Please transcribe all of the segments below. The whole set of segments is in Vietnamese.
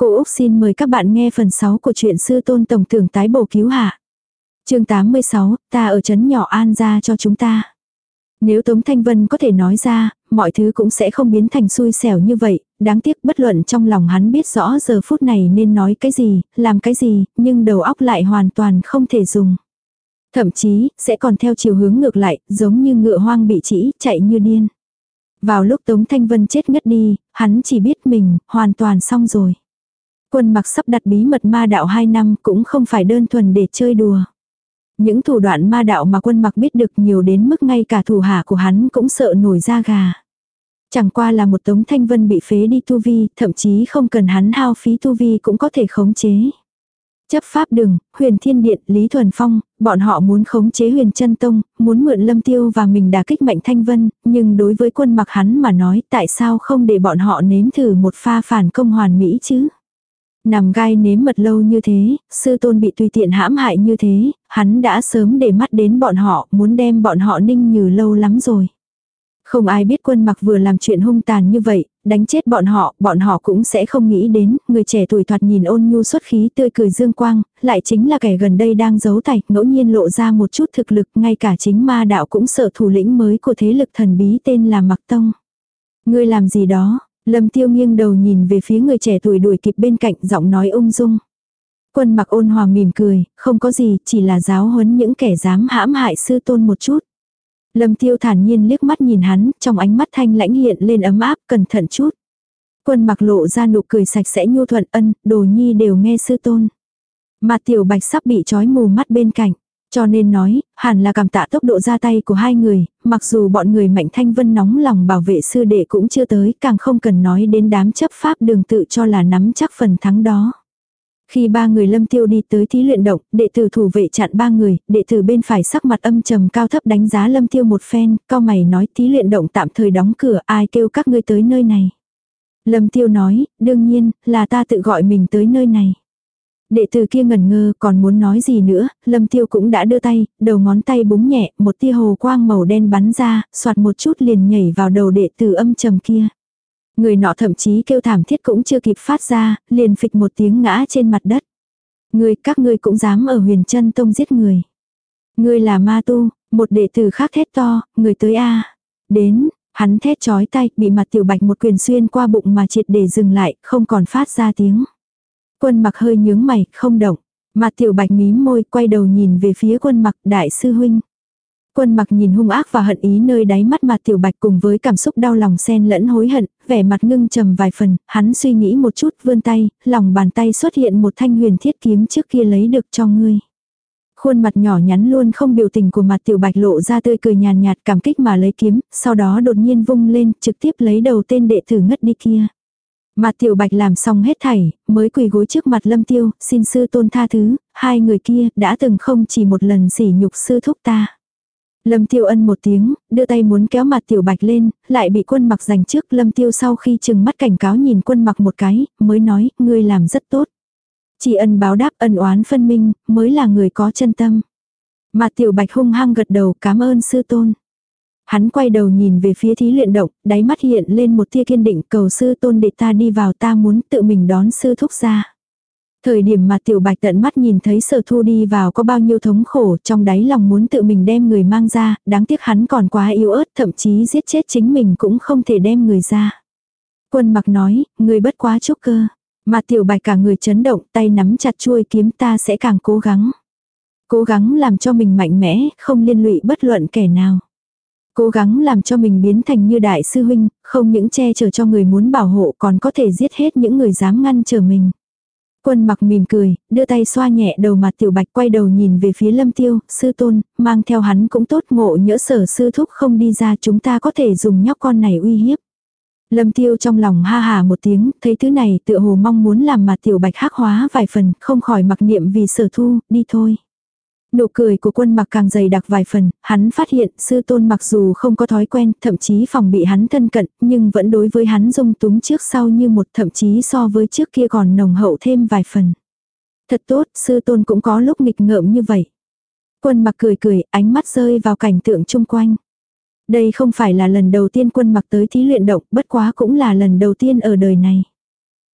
Cô Úc xin mời các bạn nghe phần 6 của truyện sư tôn tổng tưởng tái bổ cứu hạ. chương 86, ta ở chấn nhỏ an ra cho chúng ta. Nếu Tống Thanh Vân có thể nói ra, mọi thứ cũng sẽ không biến thành xui xẻo như vậy, đáng tiếc bất luận trong lòng hắn biết rõ giờ phút này nên nói cái gì, làm cái gì, nhưng đầu óc lại hoàn toàn không thể dùng. Thậm chí, sẽ còn theo chiều hướng ngược lại, giống như ngựa hoang bị chỉ, chạy như điên. Vào lúc Tống Thanh Vân chết ngất đi, hắn chỉ biết mình, hoàn toàn xong rồi. Quân mặc sắp đặt bí mật ma đạo 2 năm cũng không phải đơn thuần để chơi đùa. Những thủ đoạn ma đạo mà quân mặc biết được nhiều đến mức ngay cả thủ hạ của hắn cũng sợ nổi da gà. Chẳng qua là một tống thanh vân bị phế đi tu vi, thậm chí không cần hắn hao phí tu vi cũng có thể khống chế. Chấp pháp đường, huyền thiên điện, Lý Thuần Phong, bọn họ muốn khống chế huyền chân tông, muốn mượn lâm tiêu và mình đả kích mạnh thanh vân, nhưng đối với quân mặc hắn mà nói tại sao không để bọn họ nếm thử một pha phản công hoàn mỹ chứ. Nằm gai nếm mật lâu như thế, sư tôn bị tùy tiện hãm hại như thế, hắn đã sớm để mắt đến bọn họ, muốn đem bọn họ ninh như lâu lắm rồi. Không ai biết quân mặc vừa làm chuyện hung tàn như vậy, đánh chết bọn họ, bọn họ cũng sẽ không nghĩ đến, người trẻ tuổi thoạt nhìn ôn nhu xuất khí tươi cười dương quang, lại chính là kẻ gần đây đang giấu tài, ngẫu nhiên lộ ra một chút thực lực, ngay cả chính ma đạo cũng sợ thủ lĩnh mới của thế lực thần bí tên là Mặc Tông. Ngươi làm gì đó, Lâm tiêu nghiêng đầu nhìn về phía người trẻ tuổi đuổi kịp bên cạnh giọng nói ung dung. Quân mặc ôn hòa mỉm cười, không có gì, chỉ là giáo huấn những kẻ dám hãm hại sư tôn một chút. Lâm tiêu thản nhiên liếc mắt nhìn hắn, trong ánh mắt thanh lãnh hiện lên ấm áp, cẩn thận chút. Quân mặc lộ ra nụ cười sạch sẽ nhu thuận ân, đồ nhi đều nghe sư tôn. Mà tiểu bạch sắp bị trói mù mắt bên cạnh. Cho nên nói, hẳn là cảm tạ tốc độ ra tay của hai người, mặc dù bọn người mạnh thanh vân nóng lòng bảo vệ sư đệ cũng chưa tới, càng không cần nói đến đám chấp pháp đường tự cho là nắm chắc phần thắng đó. Khi ba người lâm tiêu đi tới thí luyện động, đệ tử thủ vệ chặn ba người, đệ tử bên phải sắc mặt âm trầm cao thấp đánh giá lâm tiêu một phen, cao mày nói thí luyện động tạm thời đóng cửa, ai kêu các ngươi tới nơi này. Lâm tiêu nói, đương nhiên, là ta tự gọi mình tới nơi này. Đệ tử kia ngẩn ngơ còn muốn nói gì nữa, lâm tiêu cũng đã đưa tay, đầu ngón tay búng nhẹ, một tia hồ quang màu đen bắn ra, soạt một chút liền nhảy vào đầu đệ tử âm trầm kia. Người nọ thậm chí kêu thảm thiết cũng chưa kịp phát ra, liền phịch một tiếng ngã trên mặt đất. Người các ngươi cũng dám ở huyền chân tông giết người. Người là ma tu, một đệ tử khác thét to, người tới a Đến, hắn thét chói tay, bị mặt tiểu bạch một quyền xuyên qua bụng mà triệt để dừng lại, không còn phát ra tiếng. Quân mặc hơi nhướng mày, không động. Mặt tiểu bạch mím môi, quay đầu nhìn về phía quân mặc đại sư huynh. Quân mặc nhìn hung ác và hận ý nơi đáy mắt mặt tiểu bạch cùng với cảm xúc đau lòng xen lẫn hối hận, vẻ mặt ngưng trầm vài phần, hắn suy nghĩ một chút vươn tay, lòng bàn tay xuất hiện một thanh huyền thiết kiếm trước kia lấy được cho ngươi. Khuôn mặt nhỏ nhắn luôn không biểu tình của mặt tiểu bạch lộ ra tươi cười nhàn nhạt cảm kích mà lấy kiếm, sau đó đột nhiên vung lên trực tiếp lấy đầu tên đệ tử ngất đi kia. Mặt tiểu bạch làm xong hết thảy, mới quỳ gối trước mặt lâm tiêu, xin sư tôn tha thứ, hai người kia đã từng không chỉ một lần sỉ nhục sư thúc ta. Lâm tiêu ân một tiếng, đưa tay muốn kéo mặt tiểu bạch lên, lại bị quân mặc giành trước lâm tiêu sau khi chừng mắt cảnh cáo nhìn quân mặc một cái, mới nói, ngươi làm rất tốt. Chỉ ân báo đáp ân oán phân minh, mới là người có chân tâm. Mặt tiểu bạch hung hăng gật đầu cảm ơn sư tôn. Hắn quay đầu nhìn về phía thí luyện động, đáy mắt hiện lên một tia kiên định cầu sư tôn để ta đi vào ta muốn tự mình đón sư thúc ra. Thời điểm mà tiểu bạch tận mắt nhìn thấy sở thu đi vào có bao nhiêu thống khổ trong đáy lòng muốn tự mình đem người mang ra, đáng tiếc hắn còn quá yếu ớt thậm chí giết chết chính mình cũng không thể đem người ra. Quân mặc nói, người bất quá chúc cơ. Mà tiểu bạch cả người chấn động tay nắm chặt chuôi kiếm ta sẽ càng cố gắng. Cố gắng làm cho mình mạnh mẽ, không liên lụy bất luận kẻ nào. Cố gắng làm cho mình biến thành như đại sư huynh, không những che chở cho người muốn bảo hộ còn có thể giết hết những người dám ngăn trở mình. Quân mặc mỉm cười, đưa tay xoa nhẹ đầu mặt tiểu bạch quay đầu nhìn về phía lâm tiêu, sư tôn, mang theo hắn cũng tốt ngộ nhỡ sở sư thúc không đi ra chúng ta có thể dùng nhóc con này uy hiếp. Lâm tiêu trong lòng ha hà một tiếng, thấy thứ này tựa hồ mong muốn làm mặt tiểu bạch hắc hóa vài phần, không khỏi mặc niệm vì sở thu, đi thôi. Nụ cười của quân mặc càng dày đặc vài phần, hắn phát hiện sư tôn mặc dù không có thói quen, thậm chí phòng bị hắn thân cận, nhưng vẫn đối với hắn dung túng trước sau như một thậm chí so với trước kia còn nồng hậu thêm vài phần. Thật tốt, sư tôn cũng có lúc nghịch ngợm như vậy. Quân mặc cười cười, ánh mắt rơi vào cảnh tượng chung quanh. Đây không phải là lần đầu tiên quân mặc tới thí luyện động, bất quá cũng là lần đầu tiên ở đời này.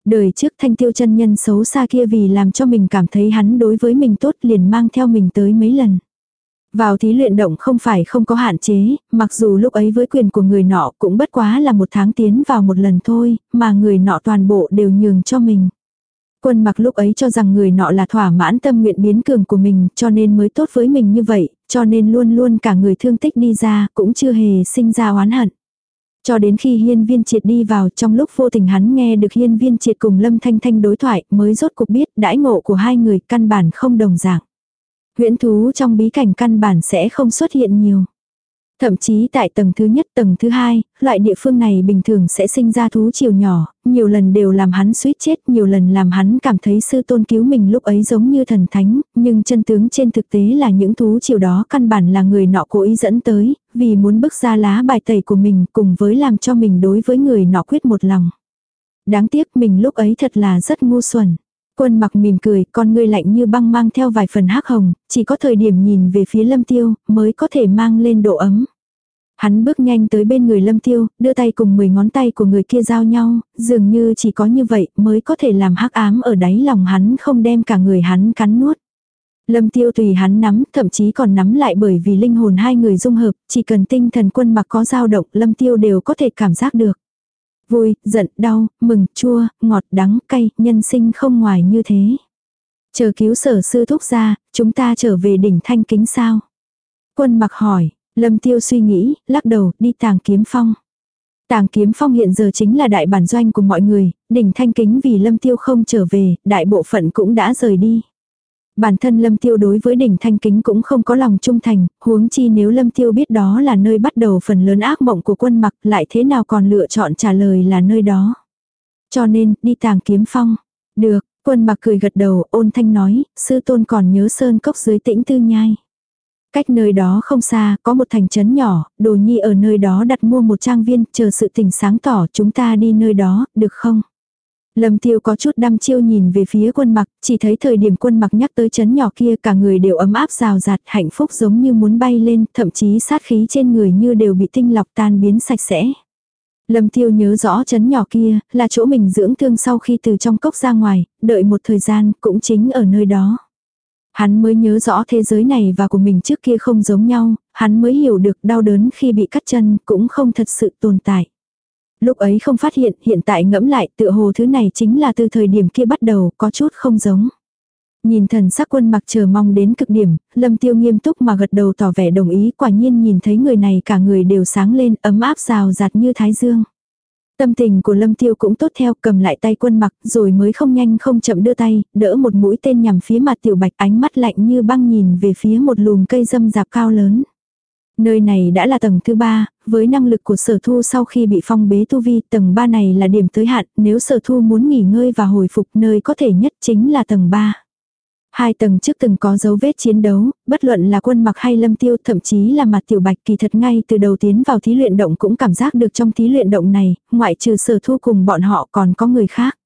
Đời trước thanh tiêu chân nhân xấu xa kia vì làm cho mình cảm thấy hắn đối với mình tốt liền mang theo mình tới mấy lần. Vào thí luyện động không phải không có hạn chế, mặc dù lúc ấy với quyền của người nọ cũng bất quá là một tháng tiến vào một lần thôi, mà người nọ toàn bộ đều nhường cho mình. Quân mặc lúc ấy cho rằng người nọ là thỏa mãn tâm nguyện biến cường của mình cho nên mới tốt với mình như vậy, cho nên luôn luôn cả người thương tích đi ra cũng chưa hề sinh ra oán hận. Cho đến khi hiên viên triệt đi vào, trong lúc vô tình hắn nghe được hiên viên triệt cùng lâm thanh thanh đối thoại, mới rốt cuộc biết đãi ngộ của hai người căn bản không đồng dạng. Huyễn thú trong bí cảnh căn bản sẽ không xuất hiện nhiều. Thậm chí tại tầng thứ nhất tầng thứ hai, loại địa phương này bình thường sẽ sinh ra thú chiều nhỏ, nhiều lần đều làm hắn suýt chết, nhiều lần làm hắn cảm thấy sư tôn cứu mình lúc ấy giống như thần thánh, nhưng chân tướng trên thực tế là những thú chiều đó căn bản là người nọ cố ý dẫn tới, vì muốn bức ra lá bài tẩy của mình cùng với làm cho mình đối với người nọ quyết một lòng. Đáng tiếc mình lúc ấy thật là rất ngu xuẩn. Quân mặc mỉm cười, con ngươi lạnh như băng mang theo vài phần hắc hồng, chỉ có thời điểm nhìn về phía lâm tiêu, mới có thể mang lên độ ấm. Hắn bước nhanh tới bên người lâm tiêu, đưa tay cùng 10 ngón tay của người kia giao nhau, dường như chỉ có như vậy mới có thể làm hắc ám ở đáy lòng hắn không đem cả người hắn cắn nuốt. Lâm tiêu tùy hắn nắm, thậm chí còn nắm lại bởi vì linh hồn hai người dung hợp, chỉ cần tinh thần quân mặc có dao động, lâm tiêu đều có thể cảm giác được. Vui, giận, đau, mừng, chua, ngọt, đắng, cay, nhân sinh không ngoài như thế. Chờ cứu sở sư thúc ra, chúng ta trở về đỉnh thanh kính sao? Quân mặc hỏi, lâm tiêu suy nghĩ, lắc đầu, đi tàng kiếm phong. Tàng kiếm phong hiện giờ chính là đại bản doanh của mọi người, đỉnh thanh kính vì lâm tiêu không trở về, đại bộ phận cũng đã rời đi. Bản thân Lâm Tiêu đối với đỉnh thanh kính cũng không có lòng trung thành, huống chi nếu Lâm Tiêu biết đó là nơi bắt đầu phần lớn ác mộng của quân mặc lại thế nào còn lựa chọn trả lời là nơi đó. Cho nên, đi tàng kiếm phong. Được, quân mặc cười gật đầu ôn thanh nói, sư tôn còn nhớ sơn cốc dưới tĩnh tư nhai. Cách nơi đó không xa, có một thành trấn nhỏ, đồ nhi ở nơi đó đặt mua một trang viên, chờ sự tình sáng tỏ chúng ta đi nơi đó, được không? Lâm tiêu có chút đăm chiêu nhìn về phía quân mặc, chỉ thấy thời điểm quân mặc nhắc tới chấn nhỏ kia cả người đều ấm áp rào rạt, hạnh phúc giống như muốn bay lên, thậm chí sát khí trên người như đều bị tinh lọc tan biến sạch sẽ. Lâm tiêu nhớ rõ chấn nhỏ kia, là chỗ mình dưỡng thương sau khi từ trong cốc ra ngoài, đợi một thời gian, cũng chính ở nơi đó. Hắn mới nhớ rõ thế giới này và của mình trước kia không giống nhau, hắn mới hiểu được đau đớn khi bị cắt chân cũng không thật sự tồn tại. Lúc ấy không phát hiện, hiện tại ngẫm lại tựa hồ thứ này chính là từ thời điểm kia bắt đầu có chút không giống. Nhìn thần sắc quân mặc chờ mong đến cực điểm, lâm tiêu nghiêm túc mà gật đầu tỏ vẻ đồng ý quả nhiên nhìn thấy người này cả người đều sáng lên ấm áp rào rạt như thái dương. Tâm tình của lâm tiêu cũng tốt theo cầm lại tay quân mặc rồi mới không nhanh không chậm đưa tay, đỡ một mũi tên nhằm phía mặt tiểu bạch ánh mắt lạnh như băng nhìn về phía một lùm cây dâm dạp cao lớn. Nơi này đã là tầng thứ ba, với năng lực của sở thu sau khi bị phong bế tu vi, tầng 3 này là điểm tới hạn, nếu sở thu muốn nghỉ ngơi và hồi phục nơi có thể nhất chính là tầng 3. Hai tầng trước từng có dấu vết chiến đấu, bất luận là quân mặc hay lâm tiêu thậm chí là mặt tiểu bạch kỳ thật ngay từ đầu tiến vào thí luyện động cũng cảm giác được trong thí luyện động này, ngoại trừ sở thu cùng bọn họ còn có người khác.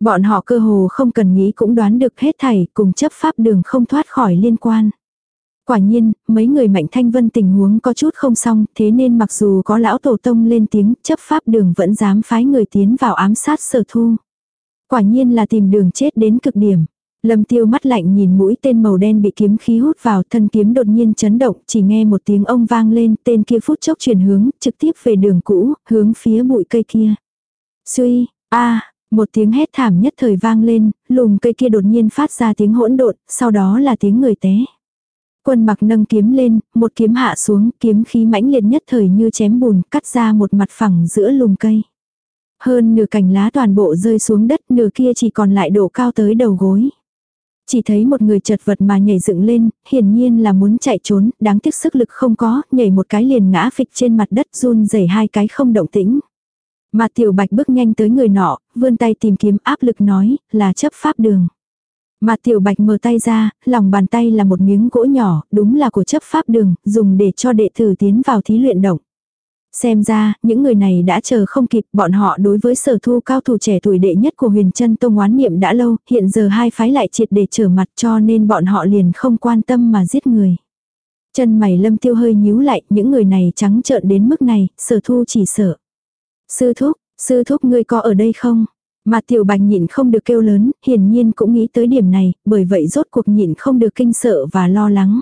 Bọn họ cơ hồ không cần nghĩ cũng đoán được hết thảy cùng chấp pháp đường không thoát khỏi liên quan. Quả nhiên, mấy người mạnh thanh vân tình huống có chút không xong, thế nên mặc dù có lão tổ tông lên tiếng, chấp pháp đường vẫn dám phái người tiến vào ám sát sở thu. Quả nhiên là tìm đường chết đến cực điểm. Lâm tiêu mắt lạnh nhìn mũi tên màu đen bị kiếm khí hút vào thân kiếm đột nhiên chấn động, chỉ nghe một tiếng ông vang lên, tên kia phút chốc chuyển hướng, trực tiếp về đường cũ, hướng phía bụi cây kia. Suy, a một tiếng hét thảm nhất thời vang lên, lùm cây kia đột nhiên phát ra tiếng hỗn độn, sau đó là tiếng người té. Quân mặc nâng kiếm lên, một kiếm hạ xuống, kiếm khí mãnh liệt nhất thời như chém bùn, cắt ra một mặt phẳng giữa lùm cây. Hơn nửa cành lá toàn bộ rơi xuống đất, nửa kia chỉ còn lại độ cao tới đầu gối. Chỉ thấy một người chật vật mà nhảy dựng lên, hiển nhiên là muốn chạy trốn, đáng tiếc sức lực không có, nhảy một cái liền ngã phịch trên mặt đất run rẩy hai cái không động tĩnh. Mà tiểu bạch bước nhanh tới người nọ, vươn tay tìm kiếm áp lực nói, là chấp pháp đường. Mà tiểu bạch mở tay ra, lòng bàn tay là một miếng gỗ nhỏ, đúng là của chấp pháp đường, dùng để cho đệ tử tiến vào thí luyện động. Xem ra, những người này đã chờ không kịp, bọn họ đối với sở thu cao thủ trẻ tuổi đệ nhất của huyền chân tông oán niệm đã lâu, hiện giờ hai phái lại triệt để trở mặt cho nên bọn họ liền không quan tâm mà giết người. Chân mày lâm tiêu hơi nhíu lại, những người này trắng trợn đến mức này, sở thu chỉ sợ. Sư thúc, sư thúc ngươi có ở đây không? Mà tiểu bạch nhịn không được kêu lớn, hiển nhiên cũng nghĩ tới điểm này, bởi vậy rốt cuộc nhịn không được kinh sợ và lo lắng.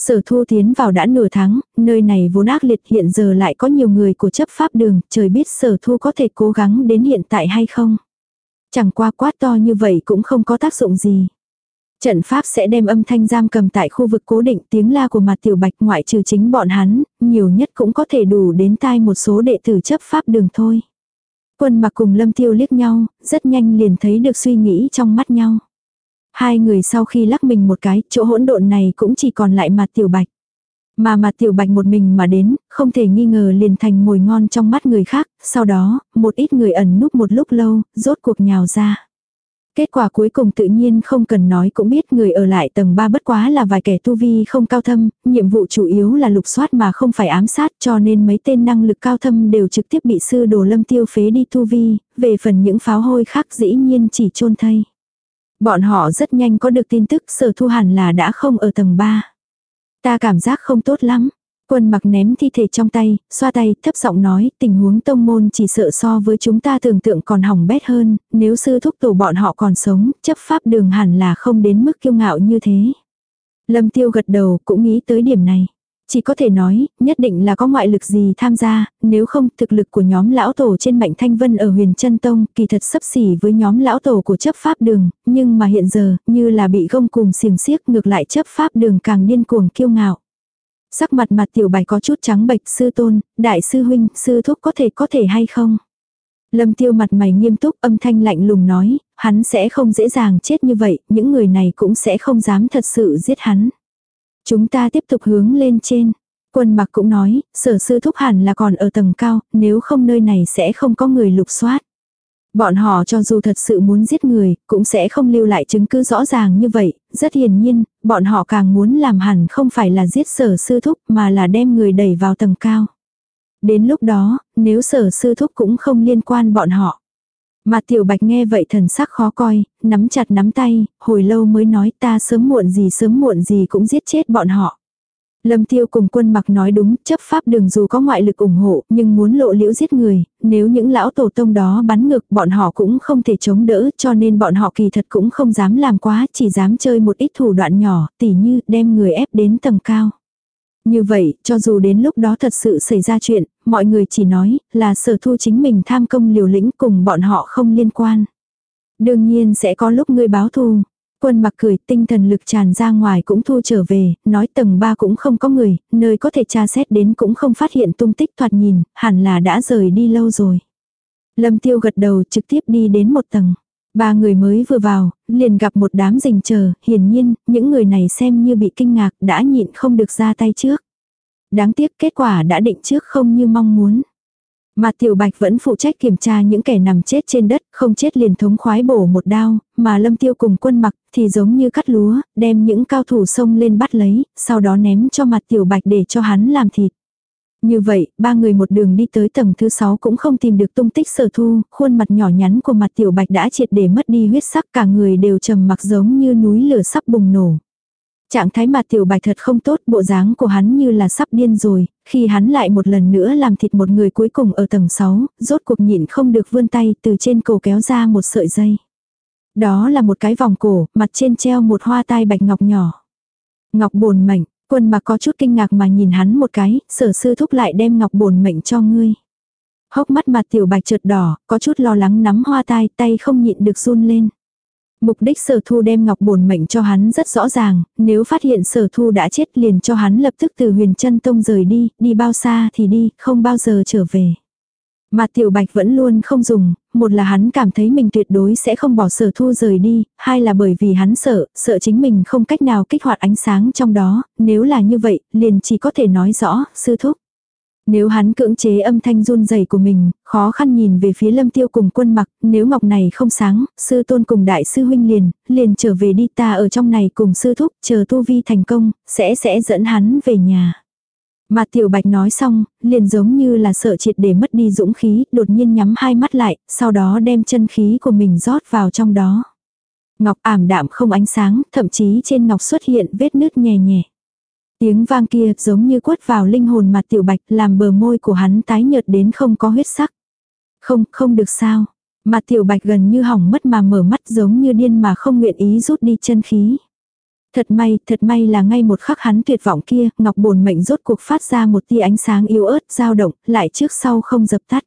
Sở thu tiến vào đã nửa tháng, nơi này vốn ác liệt hiện giờ lại có nhiều người của chấp pháp đường, trời biết sở thu có thể cố gắng đến hiện tại hay không. Chẳng qua quát to như vậy cũng không có tác dụng gì. Trận pháp sẽ đem âm thanh giam cầm tại khu vực cố định tiếng la của mặt tiểu bạch ngoại trừ chính bọn hắn, nhiều nhất cũng có thể đủ đến tai một số đệ tử chấp pháp đường thôi. Quân mặc cùng lâm tiêu liếc nhau, rất nhanh liền thấy được suy nghĩ trong mắt nhau. Hai người sau khi lắc mình một cái, chỗ hỗn độn này cũng chỉ còn lại mặt tiểu bạch. Mà mặt tiểu bạch một mình mà đến, không thể nghi ngờ liền thành mồi ngon trong mắt người khác, sau đó, một ít người ẩn núp một lúc lâu, rốt cuộc nhào ra. Kết quả cuối cùng tự nhiên không cần nói cũng biết người ở lại tầng 3 bất quá là vài kẻ tu vi không cao thâm, nhiệm vụ chủ yếu là lục soát mà không phải ám sát cho nên mấy tên năng lực cao thâm đều trực tiếp bị sư đồ lâm tiêu phế đi tu vi, về phần những pháo hôi khác dĩ nhiên chỉ chôn thay. Bọn họ rất nhanh có được tin tức sở thu hẳn là đã không ở tầng 3. Ta cảm giác không tốt lắm. Quân mặc ném thi thể trong tay, xoa tay, thấp giọng nói, tình huống tông môn chỉ sợ so với chúng ta tưởng tượng còn hỏng bét hơn, nếu sư thúc tổ bọn họ còn sống, chấp pháp đường hẳn là không đến mức kiêu ngạo như thế. Lâm tiêu gật đầu cũng nghĩ tới điểm này. Chỉ có thể nói, nhất định là có ngoại lực gì tham gia, nếu không thực lực của nhóm lão tổ trên Mạnh Thanh Vân ở huyền chân Tông kỳ thật sấp xỉ với nhóm lão tổ của chấp pháp đường, nhưng mà hiện giờ, như là bị gông cùng xiềng xiếc ngược lại chấp pháp đường càng điên cuồng kiêu ngạo. Sắc mặt mặt tiểu bạch có chút trắng bệch sư tôn, đại sư huynh, sư thúc có thể có thể hay không? Lâm tiêu mặt mày nghiêm túc âm thanh lạnh lùng nói, hắn sẽ không dễ dàng chết như vậy, những người này cũng sẽ không dám thật sự giết hắn. Chúng ta tiếp tục hướng lên trên. Quân mặc cũng nói, sở sư thúc hẳn là còn ở tầng cao, nếu không nơi này sẽ không có người lục soát. Bọn họ cho dù thật sự muốn giết người, cũng sẽ không lưu lại chứng cứ rõ ràng như vậy, rất hiển nhiên, bọn họ càng muốn làm hẳn không phải là giết sở sư thúc mà là đem người đẩy vào tầng cao. Đến lúc đó, nếu sở sư thúc cũng không liên quan bọn họ. Mà tiểu bạch nghe vậy thần sắc khó coi, nắm chặt nắm tay, hồi lâu mới nói ta sớm muộn gì sớm muộn gì cũng giết chết bọn họ. Lâm tiêu cùng quân mặc nói đúng, chấp pháp đường dù có ngoại lực ủng hộ, nhưng muốn lộ liễu giết người, nếu những lão tổ tông đó bắn ngực bọn họ cũng không thể chống đỡ, cho nên bọn họ kỳ thật cũng không dám làm quá, chỉ dám chơi một ít thủ đoạn nhỏ, tỉ như đem người ép đến tầng cao. Như vậy, cho dù đến lúc đó thật sự xảy ra chuyện, mọi người chỉ nói là sở thu chính mình tham công liều lĩnh cùng bọn họ không liên quan. Đương nhiên sẽ có lúc ngươi báo thù. Quân mặc cười tinh thần lực tràn ra ngoài cũng thu trở về, nói tầng 3 cũng không có người, nơi có thể tra xét đến cũng không phát hiện tung tích thoạt nhìn, hẳn là đã rời đi lâu rồi. Lâm tiêu gật đầu trực tiếp đi đến một tầng. Ba người mới vừa vào, liền gặp một đám rình chờ, hiển nhiên, những người này xem như bị kinh ngạc đã nhịn không được ra tay trước. Đáng tiếc kết quả đã định trước không như mong muốn. Mà tiểu bạch vẫn phụ trách kiểm tra những kẻ nằm chết trên đất, không chết liền thống khoái bổ một đao, mà lâm tiêu cùng quân mặc thì giống như cắt lúa, đem những cao thủ sông lên bắt lấy, sau đó ném cho mặt tiểu bạch để cho hắn làm thịt. Như vậy, ba người một đường đi tới tầng thứ sáu cũng không tìm được tung tích sở thu, khuôn mặt nhỏ nhắn của mặt tiểu bạch đã triệt để mất đi huyết sắc cả người đều trầm mặc giống như núi lửa sắp bùng nổ. Trạng thái mặt tiểu bạch thật không tốt, bộ dáng của hắn như là sắp điên rồi, khi hắn lại một lần nữa làm thịt một người cuối cùng ở tầng 6, rốt cuộc nhịn không được vươn tay từ trên cổ kéo ra một sợi dây. Đó là một cái vòng cổ, mặt trên treo một hoa tai bạch ngọc nhỏ. Ngọc bồn mảnh quân mặc có chút kinh ngạc mà nhìn hắn một cái, sở sư thúc lại đem ngọc bổn mệnh cho ngươi. Hốc mắt mặt tiểu bạch chợt đỏ, có chút lo lắng nắm hoa tai, tay không nhịn được run lên. Mục đích sở thu đem ngọc bổn mệnh cho hắn rất rõ ràng, nếu phát hiện sở thu đã chết liền cho hắn lập tức từ huyền chân tông rời đi, đi bao xa thì đi, không bao giờ trở về. Mà tiểu bạch vẫn luôn không dùng, một là hắn cảm thấy mình tuyệt đối sẽ không bỏ sở thu rời đi, hai là bởi vì hắn sợ, sợ chính mình không cách nào kích hoạt ánh sáng trong đó, nếu là như vậy, liền chỉ có thể nói rõ, sư thúc. Nếu hắn cưỡng chế âm thanh run rẩy của mình, khó khăn nhìn về phía lâm tiêu cùng quân mặc, nếu ngọc này không sáng, sư tôn cùng đại sư huynh liền, liền trở về đi ta ở trong này cùng sư thúc, chờ tu vi thành công, sẽ sẽ dẫn hắn về nhà. Mà tiểu bạch nói xong, liền giống như là sợ triệt để mất đi dũng khí, đột nhiên nhắm hai mắt lại, sau đó đem chân khí của mình rót vào trong đó. Ngọc ảm đạm không ánh sáng, thậm chí trên ngọc xuất hiện vết nứt nhẹ nhẹ. Tiếng vang kia giống như quất vào linh hồn mặt tiểu bạch làm bờ môi của hắn tái nhợt đến không có huyết sắc. Không, không được sao. Mặt tiểu bạch gần như hỏng mất mà mở mắt giống như điên mà không nguyện ý rút đi chân khí. Thật may, thật may là ngay một khắc hắn tuyệt vọng kia, ngọc bồn mệnh rốt cuộc phát ra một tia ánh sáng yếu ớt, dao động, lại trước sau không dập tắt.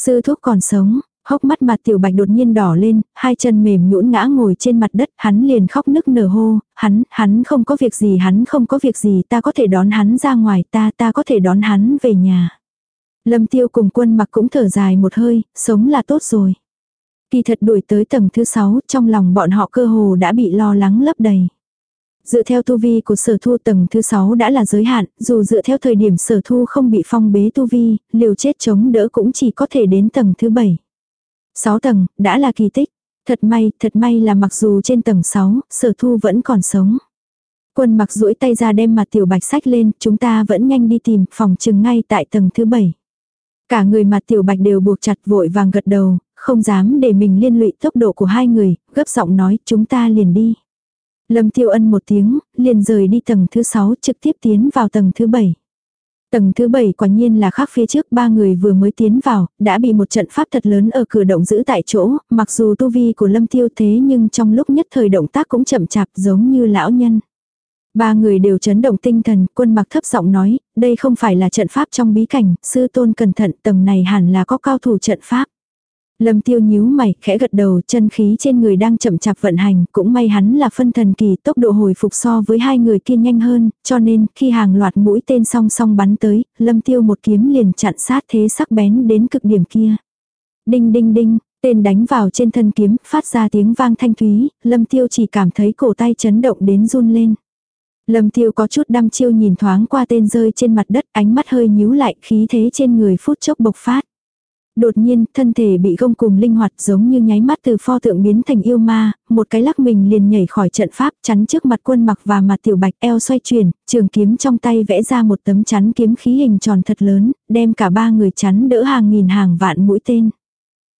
Sư thúc còn sống, hốc mắt mặt tiểu bạch đột nhiên đỏ lên, hai chân mềm nhũn ngã ngồi trên mặt đất, hắn liền khóc nức nở hô, hắn, hắn không có việc gì, hắn không có việc gì, ta có thể đón hắn ra ngoài, ta, ta có thể đón hắn về nhà. Lâm tiêu cùng quân mặc cũng thở dài một hơi, sống là tốt rồi. Kỳ thật đuổi tới tầng thứ sáu, trong lòng bọn họ cơ hồ đã bị lo lắng lấp đầy. Dựa theo tu vi của sở thu tầng thứ 6 đã là giới hạn, dù dựa theo thời điểm sở thu không bị phong bế tu vi, liều chết chống đỡ cũng chỉ có thể đến tầng thứ 7. 6 tầng, đã là kỳ tích. Thật may, thật may là mặc dù trên tầng 6, sở thu vẫn còn sống. Quân mặc duỗi tay ra đem mặt tiểu bạch sách lên, chúng ta vẫn nhanh đi tìm, phòng trừng ngay tại tầng thứ 7. Cả người mặt tiểu bạch đều buộc chặt vội vàng gật đầu, không dám để mình liên lụy tốc độ của hai người, gấp giọng nói chúng ta liền đi. Lâm tiêu ân một tiếng, liền rời đi tầng thứ 6 trực tiếp tiến vào tầng thứ 7. Tầng thứ 7 quả nhiên là khác phía trước ba người vừa mới tiến vào, đã bị một trận pháp thật lớn ở cửa động giữ tại chỗ, mặc dù tu vi của lâm tiêu thế nhưng trong lúc nhất thời động tác cũng chậm chạp giống như lão nhân. Ba người đều chấn động tinh thần, quân mặc thấp giọng nói, đây không phải là trận pháp trong bí cảnh, sư tôn cẩn thận tầng này hẳn là có cao thủ trận pháp. Lâm tiêu nhíu mày, khẽ gật đầu, chân khí trên người đang chậm chạp vận hành, cũng may hắn là phân thần kỳ, tốc độ hồi phục so với hai người kia nhanh hơn, cho nên, khi hàng loạt mũi tên song song bắn tới, lâm tiêu một kiếm liền chặn sát thế sắc bén đến cực điểm kia. Đinh đinh đinh, tên đánh vào trên thân kiếm, phát ra tiếng vang thanh thúy, lâm tiêu chỉ cảm thấy cổ tay chấn động đến run lên. Lâm tiêu có chút đăm chiêu nhìn thoáng qua tên rơi trên mặt đất, ánh mắt hơi nhíu lại, khí thế trên người phút chốc bộc phát. Đột nhiên, thân thể bị gông cùng linh hoạt giống như nháy mắt từ pho tượng biến thành yêu ma, một cái lắc mình liền nhảy khỏi trận pháp chắn trước mặt quân mặc và mặt tiểu bạch eo xoay chuyển, trường kiếm trong tay vẽ ra một tấm chắn kiếm khí hình tròn thật lớn, đem cả ba người chắn đỡ hàng nghìn hàng vạn mũi tên.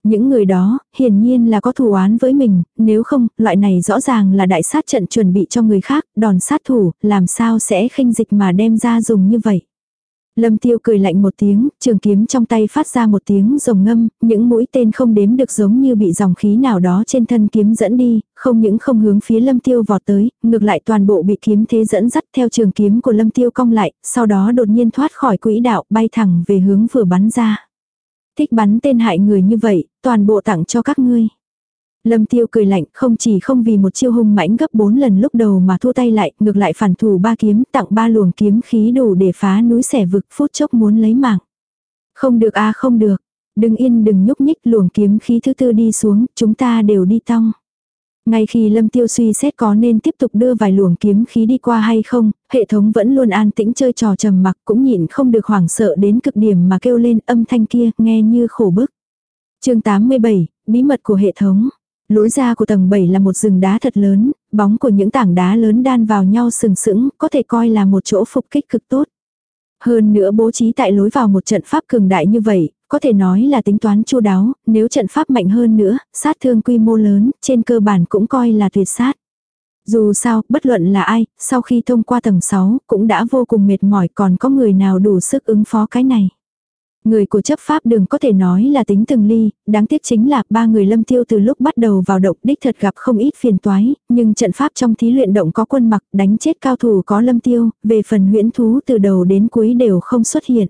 Những người đó, hiển nhiên là có thù oán với mình, nếu không, loại này rõ ràng là đại sát trận chuẩn bị cho người khác, đòn sát thủ, làm sao sẽ khinh dịch mà đem ra dùng như vậy. Lâm tiêu cười lạnh một tiếng, trường kiếm trong tay phát ra một tiếng rồng ngâm, những mũi tên không đếm được giống như bị dòng khí nào đó trên thân kiếm dẫn đi, không những không hướng phía lâm tiêu vọt tới, ngược lại toàn bộ bị kiếm thế dẫn dắt theo trường kiếm của lâm tiêu cong lại, sau đó đột nhiên thoát khỏi quỹ đạo bay thẳng về hướng vừa bắn ra. Thích bắn tên hại người như vậy, toàn bộ tặng cho các ngươi. Lâm tiêu cười lạnh, không chỉ không vì một chiêu hung mãnh gấp bốn lần lúc đầu mà thua tay lại, ngược lại phản thủ ba kiếm, tặng ba luồng kiếm khí đủ để phá núi xẻ vực, phút chốc muốn lấy mạng. Không được a không được, đừng yên đừng nhúc nhích luồng kiếm khí thứ tư đi xuống, chúng ta đều đi tong. Ngay khi Lâm Tiêu suy xét có nên tiếp tục đưa vài luồng kiếm khí đi qua hay không, hệ thống vẫn luôn an tĩnh chơi trò trầm mặc cũng nhịn không được hoảng sợ đến cực điểm mà kêu lên âm thanh kia nghe như khổ bức. chương 87, bí mật của hệ thống. Lối ra của tầng 7 là một rừng đá thật lớn, bóng của những tảng đá lớn đan vào nhau sừng sững, có thể coi là một chỗ phục kích cực tốt. Hơn nữa bố trí tại lối vào một trận pháp cường đại như vậy, có thể nói là tính toán chu đáo, nếu trận pháp mạnh hơn nữa, sát thương quy mô lớn, trên cơ bản cũng coi là tuyệt sát. Dù sao, bất luận là ai, sau khi thông qua tầng 6, cũng đã vô cùng mệt mỏi còn có người nào đủ sức ứng phó cái này. Người của chấp pháp đường có thể nói là tính từng ly, đáng tiếc chính là ba người lâm tiêu từ lúc bắt đầu vào động đích thật gặp không ít phiền toái, nhưng trận pháp trong thí luyện động có quân mặc đánh chết cao thủ có lâm tiêu, về phần huyễn thú từ đầu đến cuối đều không xuất hiện.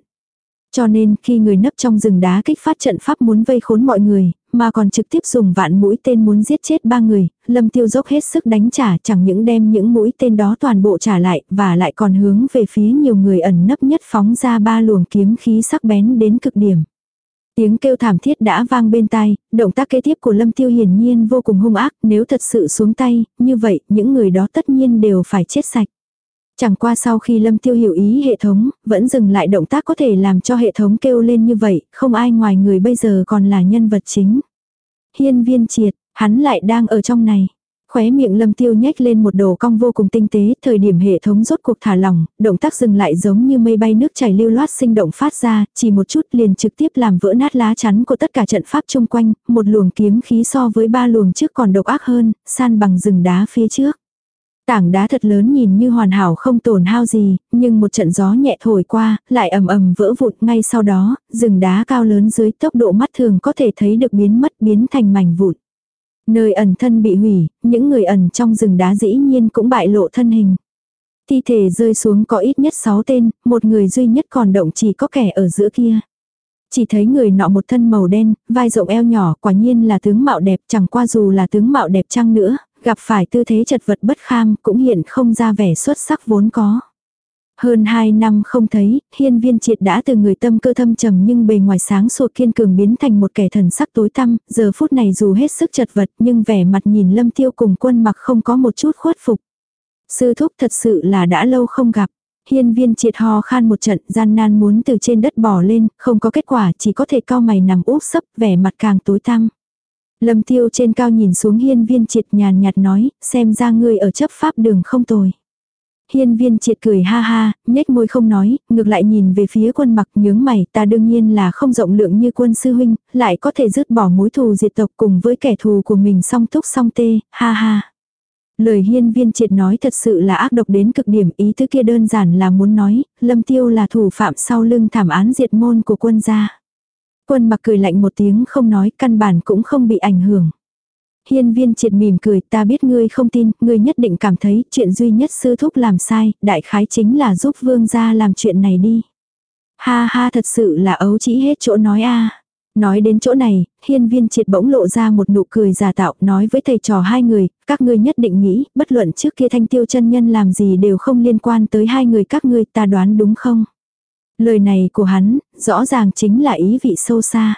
Cho nên khi người nấp trong rừng đá kích phát trận pháp muốn vây khốn mọi người, mà còn trực tiếp dùng vạn mũi tên muốn giết chết ba người, lâm tiêu dốc hết sức đánh trả chẳng những đem những mũi tên đó toàn bộ trả lại và lại còn hướng về phía nhiều người ẩn nấp nhất phóng ra ba luồng kiếm khí sắc bén đến cực điểm. Tiếng kêu thảm thiết đã vang bên tai, động tác kế tiếp của Lâm Tiêu hiển nhiên vô cùng hung ác, nếu thật sự xuống tay, như vậy những người đó tất nhiên đều phải chết sạch. Chẳng qua sau khi Lâm Tiêu hiểu ý hệ thống, vẫn dừng lại động tác có thể làm cho hệ thống kêu lên như vậy, không ai ngoài người bây giờ còn là nhân vật chính. Hiên viên triệt, hắn lại đang ở trong này. Khóe miệng lâm tiêu nhếch lên một đồ cong vô cùng tinh tế, thời điểm hệ thống rốt cuộc thả lỏng, động tác dừng lại giống như mây bay nước chảy lưu loát sinh động phát ra, chỉ một chút liền trực tiếp làm vỡ nát lá chắn của tất cả trận pháp chung quanh, một luồng kiếm khí so với ba luồng trước còn độc ác hơn, san bằng rừng đá phía trước. Tảng đá thật lớn nhìn như hoàn hảo không tổn hao gì, nhưng một trận gió nhẹ thổi qua, lại ầm ầm vỡ vụn ngay sau đó, rừng đá cao lớn dưới tốc độ mắt thường có thể thấy được biến mất biến thành mảnh vụn. Nơi ẩn thân bị hủy, những người ẩn trong rừng đá dĩ nhiên cũng bại lộ thân hình. Thi thể rơi xuống có ít nhất 6 tên, một người duy nhất còn động chỉ có kẻ ở giữa kia. Chỉ thấy người nọ một thân màu đen, vai rộng eo nhỏ, quả nhiên là tướng mạo đẹp, chẳng qua dù là tướng mạo đẹp chăng nữa, gặp phải tư thế chật vật bất kham cũng hiện không ra vẻ xuất sắc vốn có. Hơn 2 năm không thấy, hiên viên triệt đã từ người tâm cơ thâm trầm nhưng bề ngoài sáng sủa kiên cường biến thành một kẻ thần sắc tối tăm, giờ phút này dù hết sức chật vật nhưng vẻ mặt nhìn lâm tiêu cùng quân mặc không có một chút khuất phục. Sư thúc thật sự là đã lâu không gặp. Hiên viên triệt ho khan một trận gian nan muốn từ trên đất bỏ lên, không có kết quả chỉ có thể cao mày nằm úp sấp vẻ mặt càng tối tăm. Lâm tiêu trên cao nhìn xuống hiên viên triệt nhàn nhạt nói, xem ra ngươi ở chấp pháp đường không tồi. Hiên viên triệt cười ha ha, nhếch môi không nói, ngược lại nhìn về phía quân mặc nhướng mày ta đương nhiên là không rộng lượng như quân sư huynh, lại có thể dứt bỏ mối thù diệt tộc cùng với kẻ thù của mình song túc song tê, ha ha. Lời hiên viên triệt nói thật sự là ác độc đến cực điểm ý tứ kia đơn giản là muốn nói, lâm tiêu là thủ phạm sau lưng thảm án diệt môn của quân gia. Quân mặc cười lạnh một tiếng không nói căn bản cũng không bị ảnh hưởng. Hiên viên triệt mỉm cười ta biết ngươi không tin, ngươi nhất định cảm thấy chuyện duy nhất sư thúc làm sai, đại khái chính là giúp vương gia làm chuyện này đi. Ha ha thật sự là ấu chỉ hết chỗ nói a Nói đến chỗ này, hiên viên triệt bỗng lộ ra một nụ cười giả tạo nói với thầy trò hai người, các ngươi nhất định nghĩ, bất luận trước kia thanh tiêu chân nhân làm gì đều không liên quan tới hai người các ngươi ta đoán đúng không? Lời này của hắn, rõ ràng chính là ý vị sâu xa.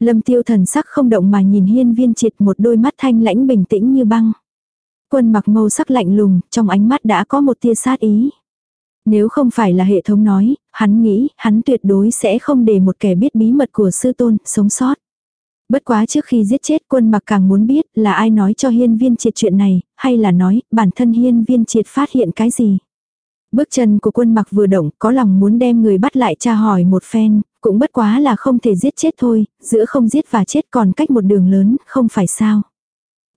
Lâm tiêu thần sắc không động mà nhìn hiên viên triệt một đôi mắt thanh lãnh bình tĩnh như băng. Quân mặc màu sắc lạnh lùng, trong ánh mắt đã có một tia sát ý. Nếu không phải là hệ thống nói, hắn nghĩ, hắn tuyệt đối sẽ không để một kẻ biết bí mật của sư tôn, sống sót. Bất quá trước khi giết chết quân mặc càng muốn biết là ai nói cho hiên viên triệt chuyện này, hay là nói bản thân hiên viên triệt phát hiện cái gì. Bước chân của quân mặc vừa động có lòng muốn đem người bắt lại tra hỏi một phen, cũng bất quá là không thể giết chết thôi, giữa không giết và chết còn cách một đường lớn, không phải sao.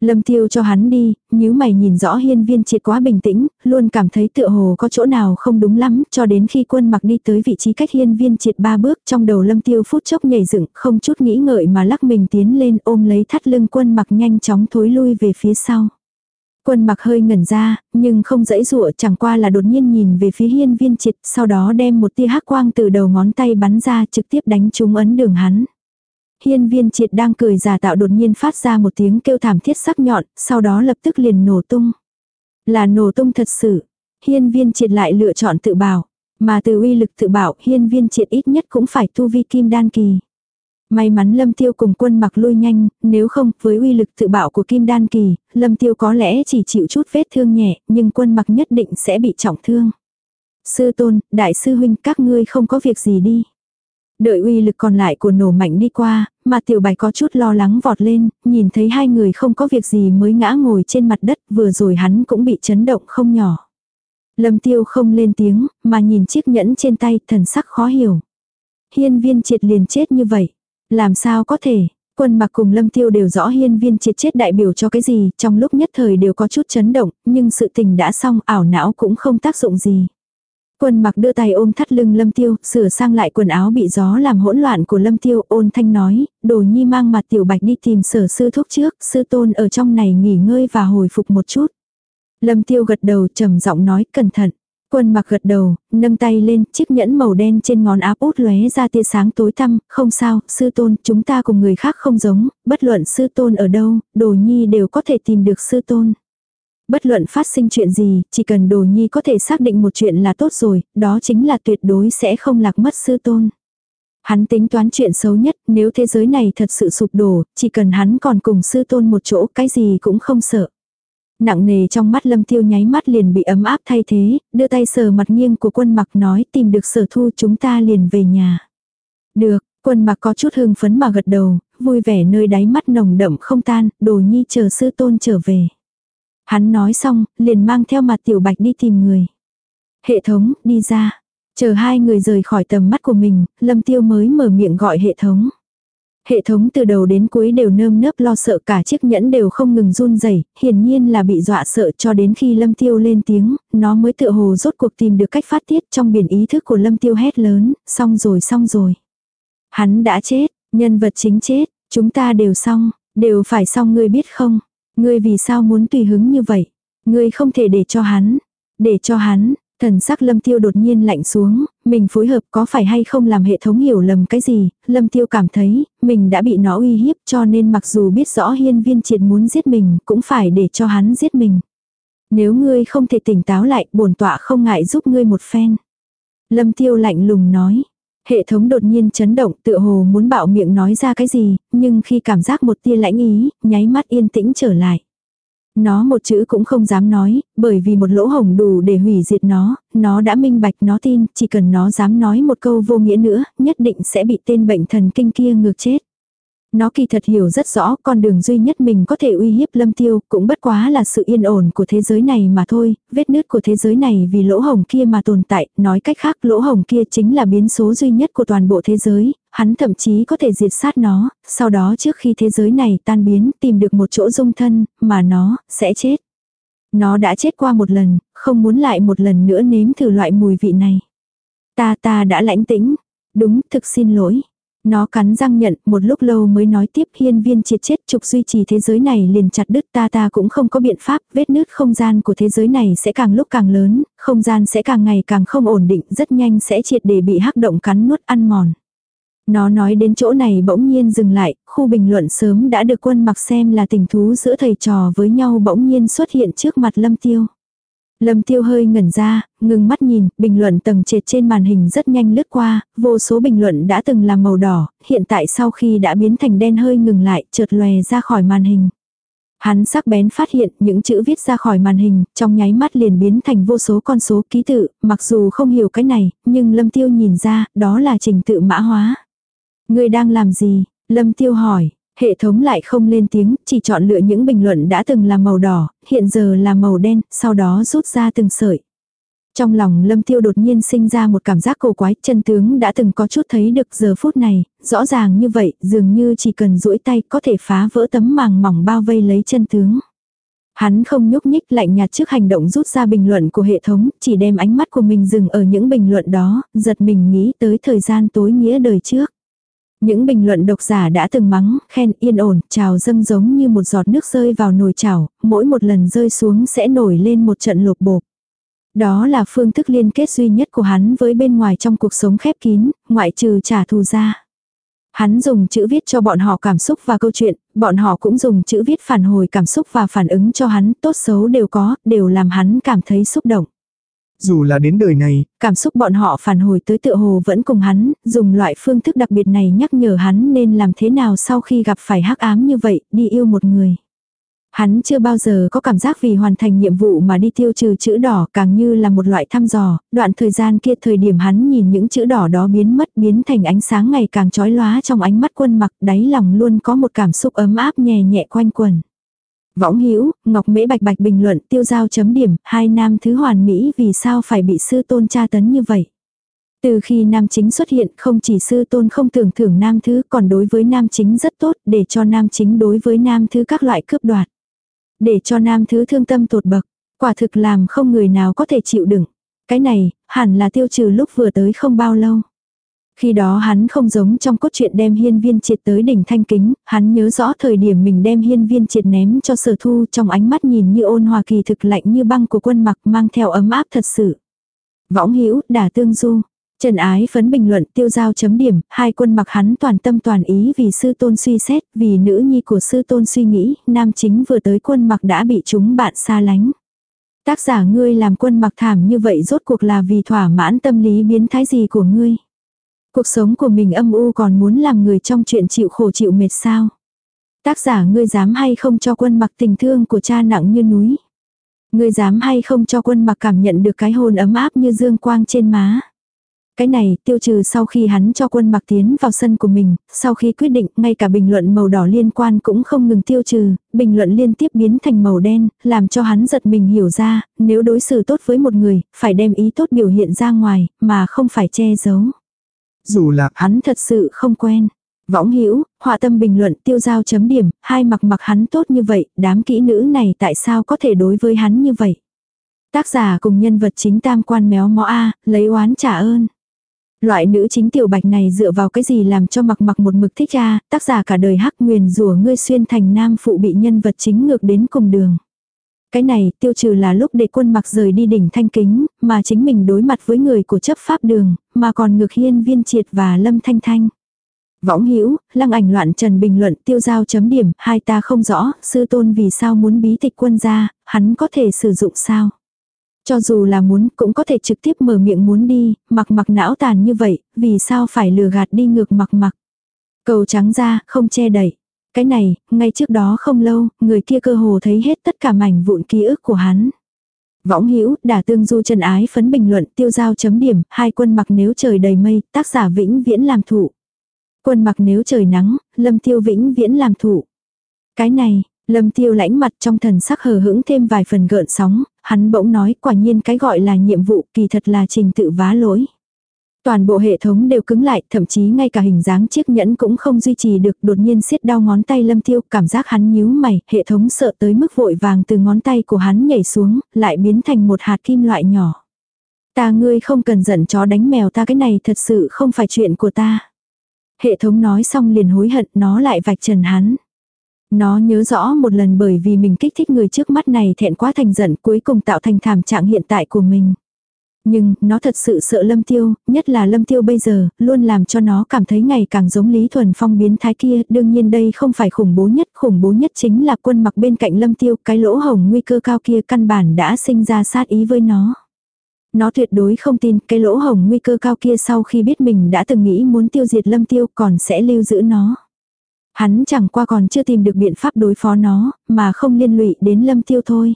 Lâm tiêu cho hắn đi, nếu mày nhìn rõ hiên viên triệt quá bình tĩnh, luôn cảm thấy tựa hồ có chỗ nào không đúng lắm, cho đến khi quân mặc đi tới vị trí cách hiên viên triệt ba bước trong đầu lâm tiêu phút chốc nhảy dựng, không chút nghĩ ngợi mà lắc mình tiến lên ôm lấy thắt lưng quân mặc nhanh chóng thối lui về phía sau. Quân mặc hơi ngẩn ra, nhưng không dãy rụa chẳng qua là đột nhiên nhìn về phía hiên viên triệt, sau đó đem một tia hắc quang từ đầu ngón tay bắn ra trực tiếp đánh trúng ấn đường hắn. Hiên viên triệt đang cười giả tạo đột nhiên phát ra một tiếng kêu thảm thiết sắc nhọn, sau đó lập tức liền nổ tung. Là nổ tung thật sự. Hiên viên triệt lại lựa chọn tự bảo. Mà từ uy lực tự bảo hiên viên triệt ít nhất cũng phải tu vi kim đan kỳ. May mắn Lâm Tiêu cùng quân mặc lui nhanh, nếu không, với uy lực tự bạo của Kim Đan Kỳ, Lâm Tiêu có lẽ chỉ chịu chút vết thương nhẹ, nhưng quân mặc nhất định sẽ bị trọng thương. Sư tôn, đại sư huynh các ngươi không có việc gì đi. Đợi uy lực còn lại của nổ mạnh đi qua, mà tiểu bạch có chút lo lắng vọt lên, nhìn thấy hai người không có việc gì mới ngã ngồi trên mặt đất, vừa rồi hắn cũng bị chấn động không nhỏ. Lâm tiêu không lên tiếng, mà nhìn chiếc nhẫn trên tay, thần sắc khó hiểu. Hiên viên triệt liền chết như vậy. Làm sao có thể, quân mặc cùng lâm tiêu đều rõ hiên viên triệt chết đại biểu cho cái gì, trong lúc nhất thời đều có chút chấn động, nhưng sự tình đã xong ảo não cũng không tác dụng gì. Quân mặc đưa tay ôm thắt lưng lâm tiêu, sửa sang lại quần áo bị gió làm hỗn loạn của lâm tiêu, ôn thanh nói, đồ nhi mang mặt tiểu bạch đi tìm sở sư thuốc trước, sư tôn ở trong này nghỉ ngơi và hồi phục một chút. Lâm tiêu gật đầu trầm giọng nói cẩn thận. Quân mặc gật đầu, nâng tay lên, chiếc nhẫn màu đen trên ngón áp út lóe ra tia sáng tối tăm, không sao, sư tôn, chúng ta cùng người khác không giống, bất luận sư tôn ở đâu, đồ nhi đều có thể tìm được sư tôn. Bất luận phát sinh chuyện gì, chỉ cần đồ nhi có thể xác định một chuyện là tốt rồi, đó chính là tuyệt đối sẽ không lạc mất sư tôn. Hắn tính toán chuyện xấu nhất, nếu thế giới này thật sự sụp đổ, chỉ cần hắn còn cùng sư tôn một chỗ, cái gì cũng không sợ. Nặng nề trong mắt lâm tiêu nháy mắt liền bị ấm áp thay thế, đưa tay sờ mặt nghiêng của quân mặc nói tìm được sở thu chúng ta liền về nhà. Được, quân mặc có chút hưng phấn mà gật đầu, vui vẻ nơi đáy mắt nồng đậm không tan, đồ nhi chờ sư tôn trở về. Hắn nói xong, liền mang theo mặt tiểu bạch đi tìm người. Hệ thống, đi ra. Chờ hai người rời khỏi tầm mắt của mình, lâm tiêu mới mở miệng gọi hệ thống. Hệ thống từ đầu đến cuối đều nơm nớp lo sợ cả chiếc nhẫn đều không ngừng run rẩy, hiển nhiên là bị dọa sợ cho đến khi Lâm Tiêu lên tiếng, nó mới tựa hồ rốt cuộc tìm được cách phát tiết trong biển ý thức của Lâm Tiêu hét lớn, xong rồi xong rồi. Hắn đã chết, nhân vật chính chết, chúng ta đều xong, đều phải xong ngươi biết không? Ngươi vì sao muốn tùy hứng như vậy? Ngươi không thể để cho hắn, để cho hắn, Thần sắc lâm tiêu đột nhiên lạnh xuống, mình phối hợp có phải hay không làm hệ thống hiểu lầm cái gì, lâm tiêu cảm thấy, mình đã bị nó uy hiếp cho nên mặc dù biết rõ hiên viên triệt muốn giết mình, cũng phải để cho hắn giết mình. Nếu ngươi không thể tỉnh táo lại, bổn tọa không ngại giúp ngươi một phen. Lâm tiêu lạnh lùng nói. Hệ thống đột nhiên chấn động tựa hồ muốn bạo miệng nói ra cái gì, nhưng khi cảm giác một tia lãnh ý, nháy mắt yên tĩnh trở lại. Nó một chữ cũng không dám nói, bởi vì một lỗ hổng đủ để hủy diệt nó, nó đã minh bạch nó tin, chỉ cần nó dám nói một câu vô nghĩa nữa, nhất định sẽ bị tên bệnh thần kinh kia ngược chết. Nó kỳ thật hiểu rất rõ con đường duy nhất mình có thể uy hiếp lâm tiêu cũng bất quá là sự yên ổn của thế giới này mà thôi, vết nứt của thế giới này vì lỗ hồng kia mà tồn tại, nói cách khác lỗ hồng kia chính là biến số duy nhất của toàn bộ thế giới, hắn thậm chí có thể diệt sát nó, sau đó trước khi thế giới này tan biến tìm được một chỗ dung thân, mà nó sẽ chết. Nó đã chết qua một lần, không muốn lại một lần nữa nếm thử loại mùi vị này. Ta ta đã lãnh tĩnh. Đúng, thực xin lỗi. Nó cắn răng nhận, một lúc lâu mới nói tiếp hiên viên triệt chết trục duy trì thế giới này liền chặt đứt ta ta cũng không có biện pháp, vết nứt không gian của thế giới này sẽ càng lúc càng lớn, không gian sẽ càng ngày càng không ổn định, rất nhanh sẽ triệt để bị hắc động cắn nuốt ăn mòn. Nó nói đến chỗ này bỗng nhiên dừng lại, khu bình luận sớm đã được quân mặc xem là tình thú giữa thầy trò với nhau bỗng nhiên xuất hiện trước mặt lâm tiêu. Lâm tiêu hơi ngẩn ra, ngừng mắt nhìn, bình luận tầng trệt trên màn hình rất nhanh lướt qua, vô số bình luận đã từng là màu đỏ, hiện tại sau khi đã biến thành đen hơi ngừng lại, chợt lòe ra khỏi màn hình. Hắn sắc bén phát hiện những chữ viết ra khỏi màn hình, trong nháy mắt liền biến thành vô số con số ký tự, mặc dù không hiểu cái này, nhưng Lâm Tiêu nhìn ra, đó là trình tự mã hóa. Người đang làm gì? Lâm Tiêu hỏi, Hệ thống lại không lên tiếng, chỉ chọn lựa những bình luận đã từng là màu đỏ, hiện giờ là màu đen, sau đó rút ra từng sợi. Trong lòng lâm tiêu đột nhiên sinh ra một cảm giác cổ quái, chân tướng đã từng có chút thấy được giờ phút này, rõ ràng như vậy, dường như chỉ cần duỗi tay có thể phá vỡ tấm màng mỏng bao vây lấy chân tướng. Hắn không nhúc nhích lạnh nhạt trước hành động rút ra bình luận của hệ thống, chỉ đem ánh mắt của mình dừng ở những bình luận đó, giật mình nghĩ tới thời gian tối nghĩa đời trước. Những bình luận độc giả đã từng mắng, khen yên ổn, trào dâng giống như một giọt nước rơi vào nồi chảo, mỗi một lần rơi xuống sẽ nổi lên một trận lột bột. Đó là phương thức liên kết duy nhất của hắn với bên ngoài trong cuộc sống khép kín, ngoại trừ trả thù ra. Hắn dùng chữ viết cho bọn họ cảm xúc và câu chuyện, bọn họ cũng dùng chữ viết phản hồi cảm xúc và phản ứng cho hắn, tốt xấu đều có, đều làm hắn cảm thấy xúc động. Dù là đến đời này, cảm xúc bọn họ phản hồi tới tựa hồ vẫn cùng hắn, dùng loại phương thức đặc biệt này nhắc nhở hắn nên làm thế nào sau khi gặp phải hắc ám như vậy, đi yêu một người. Hắn chưa bao giờ có cảm giác vì hoàn thành nhiệm vụ mà đi tiêu trừ chữ đỏ càng như là một loại thăm dò, đoạn thời gian kia thời điểm hắn nhìn những chữ đỏ đó biến mất biến thành ánh sáng ngày càng chói lóa trong ánh mắt quân mặc đáy lòng luôn có một cảm xúc ấm áp nhẹ nhẹ quanh quần. Võng Hữu Ngọc Mễ Bạch Bạch bình luận tiêu giao chấm điểm, hai nam thứ hoàn mỹ vì sao phải bị sư tôn tra tấn như vậy. Từ khi nam chính xuất hiện không chỉ sư tôn không tưởng thưởng nam thứ còn đối với nam chính rất tốt để cho nam chính đối với nam thứ các loại cướp đoạt. Để cho nam thứ thương tâm tột bậc, quả thực làm không người nào có thể chịu đựng. Cái này, hẳn là tiêu trừ lúc vừa tới không bao lâu. Khi đó hắn không giống trong cốt truyện đem hiên viên triệt tới đỉnh thanh kính, hắn nhớ rõ thời điểm mình đem hiên viên triệt ném cho sở thu trong ánh mắt nhìn như ôn hòa kỳ thực lạnh như băng của quân mặc mang theo ấm áp thật sự. Võng hữu đả tương du. Trần ái phấn bình luận tiêu giao chấm điểm, hai quân mặc hắn toàn tâm toàn ý vì sư tôn suy xét, vì nữ nhi của sư tôn suy nghĩ, nam chính vừa tới quân mặc đã bị chúng bạn xa lánh. Tác giả ngươi làm quân mặc thảm như vậy rốt cuộc là vì thỏa mãn tâm lý biến thái gì của ngươi. Cuộc sống của mình âm u còn muốn làm người trong chuyện chịu khổ chịu mệt sao. Tác giả ngươi dám hay không cho quân mặc tình thương của cha nặng như núi. Ngươi dám hay không cho quân mặc cảm nhận được cái hồn ấm áp như dương quang trên má. Cái này tiêu trừ sau khi hắn cho quân mặc tiến vào sân của mình, sau khi quyết định ngay cả bình luận màu đỏ liên quan cũng không ngừng tiêu trừ, bình luận liên tiếp biến thành màu đen, làm cho hắn giật mình hiểu ra, nếu đối xử tốt với một người, phải đem ý tốt biểu hiện ra ngoài, mà không phải che giấu. Dù là hắn thật sự không quen. Võng hữu họa tâm bình luận tiêu giao chấm điểm, hai mặc mặc hắn tốt như vậy, đám kỹ nữ này tại sao có thể đối với hắn như vậy. Tác giả cùng nhân vật chính tam quan méo mó A, lấy oán trả ơn. Loại nữ chính tiểu bạch này dựa vào cái gì làm cho mặc mặc một mực thích ra, tác giả cả đời hắc nguyền rủa ngươi xuyên thành nam phụ bị nhân vật chính ngược đến cùng đường. Cái này tiêu trừ là lúc để quân mặc rời đi đỉnh thanh kính, mà chính mình đối mặt với người của chấp pháp đường, mà còn ngược hiên viên triệt và lâm thanh thanh. Võng hữu lăng ảnh loạn trần bình luận tiêu giao chấm điểm, hai ta không rõ, sư tôn vì sao muốn bí tịch quân ra, hắn có thể sử dụng sao. Cho dù là muốn cũng có thể trực tiếp mở miệng muốn đi, mặc mặc não tàn như vậy, vì sao phải lừa gạt đi ngược mặc mặc. Cầu trắng ra, không che đẩy. Cái này, ngay trước đó không lâu, người kia cơ hồ thấy hết tất cả mảnh vụn ký ức của hắn. Võng hữu đả tương du trần ái phấn bình luận tiêu giao chấm điểm, hai quân mặc nếu trời đầy mây, tác giả vĩnh viễn làm thủ. Quân mặc nếu trời nắng, lâm tiêu vĩnh viễn làm thủ. Cái này, lâm tiêu lãnh mặt trong thần sắc hờ hững thêm vài phần gợn sóng, hắn bỗng nói quả nhiên cái gọi là nhiệm vụ kỳ thật là trình tự vá lỗi. Toàn bộ hệ thống đều cứng lại, thậm chí ngay cả hình dáng chiếc nhẫn cũng không duy trì được, đột nhiên siết đau ngón tay lâm tiêu, cảm giác hắn nhíu mày, hệ thống sợ tới mức vội vàng từ ngón tay của hắn nhảy xuống, lại biến thành một hạt kim loại nhỏ. Ta ngươi không cần giận chó đánh mèo ta cái này thật sự không phải chuyện của ta. Hệ thống nói xong liền hối hận nó lại vạch trần hắn. Nó nhớ rõ một lần bởi vì mình kích thích người trước mắt này thẹn quá thành giận cuối cùng tạo thành thảm trạng hiện tại của mình. Nhưng, nó thật sự sợ lâm tiêu, nhất là lâm tiêu bây giờ, luôn làm cho nó cảm thấy ngày càng giống Lý Thuần Phong biến thái kia. Đương nhiên đây không phải khủng bố nhất, khủng bố nhất chính là quân mặc bên cạnh lâm tiêu, cái lỗ hồng nguy cơ cao kia căn bản đã sinh ra sát ý với nó. Nó tuyệt đối không tin cái lỗ hồng nguy cơ cao kia sau khi biết mình đã từng nghĩ muốn tiêu diệt lâm tiêu còn sẽ lưu giữ nó. Hắn chẳng qua còn chưa tìm được biện pháp đối phó nó, mà không liên lụy đến lâm tiêu thôi.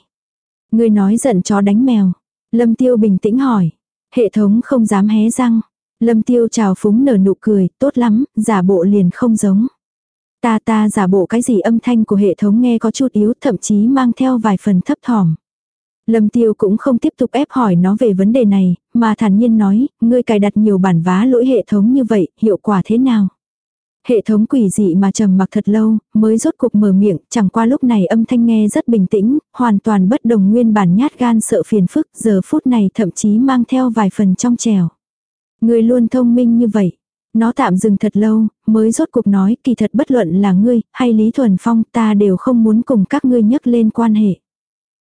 Người nói giận chó đánh mèo. Lâm tiêu bình tĩnh hỏi. Hệ thống không dám hé răng. Lâm tiêu chào phúng nở nụ cười, tốt lắm, giả bộ liền không giống. Ta ta giả bộ cái gì âm thanh của hệ thống nghe có chút yếu thậm chí mang theo vài phần thấp thỏm. Lâm tiêu cũng không tiếp tục ép hỏi nó về vấn đề này, mà thản nhiên nói, ngươi cài đặt nhiều bản vá lỗi hệ thống như vậy, hiệu quả thế nào? Hệ thống quỷ dị mà trầm mặc thật lâu, mới rốt cuộc mở miệng, chẳng qua lúc này âm thanh nghe rất bình tĩnh, hoàn toàn bất đồng nguyên bản nhát gan sợ phiền phức, giờ phút này thậm chí mang theo vài phần trong trèo. Người luôn thông minh như vậy. Nó tạm dừng thật lâu, mới rốt cuộc nói kỳ thật bất luận là ngươi, hay Lý Thuần Phong ta đều không muốn cùng các ngươi nhắc lên quan hệ.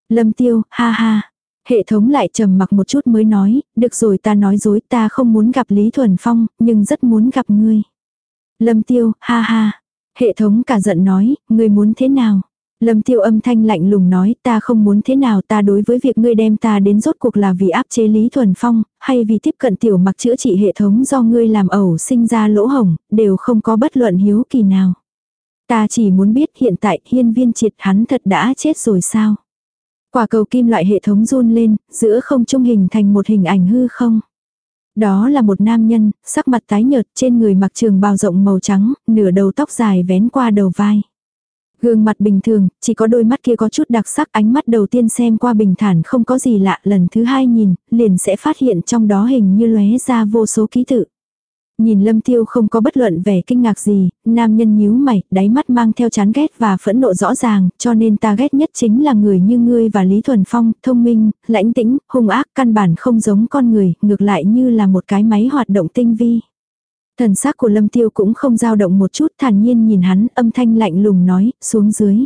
Lâm tiêu, ha ha. Hệ thống lại trầm mặc một chút mới nói, được rồi ta nói dối ta không muốn gặp Lý Thuần Phong, nhưng rất muốn gặp ngươi. Lâm tiêu, ha ha. Hệ thống cả giận nói, ngươi muốn thế nào? Lâm tiêu âm thanh lạnh lùng nói, ta không muốn thế nào ta đối với việc ngươi đem ta đến rốt cuộc là vì áp chế Lý Thuần Phong, hay vì tiếp cận tiểu mặc chữa trị hệ thống do ngươi làm ẩu sinh ra lỗ hổng, đều không có bất luận hiếu kỳ nào. Ta chỉ muốn biết hiện tại hiên viên triệt hắn thật đã chết rồi sao? Quả cầu kim loại hệ thống run lên, giữa không trung hình thành một hình ảnh hư không. Đó là một nam nhân, sắc mặt tái nhợt trên người mặc trường bào rộng màu trắng, nửa đầu tóc dài vén qua đầu vai. Gương mặt bình thường, chỉ có đôi mắt kia có chút đặc sắc ánh mắt đầu tiên xem qua bình thản không có gì lạ lần thứ hai nhìn, liền sẽ phát hiện trong đó hình như lóe ra vô số ký tự. Nhìn lâm tiêu không có bất luận vẻ kinh ngạc gì, nam nhân nhíu mày, đáy mắt mang theo chán ghét và phẫn nộ rõ ràng, cho nên ta ghét nhất chính là người như ngươi và Lý Thuần Phong, thông minh, lãnh tĩnh, hung ác, căn bản không giống con người, ngược lại như là một cái máy hoạt động tinh vi. Thần sắc của lâm tiêu cũng không dao động một chút thản nhiên nhìn hắn, âm thanh lạnh lùng nói, xuống dưới.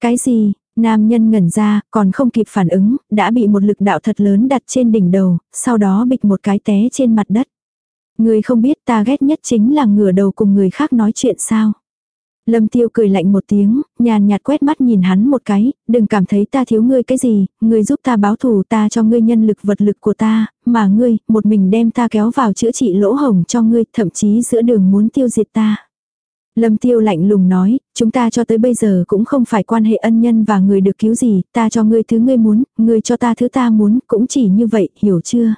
Cái gì, Nam nhân ngẩn ra, còn không kịp phản ứng, đã bị một lực đạo thật lớn đặt trên đỉnh đầu, sau đó bịch một cái té trên mặt đất. Người không biết ta ghét nhất chính là ngửa đầu cùng người khác nói chuyện sao. Lâm tiêu cười lạnh một tiếng, nhàn nhạt quét mắt nhìn hắn một cái, đừng cảm thấy ta thiếu ngươi cái gì, ngươi giúp ta báo thù ta cho ngươi nhân lực vật lực của ta, mà ngươi, một mình đem ta kéo vào chữa trị lỗ hồng cho ngươi, thậm chí giữa đường muốn tiêu diệt ta. Lâm tiêu lạnh lùng nói, chúng ta cho tới bây giờ cũng không phải quan hệ ân nhân và người được cứu gì, ta cho ngươi thứ ngươi muốn, ngươi cho ta thứ ta muốn, cũng chỉ như vậy, hiểu chưa?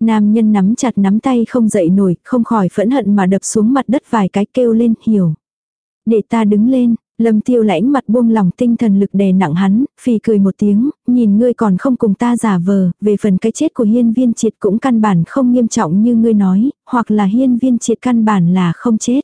Nam nhân nắm chặt nắm tay không dậy nổi, không khỏi phẫn hận mà đập xuống mặt đất vài cái kêu lên, hiểu. Để ta đứng lên, lâm tiêu lãnh mặt buông lòng tinh thần lực đè nặng hắn, phì cười một tiếng, nhìn ngươi còn không cùng ta giả vờ, về phần cái chết của hiên viên triệt cũng căn bản không nghiêm trọng như ngươi nói, hoặc là hiên viên triệt căn bản là không chết.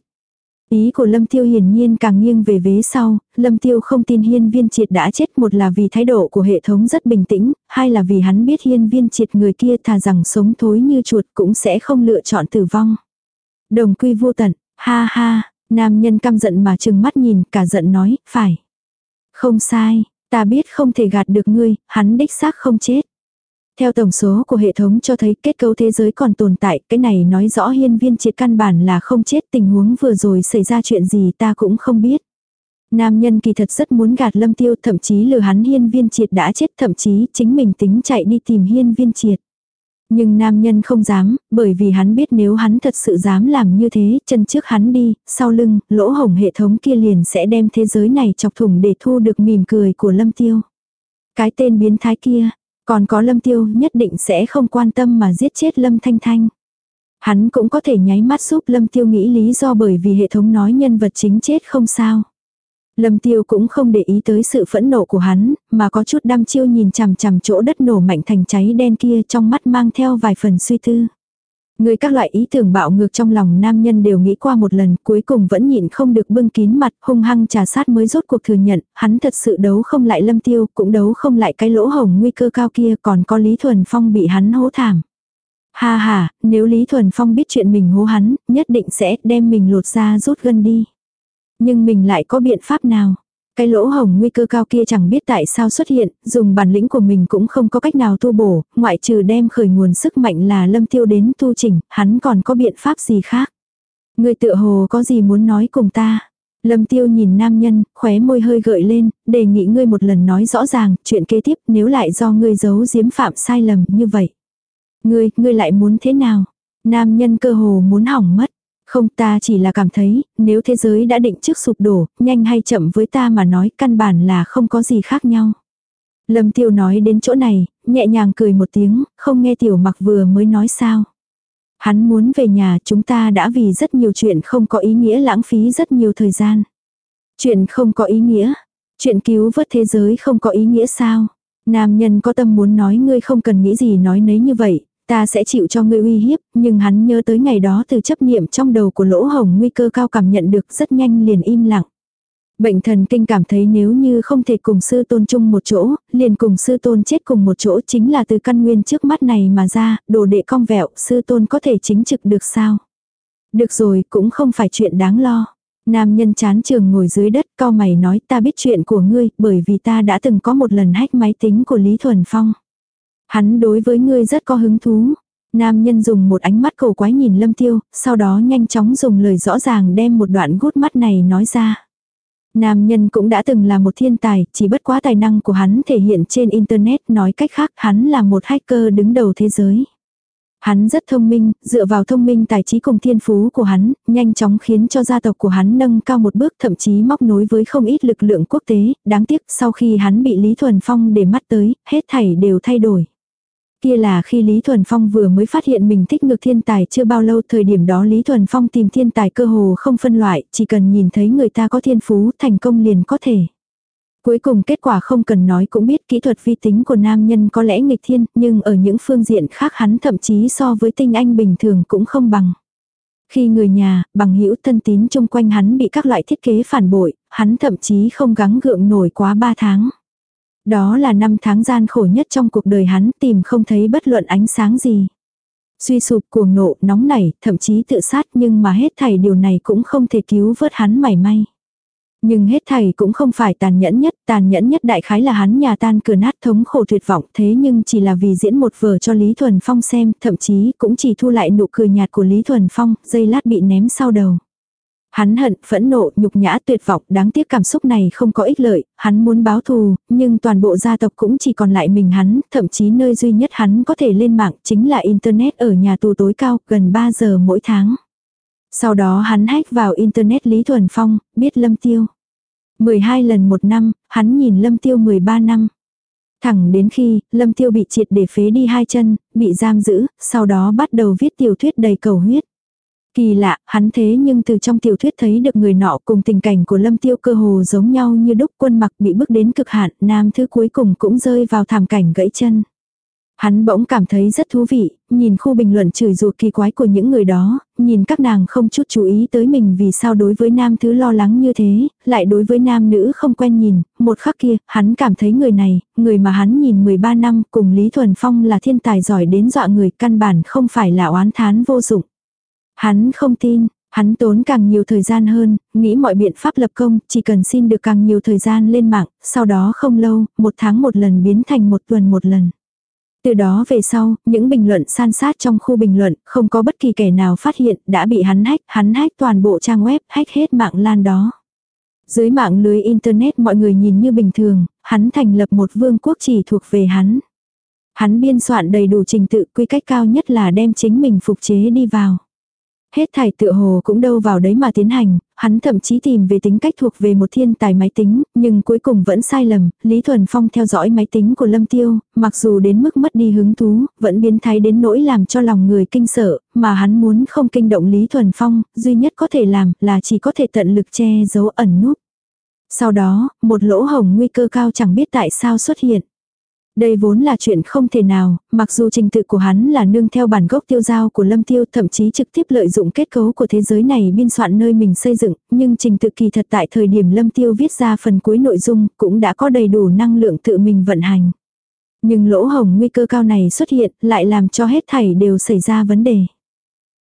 Ý của Lâm Tiêu hiển nhiên càng nghiêng về vế sau, Lâm Tiêu không tin hiên viên triệt đã chết một là vì thái độ của hệ thống rất bình tĩnh, hai là vì hắn biết hiên viên triệt người kia thà rằng sống thối như chuột cũng sẽ không lựa chọn tử vong. Đồng quy vô tận, ha ha, nam nhân căm giận mà trừng mắt nhìn cả giận nói, phải. Không sai, ta biết không thể gạt được ngươi, hắn đích xác không chết. Theo tổng số của hệ thống cho thấy kết cấu thế giới còn tồn tại, cái này nói rõ hiên viên triệt căn bản là không chết tình huống vừa rồi xảy ra chuyện gì ta cũng không biết. Nam nhân kỳ thật rất muốn gạt lâm tiêu thậm chí lừa hắn hiên viên triệt đã chết thậm chí chính mình tính chạy đi tìm hiên viên triệt. Nhưng nam nhân không dám, bởi vì hắn biết nếu hắn thật sự dám làm như thế, chân trước hắn đi, sau lưng, lỗ hổng hệ thống kia liền sẽ đem thế giới này chọc thủng để thu được mỉm cười của lâm tiêu. Cái tên biến thái kia, còn có lâm tiêu nhất định sẽ không quan tâm mà giết chết lâm thanh thanh. Hắn cũng có thể nháy mắt giúp lâm tiêu nghĩ lý do bởi vì hệ thống nói nhân vật chính chết không sao. Lâm tiêu cũng không để ý tới sự phẫn nộ của hắn, mà có chút đăm chiêu nhìn chằm chằm chỗ đất nổ mạnh thành cháy đen kia trong mắt mang theo vài phần suy tư. Người các loại ý tưởng bạo ngược trong lòng nam nhân đều nghĩ qua một lần, cuối cùng vẫn nhịn không được bưng kín mặt, hung hăng trà sát mới rốt cuộc thừa nhận, hắn thật sự đấu không lại lâm tiêu, cũng đấu không lại cái lỗ hồng nguy cơ cao kia, còn có Lý Thuần Phong bị hắn hố thảm. Ha ha, nếu Lý Thuần Phong biết chuyện mình hố hắn, nhất định sẽ đem mình lột ra rút gân đi. Nhưng mình lại có biện pháp nào? Cái lỗ hồng nguy cơ cao kia chẳng biết tại sao xuất hiện, dùng bản lĩnh của mình cũng không có cách nào tu bổ, ngoại trừ đem khởi nguồn sức mạnh là lâm tiêu đến tu chỉnh, hắn còn có biện pháp gì khác. Người tựa hồ có gì muốn nói cùng ta? Lâm tiêu nhìn nam nhân, khóe môi hơi gợi lên, đề nghị ngươi một lần nói rõ ràng, chuyện kế tiếp nếu lại do ngươi giấu giếm phạm sai lầm như vậy. Ngươi, ngươi lại muốn thế nào? Nam nhân cơ hồ muốn hỏng mất. Không ta chỉ là cảm thấy, nếu thế giới đã định trước sụp đổ, nhanh hay chậm với ta mà nói căn bản là không có gì khác nhau. Lâm tiêu nói đến chỗ này, nhẹ nhàng cười một tiếng, không nghe tiểu mặc vừa mới nói sao. Hắn muốn về nhà chúng ta đã vì rất nhiều chuyện không có ý nghĩa lãng phí rất nhiều thời gian. Chuyện không có ý nghĩa. Chuyện cứu vớt thế giới không có ý nghĩa sao. Nam nhân có tâm muốn nói ngươi không cần nghĩ gì nói nấy như vậy, Ta sẽ chịu cho ngươi uy hiếp, nhưng hắn nhớ tới ngày đó từ chấp niệm trong đầu của lỗ hồng nguy cơ cao cảm nhận được rất nhanh liền im lặng. Bệnh thần kinh cảm thấy nếu như không thể cùng sư tôn chung một chỗ, liền cùng sư tôn chết cùng một chỗ chính là từ căn nguyên trước mắt này mà ra, đồ đệ cong vẹo, sư tôn có thể chính trực được sao? Được rồi, cũng không phải chuyện đáng lo. Nam nhân chán trường ngồi dưới đất, cao mày nói ta biết chuyện của ngươi, bởi vì ta đã từng có một lần hách máy tính của Lý Thuần Phong. Hắn đối với ngươi rất có hứng thú. Nam nhân dùng một ánh mắt cầu quái nhìn lâm tiêu, sau đó nhanh chóng dùng lời rõ ràng đem một đoạn gút mắt này nói ra. Nam nhân cũng đã từng là một thiên tài, chỉ bất quá tài năng của hắn thể hiện trên Internet nói cách khác hắn là một hacker đứng đầu thế giới. Hắn rất thông minh, dựa vào thông minh tài trí cùng thiên phú của hắn, nhanh chóng khiến cho gia tộc của hắn nâng cao một bước thậm chí móc nối với không ít lực lượng quốc tế, đáng tiếc sau khi hắn bị Lý Thuần Phong để mắt tới, hết thảy đều thay đổi. Kia là khi Lý Thuần Phong vừa mới phát hiện mình thích ngược thiên tài chưa bao lâu thời điểm đó Lý Thuần Phong tìm thiên tài cơ hồ không phân loại, chỉ cần nhìn thấy người ta có thiên phú thành công liền có thể. Cuối cùng kết quả không cần nói cũng biết kỹ thuật vi tính của nam nhân có lẽ nghịch thiên, nhưng ở những phương diện khác hắn thậm chí so với tinh anh bình thường cũng không bằng. Khi người nhà, bằng hữu thân tín chung quanh hắn bị các loại thiết kế phản bội, hắn thậm chí không gắng gượng nổi quá 3 tháng. Đó là năm tháng gian khổ nhất trong cuộc đời hắn tìm không thấy bất luận ánh sáng gì. Suy sụp cuồng nộ, nóng nảy, thậm chí tự sát nhưng mà hết thảy điều này cũng không thể cứu vớt hắn mảy may. Nhưng hết thảy cũng không phải tàn nhẫn nhất, tàn nhẫn nhất đại khái là hắn nhà tan cửa nát thống khổ tuyệt vọng thế nhưng chỉ là vì diễn một vở cho Lý Thuần Phong xem, thậm chí cũng chỉ thu lại nụ cười nhạt của Lý Thuần Phong, dây lát bị ném sau đầu. Hắn hận, phẫn nộ, nhục nhã tuyệt vọng, đáng tiếc cảm xúc này không có ích lợi, hắn muốn báo thù, nhưng toàn bộ gia tộc cũng chỉ còn lại mình hắn, thậm chí nơi duy nhất hắn có thể lên mạng chính là Internet ở nhà tù tối cao, gần 3 giờ mỗi tháng. Sau đó hắn hack vào Internet Lý Thuần Phong, biết Lâm Tiêu. 12 lần một năm, hắn nhìn Lâm Tiêu 13 năm. Thẳng đến khi, Lâm Tiêu bị triệt để phế đi hai chân, bị giam giữ, sau đó bắt đầu viết tiểu thuyết đầy cầu huyết. Kỳ lạ, hắn thế nhưng từ trong tiểu thuyết thấy được người nọ cùng tình cảnh của lâm tiêu cơ hồ giống nhau như đúc quân mặc bị bước đến cực hạn, nam thứ cuối cùng cũng rơi vào thảm cảnh gãy chân. Hắn bỗng cảm thấy rất thú vị, nhìn khu bình luận chửi rủa kỳ quái của những người đó, nhìn các nàng không chút chú ý tới mình vì sao đối với nam thứ lo lắng như thế, lại đối với nam nữ không quen nhìn, một khắc kia, hắn cảm thấy người này, người mà hắn nhìn 13 năm cùng Lý Thuần Phong là thiên tài giỏi đến dọa người căn bản không phải là oán thán vô dụng. Hắn không tin, Hắn tốn càng nhiều thời gian hơn, nghĩ mọi biện pháp lập công, chỉ cần xin được càng nhiều thời gian lên mạng, sau đó không lâu, một tháng một lần biến thành một tuần một lần. Từ đó về sau, những bình luận san sát trong khu bình luận, không có bất kỳ kẻ nào phát hiện, đã bị hắn hách hắn hách toàn bộ trang web, hách hết mạng lan đó. Dưới mạng lưới internet mọi người nhìn như bình thường, hắn thành lập một vương quốc chỉ thuộc về hắn. Hắn biên soạn đầy đủ trình tự quy cách cao nhất là đem chính mình phục chế đi vào. Hết thải tựa hồ cũng đâu vào đấy mà tiến hành, hắn thậm chí tìm về tính cách thuộc về một thiên tài máy tính, nhưng cuối cùng vẫn sai lầm, Lý Thuần Phong theo dõi máy tính của Lâm Tiêu, mặc dù đến mức mất đi hứng thú, vẫn biến thái đến nỗi làm cho lòng người kinh sợ, mà hắn muốn không kinh động Lý Thuần Phong, duy nhất có thể làm là chỉ có thể tận lực che giấu ẩn núp. Sau đó, một lỗ hổng nguy cơ cao chẳng biết tại sao xuất hiện. Đây vốn là chuyện không thể nào, mặc dù trình tự của hắn là nương theo bản gốc tiêu giao của lâm tiêu thậm chí trực tiếp lợi dụng kết cấu của thế giới này biên soạn nơi mình xây dựng, nhưng trình tự kỳ thật tại thời điểm lâm tiêu viết ra phần cuối nội dung cũng đã có đầy đủ năng lượng tự mình vận hành. Nhưng lỗ hồng nguy cơ cao này xuất hiện lại làm cho hết thảy đều xảy ra vấn đề.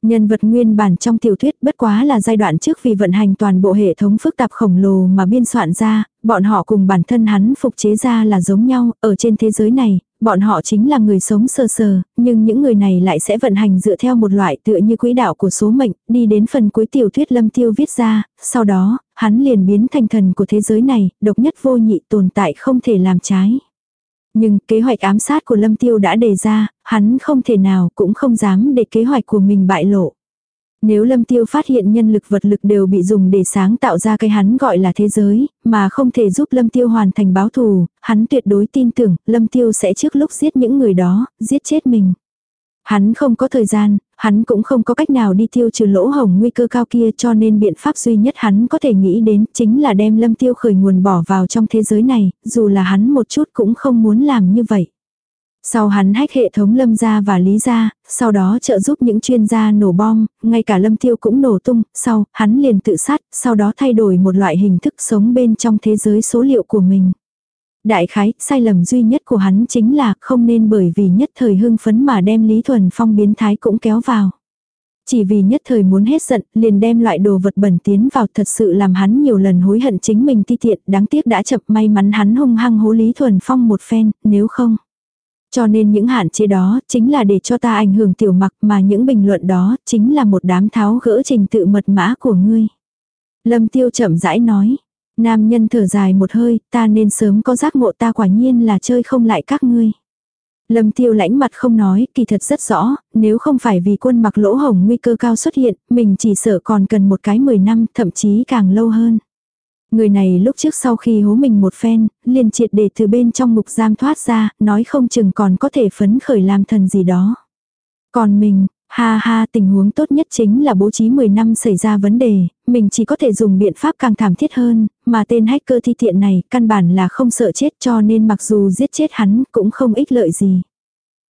Nhân vật nguyên bản trong tiểu thuyết bất quá là giai đoạn trước vì vận hành toàn bộ hệ thống phức tạp khổng lồ mà biên soạn ra, bọn họ cùng bản thân hắn phục chế ra là giống nhau, ở trên thế giới này, bọn họ chính là người sống sơ sờ, nhưng những người này lại sẽ vận hành dựa theo một loại tựa như quỹ đạo của số mệnh, đi đến phần cuối tiểu thuyết lâm tiêu viết ra, sau đó, hắn liền biến thành thần của thế giới này, độc nhất vô nhị tồn tại không thể làm trái. Nhưng kế hoạch ám sát của Lâm Tiêu đã đề ra, hắn không thể nào cũng không dám để kế hoạch của mình bại lộ. Nếu Lâm Tiêu phát hiện nhân lực vật lực đều bị dùng để sáng tạo ra cái hắn gọi là thế giới, mà không thể giúp Lâm Tiêu hoàn thành báo thù, hắn tuyệt đối tin tưởng Lâm Tiêu sẽ trước lúc giết những người đó, giết chết mình. Hắn không có thời gian, hắn cũng không có cách nào đi tiêu trừ lỗ hổng nguy cơ cao kia cho nên biện pháp duy nhất hắn có thể nghĩ đến chính là đem lâm tiêu khởi nguồn bỏ vào trong thế giới này, dù là hắn một chút cũng không muốn làm như vậy. Sau hắn hách hệ thống lâm gia và lý gia, sau đó trợ giúp những chuyên gia nổ bom, ngay cả lâm tiêu cũng nổ tung, sau, hắn liền tự sát, sau đó thay đổi một loại hình thức sống bên trong thế giới số liệu của mình. Đại khái, sai lầm duy nhất của hắn chính là không nên bởi vì nhất thời hưng phấn mà đem Lý Thuần Phong biến thái cũng kéo vào. Chỉ vì nhất thời muốn hết giận, liền đem loại đồ vật bẩn tiến vào thật sự làm hắn nhiều lần hối hận chính mình ti tiện, đáng tiếc đã chậm may mắn hắn hung hăng hố Lý Thuần Phong một phen, nếu không. Cho nên những hạn chế đó chính là để cho ta ảnh hưởng tiểu mặc mà những bình luận đó chính là một đám tháo gỡ trình tự mật mã của ngươi. Lâm tiêu chậm rãi nói, Nam nhân thở dài một hơi, ta nên sớm có giác ngộ ta quả nhiên là chơi không lại các ngươi. Lâm tiêu lãnh mặt không nói, kỳ thật rất rõ, nếu không phải vì quân mặc lỗ hồng nguy cơ cao xuất hiện, mình chỉ sợ còn cần một cái 10 năm, thậm chí càng lâu hơn. Người này lúc trước sau khi hố mình một phen, liền triệt để từ bên trong ngục giam thoát ra, nói không chừng còn có thể phấn khởi làm thần gì đó. Còn mình, Ha ha tình huống tốt nhất chính là bố trí 10 năm xảy ra vấn đề, mình chỉ có thể dùng biện pháp càng thảm thiết hơn, mà tên hacker thi tiện này căn bản là không sợ chết cho nên mặc dù giết chết hắn cũng không ích lợi gì.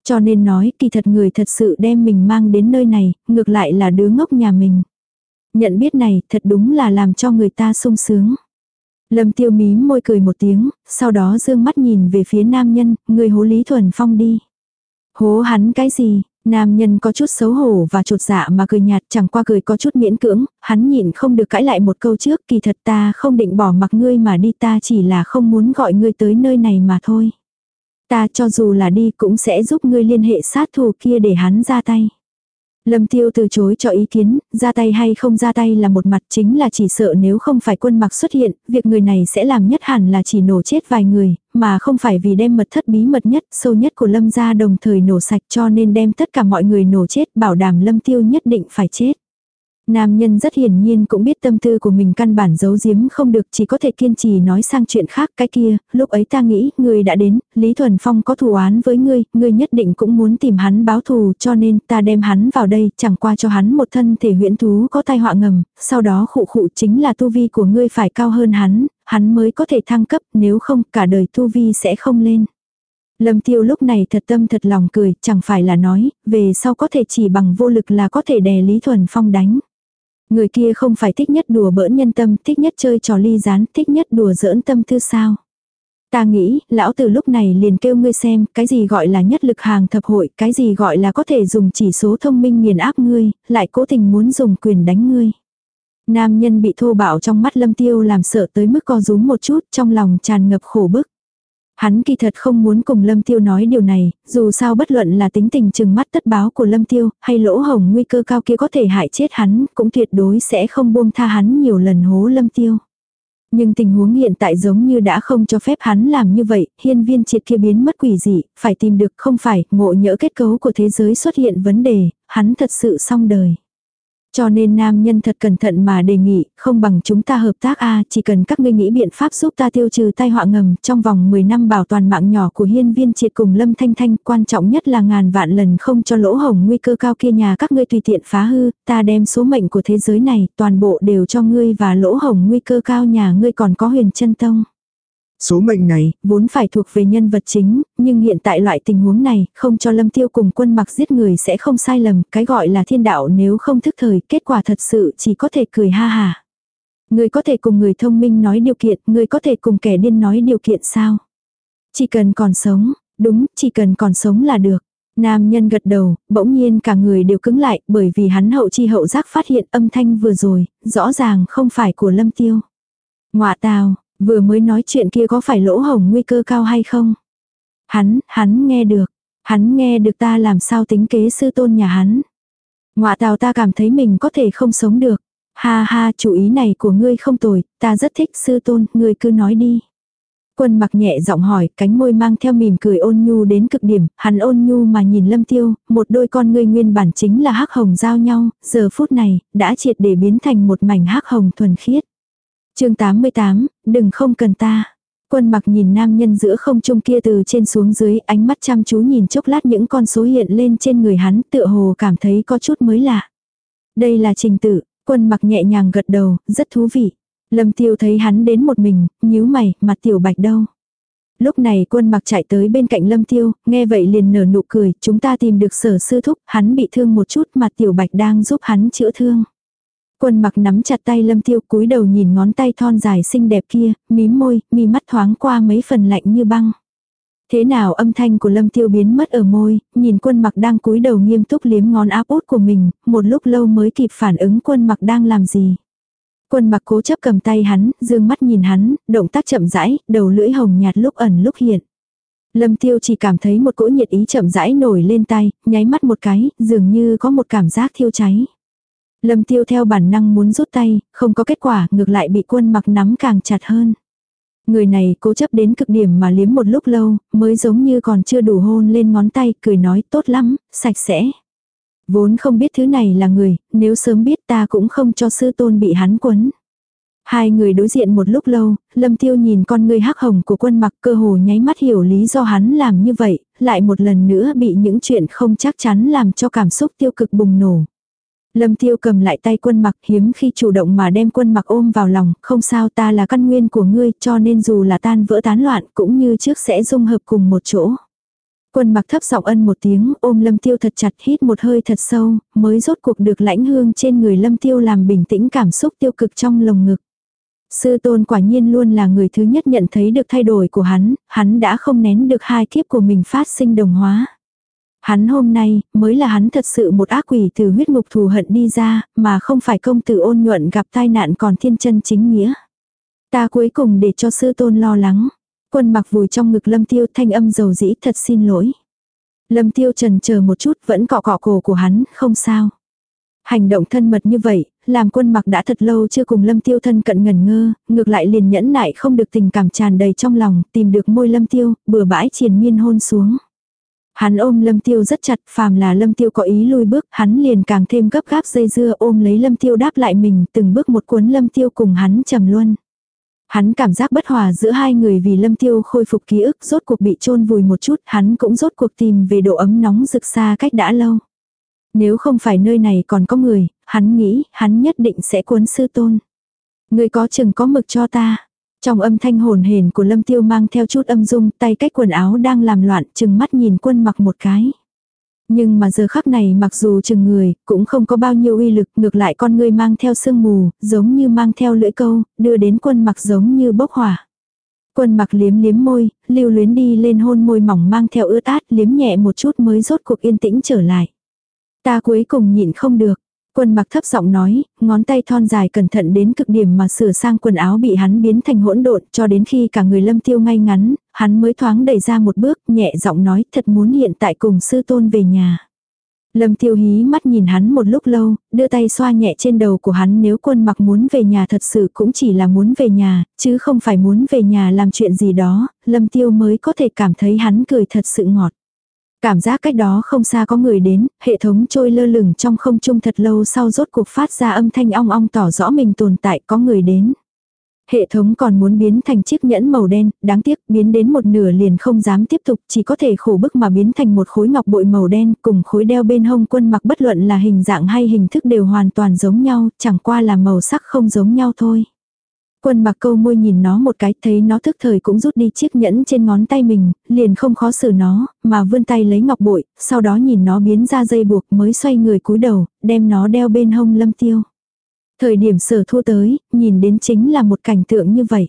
Cho nên nói kỳ thật người thật sự đem mình mang đến nơi này, ngược lại là đứa ngốc nhà mình. Nhận biết này thật đúng là làm cho người ta sung sướng. Lâm tiêu mím môi cười một tiếng, sau đó dương mắt nhìn về phía nam nhân, người hố Lý Thuần Phong đi. Hố hắn cái gì, Nam nhân có chút xấu hổ và trột dạ mà cười nhạt chẳng qua cười có chút miễn cưỡng, hắn nhịn không được cãi lại một câu trước kỳ thật ta không định bỏ mặc ngươi mà đi ta chỉ là không muốn gọi ngươi tới nơi này mà thôi. Ta cho dù là đi cũng sẽ giúp ngươi liên hệ sát thủ kia để hắn ra tay. Lâm tiêu từ chối cho ý kiến, ra tay hay không ra tay là một mặt chính là chỉ sợ nếu không phải quân mặc xuất hiện, việc người này sẽ làm nhất hẳn là chỉ nổ chết vài người, mà không phải vì đem mật thất bí mật nhất, sâu nhất của lâm gia đồng thời nổ sạch cho nên đem tất cả mọi người nổ chết, bảo đảm lâm tiêu nhất định phải chết. Nam nhân rất hiển nhiên cũng biết tâm tư của mình căn bản giấu giếm không được chỉ có thể kiên trì nói sang chuyện khác cái kia, lúc ấy ta nghĩ, người đã đến, Lý Thuần Phong có thù oán với ngươi, ngươi nhất định cũng muốn tìm hắn báo thù cho nên ta đem hắn vào đây, chẳng qua cho hắn một thân thể huyễn thú có tai họa ngầm, sau đó khụ khụ chính là tu vi của ngươi phải cao hơn hắn, hắn mới có thể thăng cấp, nếu không cả đời tu vi sẽ không lên. Lâm tiêu lúc này thật tâm thật lòng cười, chẳng phải là nói, về sau có thể chỉ bằng vô lực là có thể đè Lý Thuần Phong đánh. Người kia không phải thích nhất đùa bỡn nhân tâm, thích nhất chơi trò ly rán, thích nhất đùa giỡn tâm tư sao. Ta nghĩ, lão từ lúc này liền kêu ngươi xem, cái gì gọi là nhất lực hàng thập hội, cái gì gọi là có thể dùng chỉ số thông minh nghiền áp ngươi, lại cố tình muốn dùng quyền đánh ngươi. Nam nhân bị thô bạo trong mắt lâm tiêu làm sợ tới mức co rúm một chút, trong lòng tràn ngập khổ bức. Hắn kỳ thật không muốn cùng Lâm Tiêu nói điều này, dù sao bất luận là tính tình chừng mắt tất báo của Lâm Tiêu, hay lỗ hồng nguy cơ cao kia có thể hại chết hắn, cũng tuyệt đối sẽ không buông tha hắn nhiều lần hố Lâm Tiêu. Nhưng tình huống hiện tại giống như đã không cho phép hắn làm như vậy, hiên viên triệt kia biến mất quỷ dị, phải tìm được không phải, ngộ nhỡ kết cấu của thế giới xuất hiện vấn đề, hắn thật sự xong đời. Cho nên nam nhân thật cẩn thận mà đề nghị, không bằng chúng ta hợp tác a chỉ cần các ngươi nghĩ biện pháp giúp ta tiêu trừ tai họa ngầm trong vòng 10 năm bảo toàn mạng nhỏ của hiên viên triệt cùng lâm thanh thanh, quan trọng nhất là ngàn vạn lần không cho lỗ hồng nguy cơ cao kia nhà các ngươi tùy tiện phá hư, ta đem số mệnh của thế giới này toàn bộ đều cho ngươi và lỗ hồng nguy cơ cao nhà ngươi còn có huyền chân tông. Số mệnh này, vốn phải thuộc về nhân vật chính, nhưng hiện tại loại tình huống này, không cho lâm tiêu cùng quân mặc giết người sẽ không sai lầm, cái gọi là thiên đạo nếu không thức thời, kết quả thật sự chỉ có thể cười ha hà. Người có thể cùng người thông minh nói điều kiện, người có thể cùng kẻ điên nói điều kiện sao? Chỉ cần còn sống, đúng, chỉ cần còn sống là được. Nam nhân gật đầu, bỗng nhiên cả người đều cứng lại bởi vì hắn hậu chi hậu giác phát hiện âm thanh vừa rồi, rõ ràng không phải của lâm tiêu. Ngoạ tào, Vừa mới nói chuyện kia có phải lỗ hổng nguy cơ cao hay không? Hắn, hắn nghe được. Hắn nghe được ta làm sao tính kế sư tôn nhà hắn. Ngoạ tào ta cảm thấy mình có thể không sống được. Ha ha, chủ ý này của ngươi không tồi, ta rất thích sư tôn, ngươi cứ nói đi. Quân mặc nhẹ giọng hỏi, cánh môi mang theo mỉm cười ôn nhu đến cực điểm, hắn ôn nhu mà nhìn lâm tiêu, một đôi con ngươi nguyên bản chính là hắc hồng giao nhau, giờ phút này, đã triệt để biến thành một mảnh hắc hồng thuần khiết chương 88, đừng không cần ta. Quân mặc nhìn nam nhân giữa không trung kia từ trên xuống dưới ánh mắt chăm chú nhìn chốc lát những con số hiện lên trên người hắn tựa hồ cảm thấy có chút mới lạ. Đây là trình tự, quân mặc nhẹ nhàng gật đầu, rất thú vị. Lâm tiêu thấy hắn đến một mình, nhíu mày, mặt tiểu bạch đâu. Lúc này quân mặc chạy tới bên cạnh lâm tiêu, nghe vậy liền nở nụ cười, chúng ta tìm được sở sư thúc, hắn bị thương một chút, mặt tiểu bạch đang giúp hắn chữa thương. Quân mặc nắm chặt tay lâm tiêu cúi đầu nhìn ngón tay thon dài xinh đẹp kia, mím môi, mi mắt thoáng qua mấy phần lạnh như băng. Thế nào âm thanh của lâm tiêu biến mất ở môi, nhìn quân mặc đang cúi đầu nghiêm túc liếm ngón áp út của mình, một lúc lâu mới kịp phản ứng quân mặc đang làm gì. Quân mặc cố chấp cầm tay hắn, dương mắt nhìn hắn, động tác chậm rãi, đầu lưỡi hồng nhạt lúc ẩn lúc hiện. Lâm tiêu chỉ cảm thấy một cỗ nhiệt ý chậm rãi nổi lên tay, nháy mắt một cái, dường như có một cảm giác thiêu cháy. Lâm tiêu theo bản năng muốn rút tay, không có kết quả, ngược lại bị quân mặc nắm càng chặt hơn. Người này cố chấp đến cực điểm mà liếm một lúc lâu, mới giống như còn chưa đủ hôn lên ngón tay, cười nói tốt lắm, sạch sẽ. Vốn không biết thứ này là người, nếu sớm biết ta cũng không cho sư tôn bị hắn quấn. Hai người đối diện một lúc lâu, lâm tiêu nhìn con người hắc hồng của quân mặc cơ hồ nháy mắt hiểu lý do hắn làm như vậy, lại một lần nữa bị những chuyện không chắc chắn làm cho cảm xúc tiêu cực bùng nổ. Lâm tiêu cầm lại tay quân mặc hiếm khi chủ động mà đem quân mặc ôm vào lòng, không sao ta là căn nguyên của ngươi cho nên dù là tan vỡ tán loạn cũng như trước sẽ dung hợp cùng một chỗ. Quân mặc thấp giọng ân một tiếng ôm lâm tiêu thật chặt hít một hơi thật sâu, mới rốt cuộc được lãnh hương trên người lâm tiêu làm bình tĩnh cảm xúc tiêu cực trong lồng ngực. Sư tôn quả nhiên luôn là người thứ nhất nhận thấy được thay đổi của hắn, hắn đã không nén được hai kiếp của mình phát sinh đồng hóa. Hắn hôm nay, mới là hắn thật sự một ác quỷ từ huyết ngục thù hận đi ra, mà không phải công tử ôn nhuận gặp tai nạn còn thiên chân chính nghĩa. Ta cuối cùng để cho sư tôn lo lắng. Quân mặc vùi trong ngực lâm tiêu thanh âm dầu dĩ thật xin lỗi. Lâm tiêu trần chờ một chút vẫn cọ cọ cổ của hắn, không sao. Hành động thân mật như vậy, làm quân mặc đã thật lâu chưa cùng lâm tiêu thân cận ngần ngơ, ngược lại liền nhẫn nại không được tình cảm tràn đầy trong lòng, tìm được môi lâm tiêu, bừa bãi triền miên hôn xuống. Hắn ôm lâm tiêu rất chặt, phàm là lâm tiêu có ý lui bước, hắn liền càng thêm gấp gáp dây dưa ôm lấy lâm tiêu đáp lại mình, từng bước một cuốn lâm tiêu cùng hắn trầm luân. Hắn cảm giác bất hòa giữa hai người vì lâm tiêu khôi phục ký ức rốt cuộc bị chôn vùi một chút, hắn cũng rốt cuộc tìm về độ ấm nóng rực xa cách đã lâu. Nếu không phải nơi này còn có người, hắn nghĩ hắn nhất định sẽ cuốn sư tôn. Người có chừng có mực cho ta. Trong âm thanh hồn hển của Lâm Tiêu mang theo chút âm dung, tay cách quần áo đang làm loạn, chừng mắt nhìn quân mặc một cái. Nhưng mà giờ khắc này mặc dù chừng người, cũng không có bao nhiêu uy lực, ngược lại con người mang theo sương mù, giống như mang theo lưỡi câu, đưa đến quân mặc giống như bốc hỏa. Quân mặc liếm liếm môi, lưu luyến đi lên hôn môi mỏng mang theo ướt át, liếm nhẹ một chút mới rốt cuộc yên tĩnh trở lại. Ta cuối cùng nhịn không được. Quân mặc thấp giọng nói, ngón tay thon dài cẩn thận đến cực điểm mà sửa sang quần áo bị hắn biến thành hỗn độn cho đến khi cả người lâm tiêu ngay ngắn, hắn mới thoáng đẩy ra một bước nhẹ giọng nói thật muốn hiện tại cùng sư tôn về nhà. Lâm tiêu hí mắt nhìn hắn một lúc lâu, đưa tay xoa nhẹ trên đầu của hắn nếu quân mặc muốn về nhà thật sự cũng chỉ là muốn về nhà, chứ không phải muốn về nhà làm chuyện gì đó, lâm tiêu mới có thể cảm thấy hắn cười thật sự ngọt. Cảm giác cách đó không xa có người đến, hệ thống trôi lơ lửng trong không trung thật lâu sau rốt cuộc phát ra âm thanh ong ong tỏ rõ mình tồn tại có người đến. Hệ thống còn muốn biến thành chiếc nhẫn màu đen, đáng tiếc biến đến một nửa liền không dám tiếp tục, chỉ có thể khổ bức mà biến thành một khối ngọc bội màu đen cùng khối đeo bên hông quân mặc bất luận là hình dạng hay hình thức đều hoàn toàn giống nhau, chẳng qua là màu sắc không giống nhau thôi. Quân mặc câu môi nhìn nó một cái, thấy nó thức thời cũng rút đi chiếc nhẫn trên ngón tay mình, liền không khó xử nó, mà vươn tay lấy ngọc bội, sau đó nhìn nó biến ra dây buộc mới xoay người cúi đầu, đem nó đeo bên hông lâm tiêu. Thời điểm sở thu tới, nhìn đến chính là một cảnh tượng như vậy.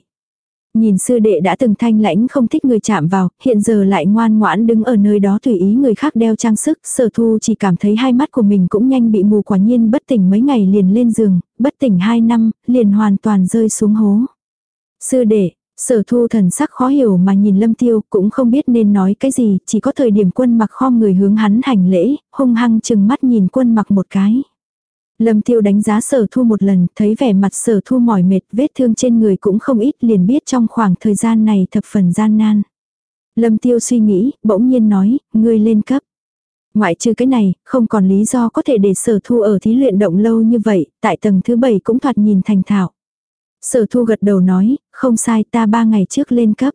Nhìn sư đệ đã từng thanh lãnh không thích người chạm vào, hiện giờ lại ngoan ngoãn đứng ở nơi đó tùy ý người khác đeo trang sức, sở thu chỉ cảm thấy hai mắt của mình cũng nhanh bị mù quả nhiên bất tỉnh mấy ngày liền lên giường, bất tỉnh hai năm, liền hoàn toàn rơi xuống hố. Sư đệ, sở thu thần sắc khó hiểu mà nhìn lâm tiêu cũng không biết nên nói cái gì, chỉ có thời điểm quân mặc khom người hướng hắn hành lễ, hung hăng chừng mắt nhìn quân mặc một cái. Lâm tiêu đánh giá sở thu một lần, thấy vẻ mặt sở thu mỏi mệt, vết thương trên người cũng không ít liền biết trong khoảng thời gian này thập phần gian nan. Lâm tiêu suy nghĩ, bỗng nhiên nói, ngươi lên cấp. Ngoại trừ cái này, không còn lý do có thể để sở thu ở thí luyện động lâu như vậy, tại tầng thứ bảy cũng thoạt nhìn thành thạo. Sở thu gật đầu nói, không sai ta ba ngày trước lên cấp.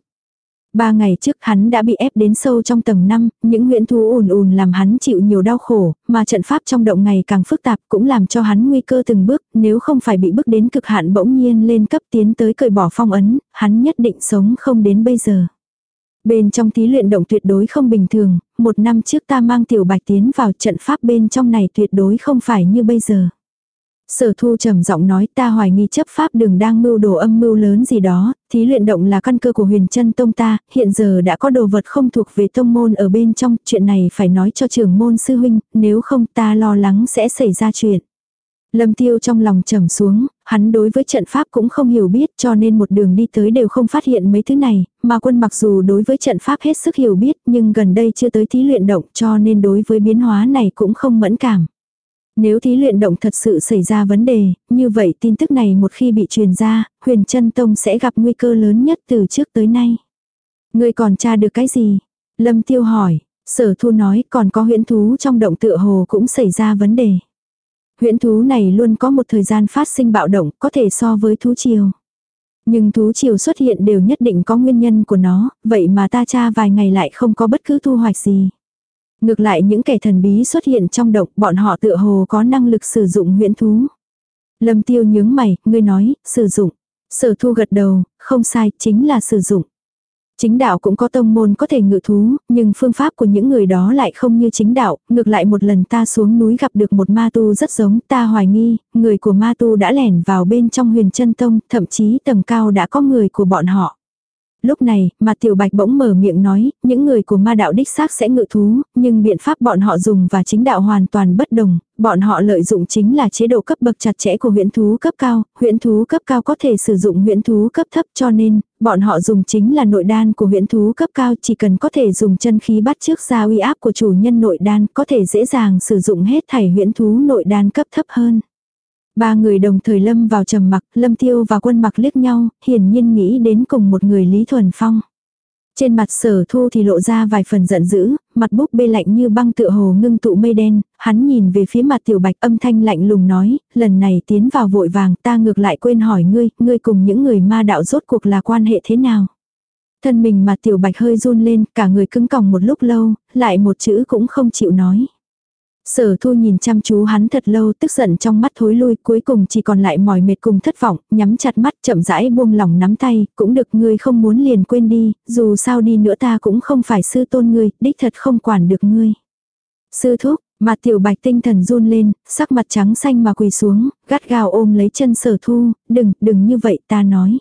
Ba ngày trước hắn đã bị ép đến sâu trong tầng 5, những huyễn thú ùn ùn làm hắn chịu nhiều đau khổ, mà trận pháp trong động ngày càng phức tạp cũng làm cho hắn nguy cơ từng bước, nếu không phải bị bức đến cực hạn bỗng nhiên lên cấp tiến tới cởi bỏ phong ấn, hắn nhất định sống không đến bây giờ. Bên trong thí luyện động tuyệt đối không bình thường, một năm trước ta mang tiểu bạch tiến vào trận pháp bên trong này tuyệt đối không phải như bây giờ. Sở thu trầm giọng nói ta hoài nghi chấp pháp đường đang mưu đồ âm mưu lớn gì đó, thí luyện động là căn cơ của huyền chân tông ta, hiện giờ đã có đồ vật không thuộc về tông môn ở bên trong, chuyện này phải nói cho trưởng môn sư huynh, nếu không ta lo lắng sẽ xảy ra chuyện. Lâm tiêu trong lòng trầm xuống, hắn đối với trận pháp cũng không hiểu biết cho nên một đường đi tới đều không phát hiện mấy thứ này, mà quân mặc dù đối với trận pháp hết sức hiểu biết nhưng gần đây chưa tới thí luyện động cho nên đối với biến hóa này cũng không mẫn cảm. Nếu thí luyện động thật sự xảy ra vấn đề, như vậy tin tức này một khi bị truyền ra, huyền chân tông sẽ gặp nguy cơ lớn nhất từ trước tới nay. Người còn tra được cái gì? Lâm tiêu hỏi, sở thu nói còn có huyễn thú trong động tựa hồ cũng xảy ra vấn đề. Huyễn thú này luôn có một thời gian phát sinh bạo động có thể so với thú triều. Nhưng thú triều xuất hiện đều nhất định có nguyên nhân của nó, vậy mà ta tra vài ngày lại không có bất cứ thu hoạch gì. Ngược lại những kẻ thần bí xuất hiện trong động, bọn họ tựa hồ có năng lực sử dụng huyễn thú. Lâm tiêu nhướng mày, ngươi nói, sử dụng. Sở thu gật đầu, không sai, chính là sử dụng. Chính đạo cũng có tông môn có thể ngự thú, nhưng phương pháp của những người đó lại không như chính đạo, ngược lại một lần ta xuống núi gặp được một ma tu rất giống, ta hoài nghi, người của ma tu đã lẻn vào bên trong huyền chân tông, thậm chí tầng cao đã có người của bọn họ. Lúc này, mà tiểu bạch bỗng mở miệng nói, những người của ma đạo đích xác sẽ ngự thú, nhưng biện pháp bọn họ dùng và chính đạo hoàn toàn bất đồng, bọn họ lợi dụng chính là chế độ cấp bậc chặt chẽ của huyễn thú cấp cao, huyễn thú cấp cao có thể sử dụng huyễn thú cấp thấp cho nên, bọn họ dùng chính là nội đan của huyễn thú cấp cao. Chỉ cần có thể dùng chân khí bắt trước ra uy áp của chủ nhân nội đan có thể dễ dàng sử dụng hết thảy huyễn thú nội đan cấp thấp hơn. Ba người đồng thời lâm vào trầm mặc, lâm tiêu và quân mặc liếc nhau, hiển nhiên nghĩ đến cùng một người Lý Thuần Phong. Trên mặt sở thu thì lộ ra vài phần giận dữ, mặt búp bê lạnh như băng tựa hồ ngưng tụ mây đen, hắn nhìn về phía mặt tiểu bạch âm thanh lạnh lùng nói, lần này tiến vào vội vàng ta ngược lại quên hỏi ngươi, ngươi cùng những người ma đạo rốt cuộc là quan hệ thế nào. Thân mình mặt tiểu bạch hơi run lên, cả người cứng còng một lúc lâu, lại một chữ cũng không chịu nói. Sở thu nhìn chăm chú hắn thật lâu tức giận trong mắt thối lui cuối cùng chỉ còn lại mỏi mệt cùng thất vọng, nhắm chặt mắt chậm rãi buông lỏng nắm tay, cũng được ngươi không muốn liền quên đi, dù sao đi nữa ta cũng không phải sư tôn ngươi, đích thật không quản được ngươi. Sư thúc, mặt tiểu bạch tinh thần run lên, sắc mặt trắng xanh mà quỳ xuống, gắt gao ôm lấy chân sở thu, đừng, đừng như vậy ta nói.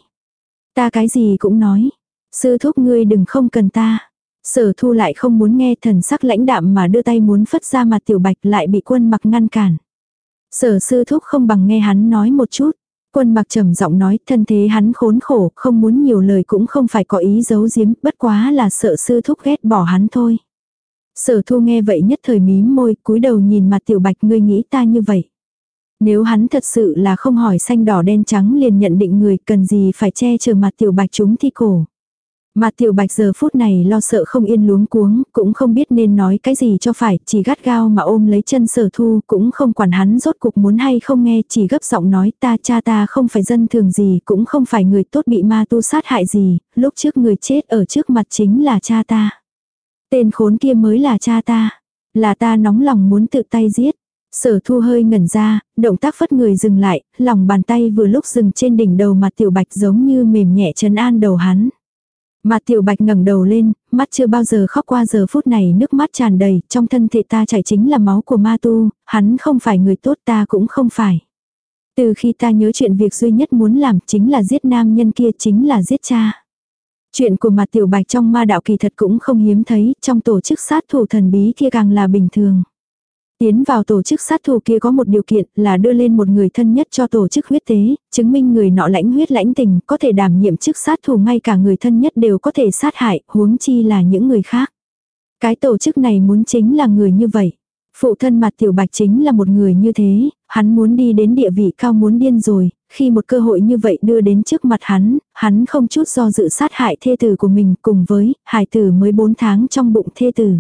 Ta cái gì cũng nói. Sư thúc ngươi đừng không cần ta. Sở thu lại không muốn nghe thần sắc lãnh đạm mà đưa tay muốn phất ra mặt tiểu bạch lại bị quân mặc ngăn cản. Sở sư thúc không bằng nghe hắn nói một chút. Quân mặc trầm giọng nói thân thế hắn khốn khổ, không muốn nhiều lời cũng không phải có ý giấu giếm, bất quá là sợ sư thúc ghét bỏ hắn thôi. Sở thu nghe vậy nhất thời mím môi, cúi đầu nhìn mặt tiểu bạch ngươi nghĩ ta như vậy. Nếu hắn thật sự là không hỏi xanh đỏ đen trắng liền nhận định người cần gì phải che chở mặt tiểu bạch chúng thi cổ. Mà tiểu bạch giờ phút này lo sợ không yên luống cuống, cũng không biết nên nói cái gì cho phải, chỉ gắt gao mà ôm lấy chân sở thu, cũng không quản hắn rốt cục muốn hay không nghe, chỉ gấp giọng nói ta cha ta không phải dân thường gì, cũng không phải người tốt bị ma tu sát hại gì, lúc trước người chết ở trước mặt chính là cha ta. Tên khốn kia mới là cha ta, là ta nóng lòng muốn tự tay giết. Sở thu hơi ngẩn ra, động tác phất người dừng lại, lòng bàn tay vừa lúc dừng trên đỉnh đầu mặt tiểu bạch giống như mềm nhẹ trấn an đầu hắn. Mà tiểu bạch ngẩng đầu lên, mắt chưa bao giờ khóc qua giờ phút này nước mắt tràn đầy, trong thân thể ta chảy chính là máu của ma tu, hắn không phải người tốt ta cũng không phải. Từ khi ta nhớ chuyện việc duy nhất muốn làm chính là giết nam nhân kia chính là giết cha. Chuyện của mặt tiểu bạch trong ma đạo kỳ thật cũng không hiếm thấy, trong tổ chức sát thủ thần bí kia càng là bình thường. Tiến vào tổ chức sát thủ kia có một điều kiện là đưa lên một người thân nhất cho tổ chức huyết tế, chứng minh người nọ lãnh huyết lãnh tình, có thể đảm nhiệm chức sát thủ ngay cả người thân nhất đều có thể sát hại, huống chi là những người khác. Cái tổ chức này muốn chính là người như vậy. Phụ thân mặt tiểu bạch chính là một người như thế, hắn muốn đi đến địa vị cao muốn điên rồi, khi một cơ hội như vậy đưa đến trước mặt hắn, hắn không chút do dự sát hại thê tử của mình cùng với hải tử mới 4 tháng trong bụng thê tử.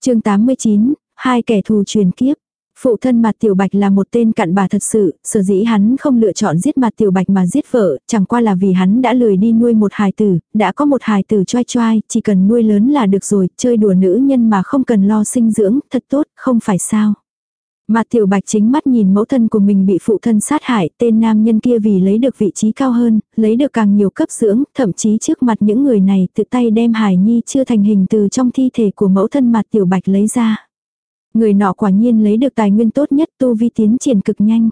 chương 89, hai kẻ thù truyền kiếp. Phụ thân mặt tiểu bạch là một tên cặn bà thật sự, sở dĩ hắn không lựa chọn giết mặt tiểu bạch mà giết vợ, chẳng qua là vì hắn đã lười đi nuôi một hài tử, đã có một hài tử choai choai, chỉ cần nuôi lớn là được rồi, chơi đùa nữ nhân mà không cần lo sinh dưỡng, thật tốt, không phải sao. Mặt tiểu bạch chính mắt nhìn mẫu thân của mình bị phụ thân sát hại, tên nam nhân kia vì lấy được vị trí cao hơn, lấy được càng nhiều cấp dưỡng, thậm chí trước mặt những người này tự tay đem hài nhi chưa thành hình từ trong thi thể của mẫu thân mặt tiểu bạch lấy ra. Người nọ quả nhiên lấy được tài nguyên tốt nhất tu vi tiến triển cực nhanh.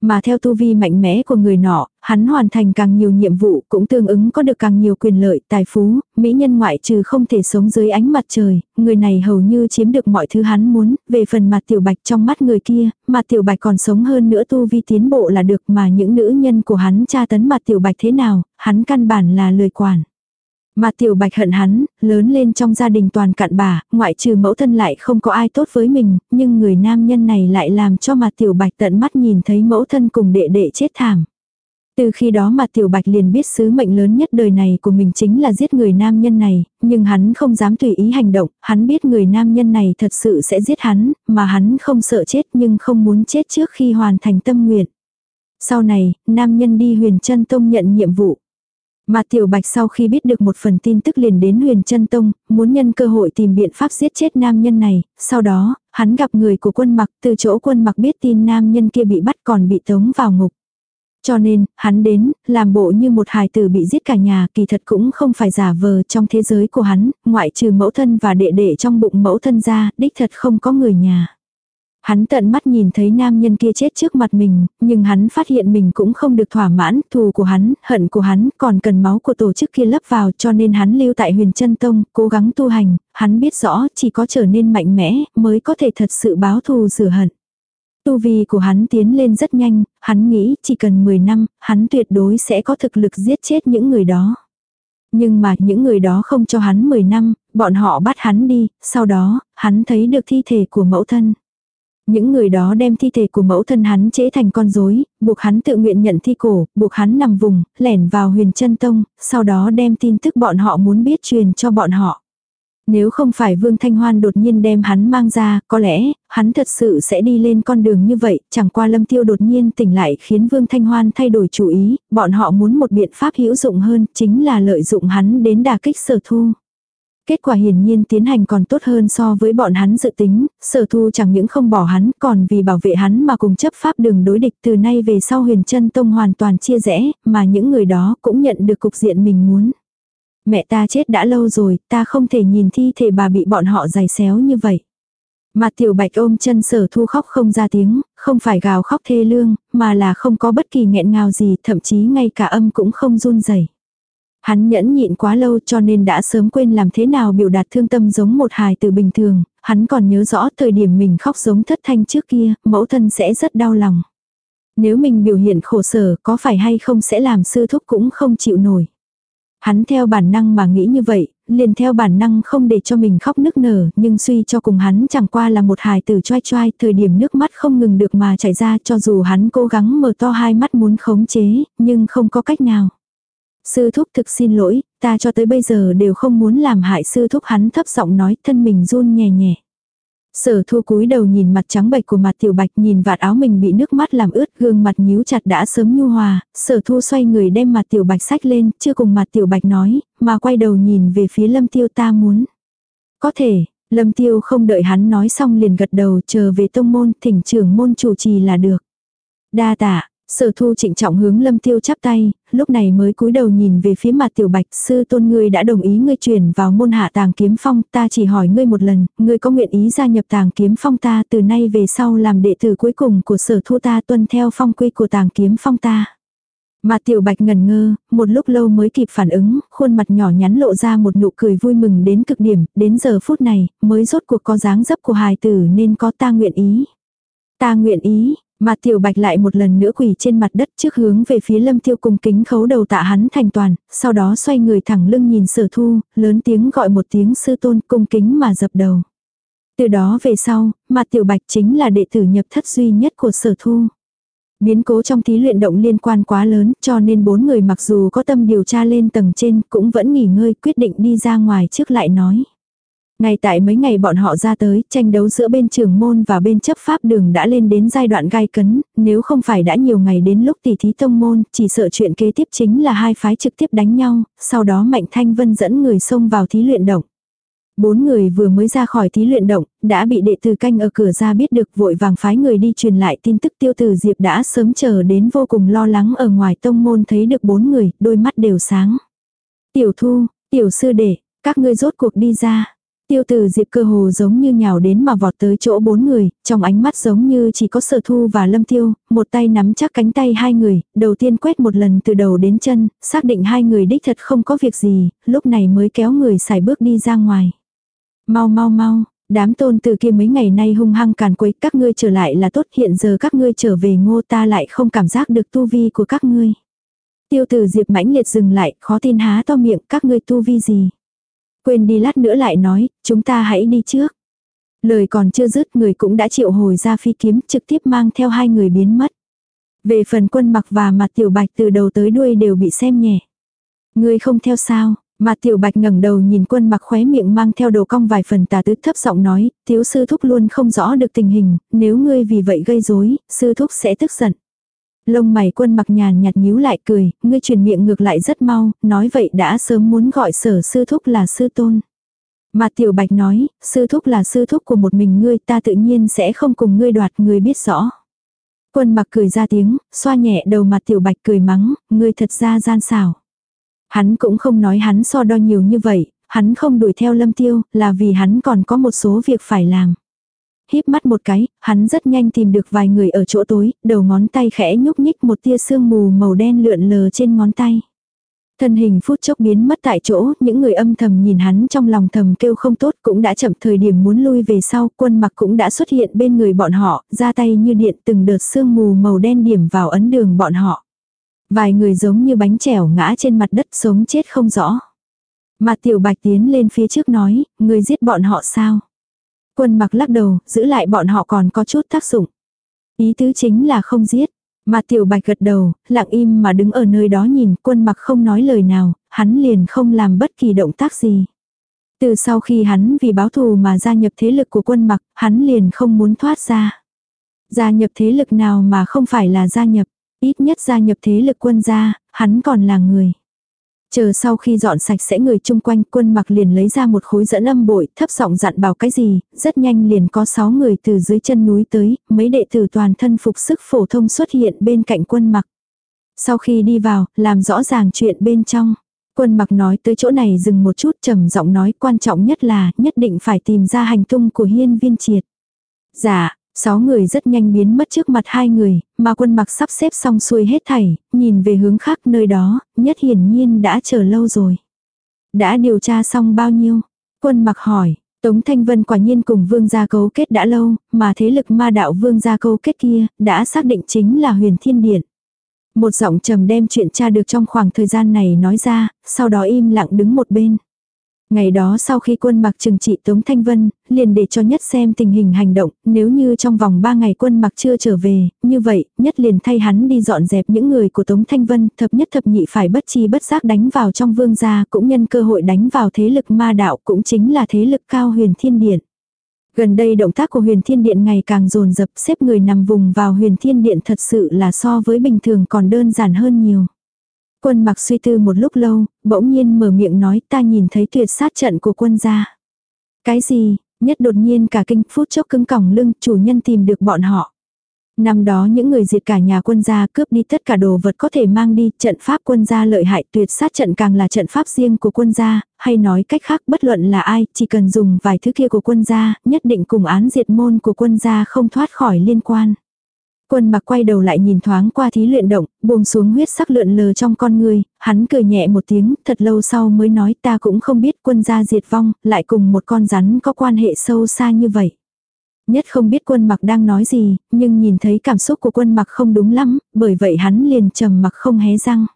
Mà theo tu vi mạnh mẽ của người nọ, hắn hoàn thành càng nhiều nhiệm vụ cũng tương ứng có được càng nhiều quyền lợi, tài phú, mỹ nhân ngoại trừ không thể sống dưới ánh mặt trời, người này hầu như chiếm được mọi thứ hắn muốn, về phần mặt tiểu bạch trong mắt người kia, mặt tiểu bạch còn sống hơn nữa tu vi tiến bộ là được mà những nữ nhân của hắn tra tấn mặt tiểu bạch thế nào, hắn căn bản là lười quản. Mà tiểu bạch hận hắn, lớn lên trong gia đình toàn cặn bà, ngoại trừ mẫu thân lại không có ai tốt với mình, nhưng người nam nhân này lại làm cho mà tiểu bạch tận mắt nhìn thấy mẫu thân cùng đệ đệ chết thảm. Từ khi đó mà tiểu bạch liền biết sứ mệnh lớn nhất đời này của mình chính là giết người nam nhân này, nhưng hắn không dám tùy ý hành động, hắn biết người nam nhân này thật sự sẽ giết hắn, mà hắn không sợ chết nhưng không muốn chết trước khi hoàn thành tâm nguyện. Sau này, nam nhân đi huyền chân tông nhận nhiệm vụ. Mà Tiểu Bạch sau khi biết được một phần tin tức liền đến huyền chân tông, muốn nhân cơ hội tìm biện pháp giết chết nam nhân này, sau đó, hắn gặp người của quân mặc, từ chỗ quân mặc biết tin nam nhân kia bị bắt còn bị tống vào ngục. Cho nên, hắn đến, làm bộ như một hài tử bị giết cả nhà, kỳ thật cũng không phải giả vờ trong thế giới của hắn, ngoại trừ mẫu thân và đệ đệ trong bụng mẫu thân ra, đích thật không có người nhà. Hắn tận mắt nhìn thấy nam nhân kia chết trước mặt mình, nhưng hắn phát hiện mình cũng không được thỏa mãn, thù của hắn, hận của hắn, còn cần máu của tổ chức kia lấp vào cho nên hắn lưu tại huyền chân tông, cố gắng tu hành, hắn biết rõ chỉ có trở nên mạnh mẽ mới có thể thật sự báo thù rửa hận. Tu vi của hắn tiến lên rất nhanh, hắn nghĩ chỉ cần 10 năm, hắn tuyệt đối sẽ có thực lực giết chết những người đó. Nhưng mà những người đó không cho hắn 10 năm, bọn họ bắt hắn đi, sau đó, hắn thấy được thi thể của mẫu thân. Những người đó đem thi thể của mẫu thân hắn chế thành con rối, buộc hắn tự nguyện nhận thi cổ, buộc hắn nằm vùng, lẻn vào huyền chân tông, sau đó đem tin tức bọn họ muốn biết truyền cho bọn họ. Nếu không phải Vương Thanh Hoan đột nhiên đem hắn mang ra, có lẽ, hắn thật sự sẽ đi lên con đường như vậy, chẳng qua lâm tiêu đột nhiên tỉnh lại khiến Vương Thanh Hoan thay đổi chủ ý, bọn họ muốn một biện pháp hữu dụng hơn, chính là lợi dụng hắn đến đà kích sở thu. Kết quả hiển nhiên tiến hành còn tốt hơn so với bọn hắn dự tính, sở thu chẳng những không bỏ hắn còn vì bảo vệ hắn mà cùng chấp pháp đường đối địch từ nay về sau huyền chân tông hoàn toàn chia rẽ, mà những người đó cũng nhận được cục diện mình muốn. Mẹ ta chết đã lâu rồi, ta không thể nhìn thi thể bà bị bọn họ giày xéo như vậy. Mà tiểu bạch ôm chân sở thu khóc không ra tiếng, không phải gào khóc thê lương, mà là không có bất kỳ nghẹn ngào gì, thậm chí ngay cả âm cũng không run rẩy. Hắn nhẫn nhịn quá lâu cho nên đã sớm quên làm thế nào biểu đạt thương tâm giống một hài từ bình thường, hắn còn nhớ rõ thời điểm mình khóc giống thất thanh trước kia, mẫu thân sẽ rất đau lòng. Nếu mình biểu hiện khổ sở có phải hay không sẽ làm sư thúc cũng không chịu nổi. Hắn theo bản năng mà nghĩ như vậy, liền theo bản năng không để cho mình khóc nức nở, nhưng suy cho cùng hắn chẳng qua là một hài tử choai choai, thời điểm nước mắt không ngừng được mà chảy ra cho dù hắn cố gắng mở to hai mắt muốn khống chế, nhưng không có cách nào. Sư thúc thực xin lỗi, ta cho tới bây giờ đều không muốn làm hại sư thúc hắn thấp giọng nói thân mình run nhẹ nhẹ. Sở thu cúi đầu nhìn mặt trắng bệch của mặt tiểu bạch nhìn vạt áo mình bị nước mắt làm ướt gương mặt nhíu chặt đã sớm nhu hòa, sở thu xoay người đem mặt tiểu bạch sách lên, chưa cùng mặt tiểu bạch nói, mà quay đầu nhìn về phía lâm tiêu ta muốn. Có thể, lâm tiêu không đợi hắn nói xong liền gật đầu chờ về tông môn thỉnh trưởng môn chủ trì là được. Đa tạ, Sở thu trịnh trọng hướng lâm tiêu chắp tay, lúc này mới cúi đầu nhìn về phía mặt tiểu bạch sư tôn ngươi đã đồng ý ngươi chuyển vào môn hạ tàng kiếm phong ta chỉ hỏi ngươi một lần, ngươi có nguyện ý gia nhập tàng kiếm phong ta từ nay về sau làm đệ tử cuối cùng của sở thu ta tuân theo phong quy của tàng kiếm phong ta. Mặt tiểu bạch ngần ngơ, một lúc lâu mới kịp phản ứng, khuôn mặt nhỏ nhắn lộ ra một nụ cười vui mừng đến cực điểm, đến giờ phút này, mới rốt cuộc có dáng dấp của hài tử nên có ta nguyện ý. Ta nguyện ý, mà tiểu bạch lại một lần nữa quỳ trên mặt đất trước hướng về phía lâm tiêu cùng kính khấu đầu tạ hắn thành toàn, sau đó xoay người thẳng lưng nhìn sở thu, lớn tiếng gọi một tiếng sư tôn cung kính mà dập đầu. Từ đó về sau, mà tiểu bạch chính là đệ tử nhập thất duy nhất của sở thu. Biến cố trong thí luyện động liên quan quá lớn cho nên bốn người mặc dù có tâm điều tra lên tầng trên cũng vẫn nghỉ ngơi quyết định đi ra ngoài trước lại nói. Ngay tại mấy ngày bọn họ ra tới, tranh đấu giữa bên trường môn và bên chấp pháp đường đã lên đến giai đoạn gai cấn, nếu không phải đã nhiều ngày đến lúc tỷ thí tông môn, chỉ sợ chuyện kế tiếp chính là hai phái trực tiếp đánh nhau, sau đó Mạnh Thanh Vân dẫn người xông vào thí luyện động. Bốn người vừa mới ra khỏi thí luyện động, đã bị đệ tử canh ở cửa ra biết được vội vàng phái người đi truyền lại tin tức tiêu tử Diệp đã sớm chờ đến vô cùng lo lắng ở ngoài tông môn thấy được bốn người, đôi mắt đều sáng. Tiểu thu, tiểu sư đệ, các ngươi rốt cuộc đi ra. Tiêu tử diệp cơ hồ giống như nhào đến mà vọt tới chỗ bốn người, trong ánh mắt giống như chỉ có sở thu và lâm tiêu, một tay nắm chắc cánh tay hai người, đầu tiên quét một lần từ đầu đến chân, xác định hai người đích thật không có việc gì, lúc này mới kéo người xài bước đi ra ngoài. Mau mau mau, đám tôn từ kia mấy ngày nay hung hăng càn quấy các ngươi trở lại là tốt hiện giờ các ngươi trở về ngô ta lại không cảm giác được tu vi của các ngươi. Tiêu tử diệp mãnh liệt dừng lại, khó tin há to miệng các ngươi tu vi gì. Quên đi lát nữa lại nói, chúng ta hãy đi trước. Lời còn chưa dứt người cũng đã triệu hồi ra phi kiếm trực tiếp mang theo hai người biến mất. Về phần quân mặc và mặt tiểu bạch từ đầu tới đuôi đều bị xem nhẹ. Ngươi không theo sao, mặt tiểu bạch ngẩng đầu nhìn quân mặc khóe miệng mang theo đồ cong vài phần tà tứ thấp giọng nói, thiếu sư thúc luôn không rõ được tình hình, nếu ngươi vì vậy gây rối, sư thúc sẽ tức giận. Lông mày quân mặc nhàn nhạt nhíu lại cười, ngươi truyền miệng ngược lại rất mau, nói vậy đã sớm muốn gọi sở sư thúc là sư tôn. Mà tiểu bạch nói, sư thúc là sư thúc của một mình ngươi ta tự nhiên sẽ không cùng ngươi đoạt ngươi biết rõ. Quân mặc cười ra tiếng, xoa nhẹ đầu mặt tiểu bạch cười mắng, ngươi thật ra gian xảo. Hắn cũng không nói hắn so đo nhiều như vậy, hắn không đuổi theo lâm tiêu, là vì hắn còn có một số việc phải làm híp mắt một cái, hắn rất nhanh tìm được vài người ở chỗ tối, đầu ngón tay khẽ nhúc nhích một tia sương mù màu đen lượn lờ trên ngón tay. Thân hình phút chốc biến mất tại chỗ, những người âm thầm nhìn hắn trong lòng thầm kêu không tốt cũng đã chậm thời điểm muốn lui về sau, quân mặc cũng đã xuất hiện bên người bọn họ, ra tay như điện từng đợt sương mù màu đen điểm vào ấn đường bọn họ. Vài người giống như bánh chèo ngã trên mặt đất sống chết không rõ. mà tiểu bạch tiến lên phía trước nói, người giết bọn họ sao? Quân mặc lắc đầu, giữ lại bọn họ còn có chút tác dụng. Ý tứ chính là không giết. Mà tiểu bạch gật đầu, lặng im mà đứng ở nơi đó nhìn quân mặc không nói lời nào, hắn liền không làm bất kỳ động tác gì. Từ sau khi hắn vì báo thù mà gia nhập thế lực của quân mặc, hắn liền không muốn thoát ra. Gia nhập thế lực nào mà không phải là gia nhập, ít nhất gia nhập thế lực quân gia, hắn còn là người. Chờ sau khi dọn sạch sẽ người chung quanh quân mặc liền lấy ra một khối dẫn âm bội thấp giọng dặn bảo cái gì, rất nhanh liền có 6 người từ dưới chân núi tới, mấy đệ tử toàn thân phục sức phổ thông xuất hiện bên cạnh quân mặc. Sau khi đi vào, làm rõ ràng chuyện bên trong. Quân mặc nói tới chỗ này dừng một chút trầm giọng nói quan trọng nhất là nhất định phải tìm ra hành tung của hiên viên triệt. Dạ, sáu người rất nhanh biến mất trước mặt hai người, mà quân mặc sắp xếp xong xuôi hết thảy, nhìn về hướng khác nơi đó, nhất hiển nhiên đã chờ lâu rồi. Đã điều tra xong bao nhiêu? Quân mặc hỏi, Tống Thanh Vân quả nhiên cùng vương gia cấu kết đã lâu, mà thế lực ma đạo vương gia cấu kết kia, đã xác định chính là huyền thiên điện. Một giọng trầm đem chuyện tra được trong khoảng thời gian này nói ra, sau đó im lặng đứng một bên. Ngày đó sau khi quân mặc trừng trị Tống Thanh Vân, liền để cho nhất xem tình hình hành động, nếu như trong vòng 3 ngày quân mặc chưa trở về, như vậy, nhất liền thay hắn đi dọn dẹp những người của Tống Thanh Vân, thập nhất thập nhị phải bất chi bất giác đánh vào trong vương gia, cũng nhân cơ hội đánh vào thế lực ma đạo, cũng chính là thế lực cao huyền thiên điện. Gần đây động tác của huyền thiên điện ngày càng dồn dập xếp người nằm vùng vào huyền thiên điện thật sự là so với bình thường còn đơn giản hơn nhiều. Quân mặc suy tư một lúc lâu, bỗng nhiên mở miệng nói ta nhìn thấy tuyệt sát trận của quân gia. Cái gì, nhất đột nhiên cả kinh phút chốc cứng còng lưng chủ nhân tìm được bọn họ. Năm đó những người diệt cả nhà quân gia cướp đi tất cả đồ vật có thể mang đi, trận pháp quân gia lợi hại tuyệt sát trận càng là trận pháp riêng của quân gia, hay nói cách khác bất luận là ai, chỉ cần dùng vài thứ kia của quân gia, nhất định cùng án diệt môn của quân gia không thoát khỏi liên quan. Quân mặc quay đầu lại nhìn thoáng qua thí luyện động, buông xuống huyết sắc lượn lờ trong con người, hắn cười nhẹ một tiếng, thật lâu sau mới nói ta cũng không biết quân gia diệt vong, lại cùng một con rắn có quan hệ sâu xa như vậy. Nhất không biết quân mặc đang nói gì, nhưng nhìn thấy cảm xúc của quân mặc không đúng lắm, bởi vậy hắn liền trầm mặc không hé răng.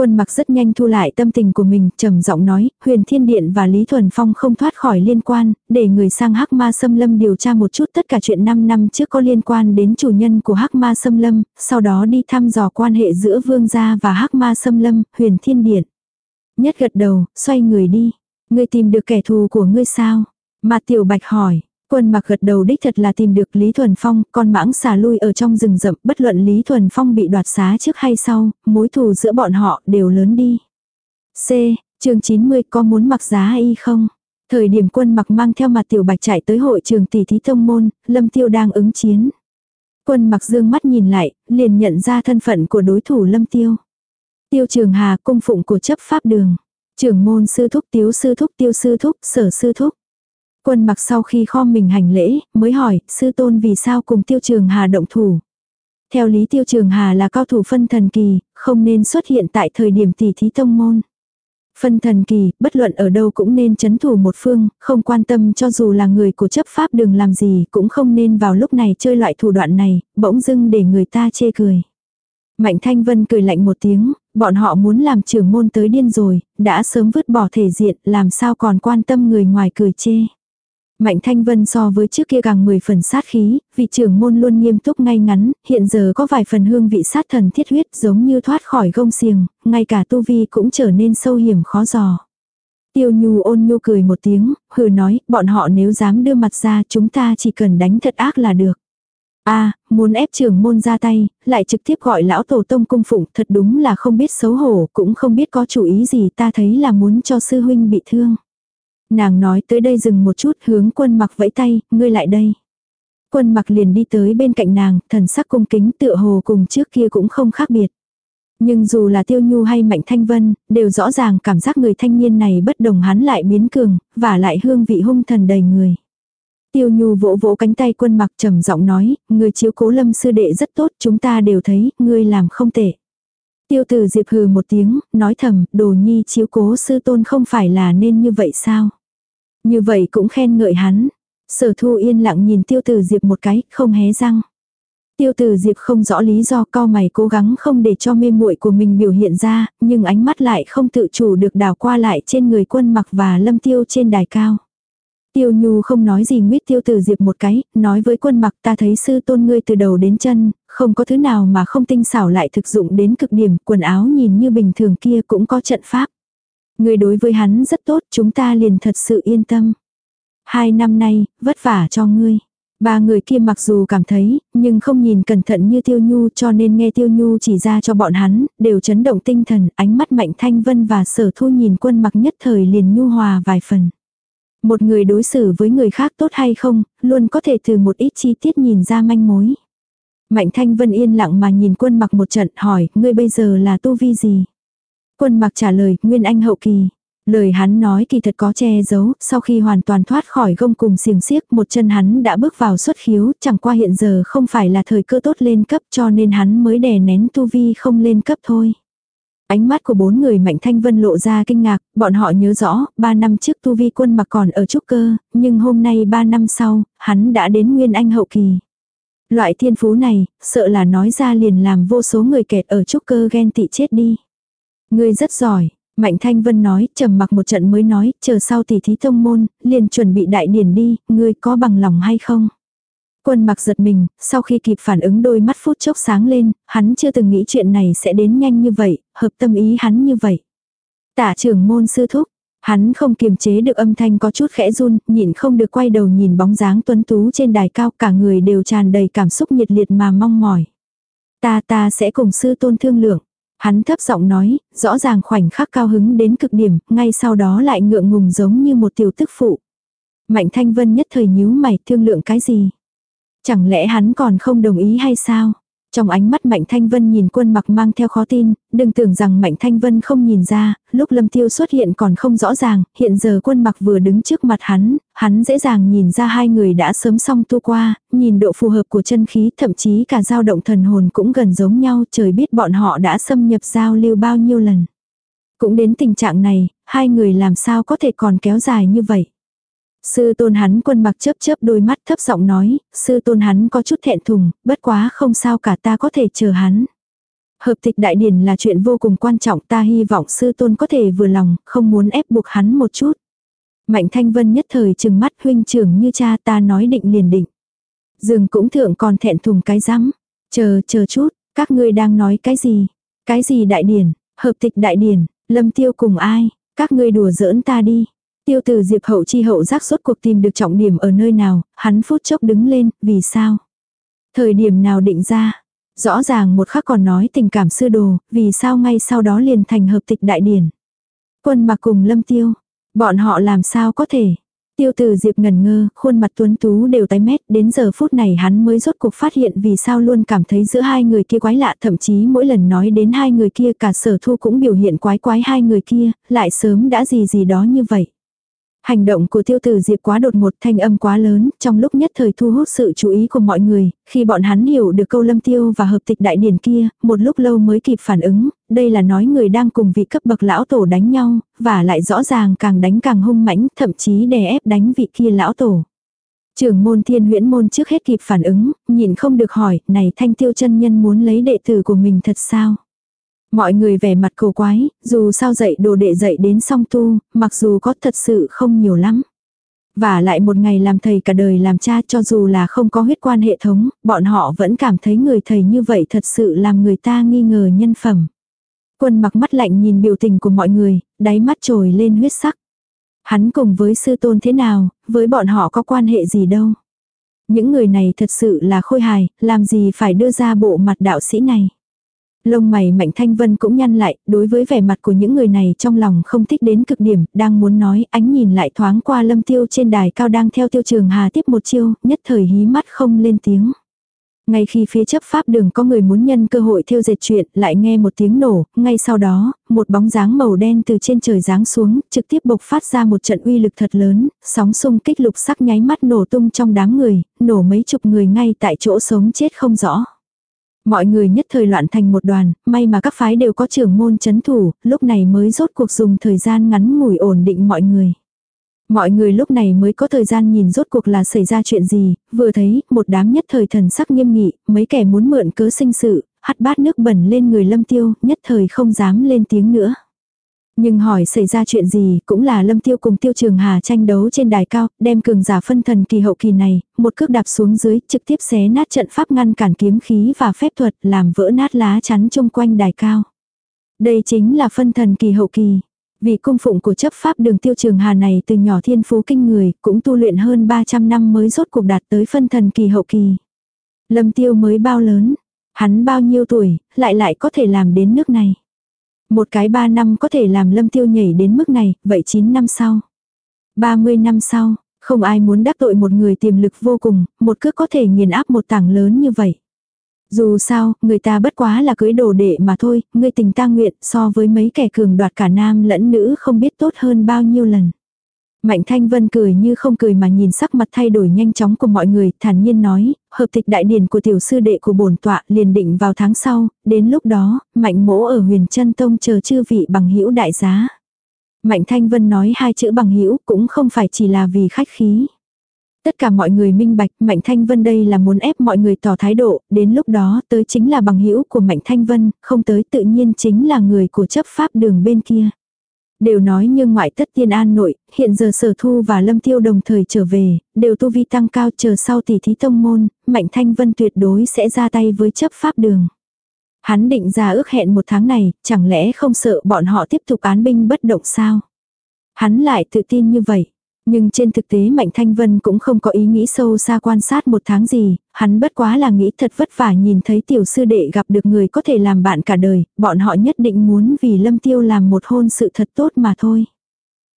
Quân mặc rất nhanh thu lại tâm tình của mình, trầm giọng nói, huyền thiên điện và Lý Thuần Phong không thoát khỏi liên quan, để người sang hắc ma xâm lâm điều tra một chút tất cả chuyện 5 năm trước có liên quan đến chủ nhân của hắc ma xâm lâm, sau đó đi thăm dò quan hệ giữa vương gia và hắc ma xâm lâm, huyền thiên điện. Nhất gật đầu, xoay người đi. Ngươi tìm được kẻ thù của ngươi sao? Mà tiểu bạch hỏi, Quân mặc gật đầu đích thật là tìm được Lý Thuần Phong, con mãng xà lui ở trong rừng rậm, bất luận Lý Thuần Phong bị đoạt xá trước hay sau, mối thù giữa bọn họ đều lớn đi. C. chương 90 có muốn mặc giá y không? Thời điểm quân mặc mang theo mặt tiểu bạch chạy tới hội trường tỷ thí thông môn, Lâm Tiêu đang ứng chiến. Quân mặc dương mắt nhìn lại, liền nhận ra thân phận của đối thủ Lâm Tiêu. Tiêu trường hà cung phụng của chấp pháp đường. Trưởng môn sư thúc tiếu sư thúc tiêu sư thúc sở sư thúc. Quân mặc sau khi kho mình hành lễ, mới hỏi, sư tôn vì sao cùng tiêu trường hà động thủ. Theo lý tiêu trường hà là cao thủ phân thần kỳ, không nên xuất hiện tại thời điểm tỷ thí tông môn. Phân thần kỳ, bất luận ở đâu cũng nên chấn thủ một phương, không quan tâm cho dù là người của chấp pháp đừng làm gì, cũng không nên vào lúc này chơi loại thủ đoạn này, bỗng dưng để người ta chê cười. Mạnh Thanh Vân cười lạnh một tiếng, bọn họ muốn làm trưởng môn tới điên rồi, đã sớm vứt bỏ thể diện, làm sao còn quan tâm người ngoài cười chê. Mạnh Thanh Vân so với trước kia càng 10 phần sát khí, vị trưởng môn luôn nghiêm túc ngay ngắn, hiện giờ có vài phần hương vị sát thần thiết huyết giống như thoát khỏi gông xiềng, ngay cả tu vi cũng trở nên sâu hiểm khó dò. Tiêu Nhu ôn nhu cười một tiếng, hừ nói, bọn họ nếu dám đưa mặt ra chúng ta chỉ cần đánh thật ác là được. a muốn ép trưởng môn ra tay, lại trực tiếp gọi lão tổ tông cung phụng thật đúng là không biết xấu hổ, cũng không biết có chủ ý gì ta thấy là muốn cho sư huynh bị thương. Nàng nói tới đây dừng một chút hướng quân mặc vẫy tay, ngươi lại đây. Quân mặc liền đi tới bên cạnh nàng, thần sắc cung kính tựa hồ cùng trước kia cũng không khác biệt. Nhưng dù là tiêu nhu hay mạnh thanh vân, đều rõ ràng cảm giác người thanh niên này bất đồng hắn lại biến cường, và lại hương vị hung thần đầy người. Tiêu nhu vỗ vỗ cánh tay quân mặc trầm giọng nói, người chiếu cố lâm sư đệ rất tốt, chúng ta đều thấy, ngươi làm không tệ. Tiêu tử diệp hừ một tiếng, nói thầm, đồ nhi chiếu cố sư tôn không phải là nên như vậy sao? Như vậy cũng khen ngợi hắn. Sở thu yên lặng nhìn tiêu tử diệp một cái, không hé răng. Tiêu tử diệp không rõ lý do cao mày cố gắng không để cho mê muội của mình biểu hiện ra, nhưng ánh mắt lại không tự chủ được đảo qua lại trên người quân mặc và lâm tiêu trên đài cao. Tiêu Nhu không nói gì nguyết tiêu tử diệp một cái, nói với quân mặc ta thấy sư tôn ngươi từ đầu đến chân, không có thứ nào mà không tinh xảo lại thực dụng đến cực điểm, quần áo nhìn như bình thường kia cũng có trận pháp. Người đối với hắn rất tốt, chúng ta liền thật sự yên tâm. Hai năm nay, vất vả cho ngươi. Ba người kia mặc dù cảm thấy, nhưng không nhìn cẩn thận như Tiêu Nhu cho nên nghe Tiêu Nhu chỉ ra cho bọn hắn, đều chấn động tinh thần, ánh mắt Mạnh Thanh Vân và sở thu nhìn quân mặc nhất thời liền nhu hòa vài phần. Một người đối xử với người khác tốt hay không, luôn có thể từ một ít chi tiết nhìn ra manh mối. Mạnh Thanh Vân yên lặng mà nhìn quân mặc một trận hỏi, ngươi bây giờ là tu vi gì? Quân mặc trả lời, Nguyên Anh hậu kỳ. Lời hắn nói kỳ thật có che giấu, sau khi hoàn toàn thoát khỏi gông cùng xiềng xiếc, một chân hắn đã bước vào xuất khiếu, chẳng qua hiện giờ không phải là thời cơ tốt lên cấp cho nên hắn mới đè nén tu vi không lên cấp thôi. Ánh mắt của bốn người Mạnh Thanh Vân lộ ra kinh ngạc, bọn họ nhớ rõ, ba năm trước tu vi quân mặc còn ở trúc cơ, nhưng hôm nay ba năm sau, hắn đã đến Nguyên Anh hậu kỳ. Loại thiên phú này, sợ là nói ra liền làm vô số người kẹt ở trúc cơ ghen tị chết đi. Ngươi rất giỏi, Mạnh Thanh Vân nói, trầm mặc một trận mới nói, chờ sau tỷ thí tông môn, liền chuẩn bị đại điển đi, ngươi có bằng lòng hay không? Quân mặc giật mình, sau khi kịp phản ứng đôi mắt phút chốc sáng lên, hắn chưa từng nghĩ chuyện này sẽ đến nhanh như vậy, hợp tâm ý hắn như vậy. Tả trưởng môn sư thúc, hắn không kiềm chế được âm thanh có chút khẽ run, nhìn không được quay đầu nhìn bóng dáng tuấn tú trên đài cao cả người đều tràn đầy cảm xúc nhiệt liệt mà mong mỏi. Ta ta sẽ cùng sư tôn thương lượng. Hắn thấp giọng nói, rõ ràng khoảnh khắc cao hứng đến cực điểm, ngay sau đó lại ngượng ngùng giống như một tiểu tức phụ. Mạnh thanh vân nhất thời nhíu mày thương lượng cái gì. Chẳng lẽ hắn còn không đồng ý hay sao? Trong ánh mắt Mạnh Thanh Vân nhìn quân mặc mang theo khó tin, đừng tưởng rằng Mạnh Thanh Vân không nhìn ra, lúc Lâm Tiêu xuất hiện còn không rõ ràng, hiện giờ quân mặc vừa đứng trước mặt hắn, hắn dễ dàng nhìn ra hai người đã sớm xong tu qua, nhìn độ phù hợp của chân khí thậm chí cả dao động thần hồn cũng gần giống nhau, trời biết bọn họ đã xâm nhập giao lưu bao nhiêu lần. Cũng đến tình trạng này, hai người làm sao có thể còn kéo dài như vậy. Sư tôn hắn quân mặc chớp chớp đôi mắt thấp giọng nói, sư tôn hắn có chút thẹn thùng, bất quá không sao cả ta có thể chờ hắn. Hợp tịch đại điển là chuyện vô cùng quan trọng ta hy vọng sư tôn có thể vừa lòng, không muốn ép buộc hắn một chút. Mạnh thanh vân nhất thời chừng mắt huynh trưởng như cha ta nói định liền định. dương cũng thượng còn thẹn thùng cái rắm Chờ chờ chút, các ngươi đang nói cái gì? Cái gì đại điển, hợp tịch đại điển, lâm tiêu cùng ai? Các ngươi đùa giỡn ta đi. Tiêu từ diệp hậu chi hậu giác suốt cuộc tìm được trọng điểm ở nơi nào, hắn phút chốc đứng lên, vì sao? Thời điểm nào định ra? Rõ ràng một khắc còn nói tình cảm sư đồ, vì sao ngay sau đó liền thành hợp tịch đại điển. Quân mặc cùng lâm tiêu, bọn họ làm sao có thể? Tiêu từ diệp ngần ngơ, khuôn mặt tuấn tú đều tái mét, đến giờ phút này hắn mới rốt cuộc phát hiện vì sao luôn cảm thấy giữa hai người kia quái lạ, thậm chí mỗi lần nói đến hai người kia cả sở thu cũng biểu hiện quái quái hai người kia, lại sớm đã gì gì đó như vậy. Hành động của tiêu tử Diệp quá đột ngột thanh âm quá lớn, trong lúc nhất thời thu hút sự chú ý của mọi người, khi bọn hắn hiểu được câu lâm tiêu và hợp tịch đại điển kia, một lúc lâu mới kịp phản ứng, đây là nói người đang cùng vị cấp bậc lão tổ đánh nhau, và lại rõ ràng càng đánh càng hung mãnh, thậm chí đè ép đánh vị kia lão tổ. Trưởng môn thiên huyễn môn trước hết kịp phản ứng, nhìn không được hỏi, này thanh tiêu chân nhân muốn lấy đệ tử của mình thật sao? Mọi người vẻ mặt cổ quái, dù sao dạy đồ đệ dạy đến song tu, mặc dù có thật sự không nhiều lắm. Và lại một ngày làm thầy cả đời làm cha cho dù là không có huyết quan hệ thống, bọn họ vẫn cảm thấy người thầy như vậy thật sự làm người ta nghi ngờ nhân phẩm. Quân mặc mắt lạnh nhìn biểu tình của mọi người, đáy mắt trồi lên huyết sắc. Hắn cùng với sư tôn thế nào, với bọn họ có quan hệ gì đâu. Những người này thật sự là khôi hài, làm gì phải đưa ra bộ mặt đạo sĩ này. Lông mày Mạnh Thanh Vân cũng nhăn lại, đối với vẻ mặt của những người này trong lòng không thích đến cực điểm, đang muốn nói, ánh nhìn lại thoáng qua lâm tiêu trên đài cao đang theo tiêu trường hà tiếp một chiêu, nhất thời hí mắt không lên tiếng. Ngay khi phía chấp pháp đường có người muốn nhân cơ hội thiêu dệt chuyện, lại nghe một tiếng nổ, ngay sau đó, một bóng dáng màu đen từ trên trời giáng xuống, trực tiếp bộc phát ra một trận uy lực thật lớn, sóng xung kích lục sắc nháy mắt nổ tung trong đám người, nổ mấy chục người ngay tại chỗ sống chết không rõ. Mọi người nhất thời loạn thành một đoàn, may mà các phái đều có trưởng môn chấn thủ, lúc này mới rốt cuộc dùng thời gian ngắn ngủi ổn định mọi người. Mọi người lúc này mới có thời gian nhìn rốt cuộc là xảy ra chuyện gì, vừa thấy, một đám nhất thời thần sắc nghiêm nghị, mấy kẻ muốn mượn cớ sinh sự, hắt bát nước bẩn lên người lâm tiêu, nhất thời không dám lên tiếng nữa. Nhưng hỏi xảy ra chuyện gì cũng là lâm tiêu cùng tiêu trường hà tranh đấu trên đài cao, đem cường giả phân thần kỳ hậu kỳ này, một cước đạp xuống dưới, trực tiếp xé nát trận pháp ngăn cản kiếm khí và phép thuật, làm vỡ nát lá chắn chung quanh đài cao. Đây chính là phân thần kỳ hậu kỳ. Vì cung phụng của chấp pháp đường tiêu trường hà này từ nhỏ thiên phú kinh người, cũng tu luyện hơn 300 năm mới rốt cuộc đạt tới phân thần kỳ hậu kỳ. Lâm tiêu mới bao lớn, hắn bao nhiêu tuổi, lại lại có thể làm đến nước này. Một cái 3 năm có thể làm lâm tiêu nhảy đến mức này, vậy 9 năm sau. 30 năm sau, không ai muốn đắc tội một người tiềm lực vô cùng, một cước có thể nghiền áp một tảng lớn như vậy. Dù sao, người ta bất quá là cưới đồ đệ mà thôi, người tình ta nguyện so với mấy kẻ cường đoạt cả nam lẫn nữ không biết tốt hơn bao nhiêu lần. Mạnh Thanh Vân cười như không cười mà nhìn sắc mặt thay đổi nhanh chóng của mọi người, thản nhiên nói, hợp tịch đại điển của tiểu sư đệ của bổn tọa liền định vào tháng sau, đến lúc đó, Mạnh mỗ ở huyền chân tông chờ chư vị bằng hữu đại giá. Mạnh Thanh Vân nói hai chữ bằng hữu cũng không phải chỉ là vì khách khí. Tất cả mọi người minh bạch Mạnh Thanh Vân đây là muốn ép mọi người tỏ thái độ, đến lúc đó tới chính là bằng hữu của Mạnh Thanh Vân, không tới tự nhiên chính là người của chấp pháp đường bên kia. Đều nói như ngoại tất tiên an nội, hiện giờ sở thu và lâm tiêu đồng thời trở về, đều tu vi tăng cao chờ sau tỷ thí tông môn, Mạnh Thanh Vân tuyệt đối sẽ ra tay với chấp pháp đường. Hắn định ra ước hẹn một tháng này, chẳng lẽ không sợ bọn họ tiếp tục án binh bất động sao? Hắn lại tự tin như vậy. Nhưng trên thực tế Mạnh Thanh Vân cũng không có ý nghĩ sâu xa quan sát một tháng gì, hắn bất quá là nghĩ thật vất vả nhìn thấy tiểu sư đệ gặp được người có thể làm bạn cả đời, bọn họ nhất định muốn vì Lâm Tiêu làm một hôn sự thật tốt mà thôi.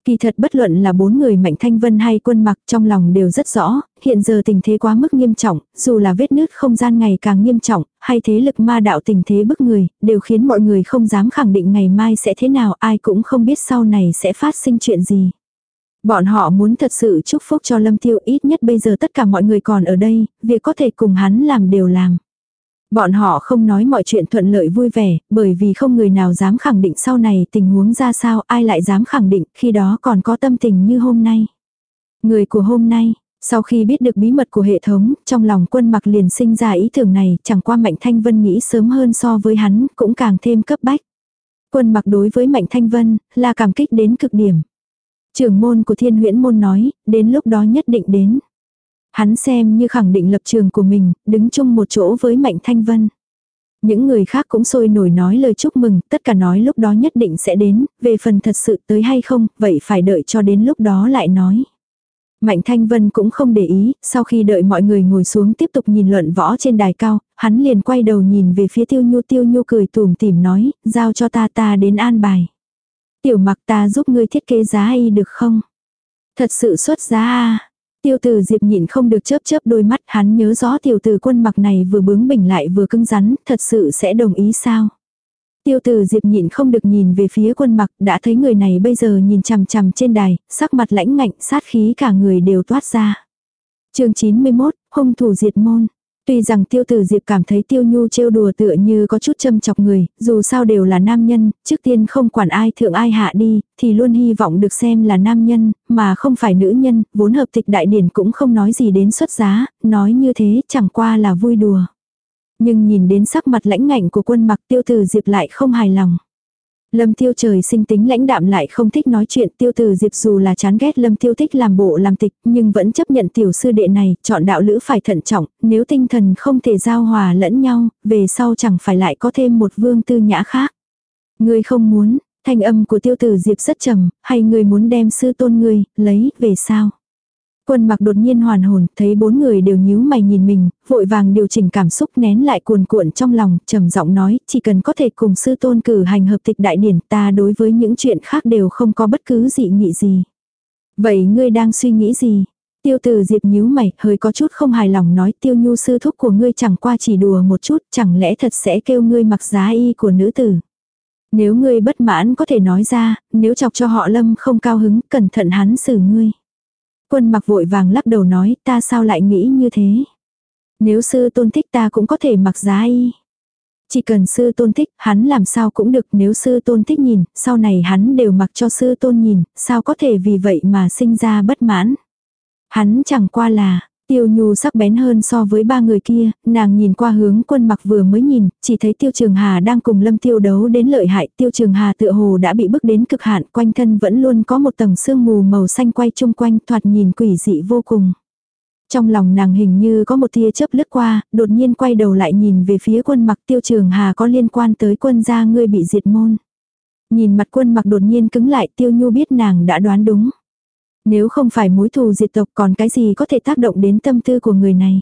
Kỳ thật bất luận là bốn người Mạnh Thanh Vân hay quân mặc trong lòng đều rất rõ, hiện giờ tình thế quá mức nghiêm trọng, dù là vết nứt không gian ngày càng nghiêm trọng, hay thế lực ma đạo tình thế bức người, đều khiến mọi người không dám khẳng định ngày mai sẽ thế nào, ai cũng không biết sau này sẽ phát sinh chuyện gì. Bọn họ muốn thật sự chúc phúc cho Lâm Tiêu ít nhất bây giờ tất cả mọi người còn ở đây, việc có thể cùng hắn làm đều làm. Bọn họ không nói mọi chuyện thuận lợi vui vẻ, bởi vì không người nào dám khẳng định sau này tình huống ra sao, ai lại dám khẳng định khi đó còn có tâm tình như hôm nay. Người của hôm nay, sau khi biết được bí mật của hệ thống, trong lòng quân mặc liền sinh ra ý tưởng này, chẳng qua Mạnh Thanh Vân nghĩ sớm hơn so với hắn, cũng càng thêm cấp bách. Quân mặc đối với Mạnh Thanh Vân, là cảm kích đến cực điểm. Trưởng môn của thiên huyễn môn nói, đến lúc đó nhất định đến. Hắn xem như khẳng định lập trường của mình, đứng chung một chỗ với Mạnh Thanh Vân. Những người khác cũng sôi nổi nói lời chúc mừng, tất cả nói lúc đó nhất định sẽ đến, về phần thật sự tới hay không, vậy phải đợi cho đến lúc đó lại nói. Mạnh Thanh Vân cũng không để ý, sau khi đợi mọi người ngồi xuống tiếp tục nhìn luận võ trên đài cao, hắn liền quay đầu nhìn về phía tiêu nhu tiêu nhu cười tùm tìm nói, giao cho ta ta đến an bài. Tiểu mặc ta giúp ngươi thiết kế giá y được không? Thật sự xuất giá à? Tiêu tử Diệp nhịn không được chớp chớp đôi mắt hắn nhớ rõ tiểu tử quân mặc này vừa bướng bỉnh lại vừa cứng rắn, thật sự sẽ đồng ý sao? Tiêu tử Diệp nhịn không được nhìn về phía quân mặc, đã thấy người này bây giờ nhìn chằm chằm trên đài, sắc mặt lãnh ngạnh, sát khí cả người đều toát ra. chương 91, hung thủ diệt môn. Tuy rằng tiêu tử diệp cảm thấy tiêu nhu trêu đùa tựa như có chút châm chọc người, dù sao đều là nam nhân, trước tiên không quản ai thượng ai hạ đi, thì luôn hy vọng được xem là nam nhân, mà không phải nữ nhân, vốn hợp tịch đại điển cũng không nói gì đến xuất giá, nói như thế chẳng qua là vui đùa. Nhưng nhìn đến sắc mặt lãnh ngạnh của quân mặc tiêu tử diệp lại không hài lòng. Lâm tiêu trời sinh tính lãnh đạm lại không thích nói chuyện tiêu từ diệp dù là chán ghét lâm tiêu thích làm bộ làm tịch nhưng vẫn chấp nhận tiểu sư đệ này, chọn đạo lữ phải thận trọng, nếu tinh thần không thể giao hòa lẫn nhau, về sau chẳng phải lại có thêm một vương tư nhã khác. Ngươi không muốn, thanh âm của tiêu tử diệp rất trầm, hay ngươi muốn đem sư tôn ngươi, lấy, về sao? Quân mặc đột nhiên hoàn hồn, thấy bốn người đều nhíu mày nhìn mình, vội vàng điều chỉnh cảm xúc nén lại cuồn cuộn trong lòng, trầm giọng nói, chỉ cần có thể cùng sư tôn cử hành hợp tịch đại điển ta đối với những chuyện khác đều không có bất cứ dị nghị gì. Vậy ngươi đang suy nghĩ gì? Tiêu từ diệp nhíu mày, hơi có chút không hài lòng nói tiêu nhu sư thúc của ngươi chẳng qua chỉ đùa một chút, chẳng lẽ thật sẽ kêu ngươi mặc giá y của nữ tử. Nếu ngươi bất mãn có thể nói ra, nếu chọc cho họ lâm không cao hứng, cẩn thận hắn xử ngươi. Quân mặc vội vàng lắc đầu nói ta sao lại nghĩ như thế. Nếu sư tôn thích ta cũng có thể mặc giá y. Chỉ cần sư tôn thích, hắn làm sao cũng được nếu sư tôn thích nhìn, sau này hắn đều mặc cho sư tôn nhìn, sao có thể vì vậy mà sinh ra bất mãn. Hắn chẳng qua là, Tiêu Nhu sắc bén hơn so với ba người kia, nàng nhìn qua hướng quân mặc vừa mới nhìn, chỉ thấy Tiêu Trường Hà đang cùng Lâm Tiêu đấu đến lợi hại. Tiêu Trường Hà tựa hồ đã bị bức đến cực hạn, quanh thân vẫn luôn có một tầng sương mù màu xanh quay chung quanh thoạt nhìn quỷ dị vô cùng. Trong lòng nàng hình như có một tia chớp lướt qua, đột nhiên quay đầu lại nhìn về phía quân mặc Tiêu Trường Hà có liên quan tới quân gia ngươi bị diệt môn. Nhìn mặt quân mặc đột nhiên cứng lại tiêu nhu biết nàng đã đoán đúng. Nếu không phải mối thù diệt tộc còn cái gì có thể tác động đến tâm tư của người này.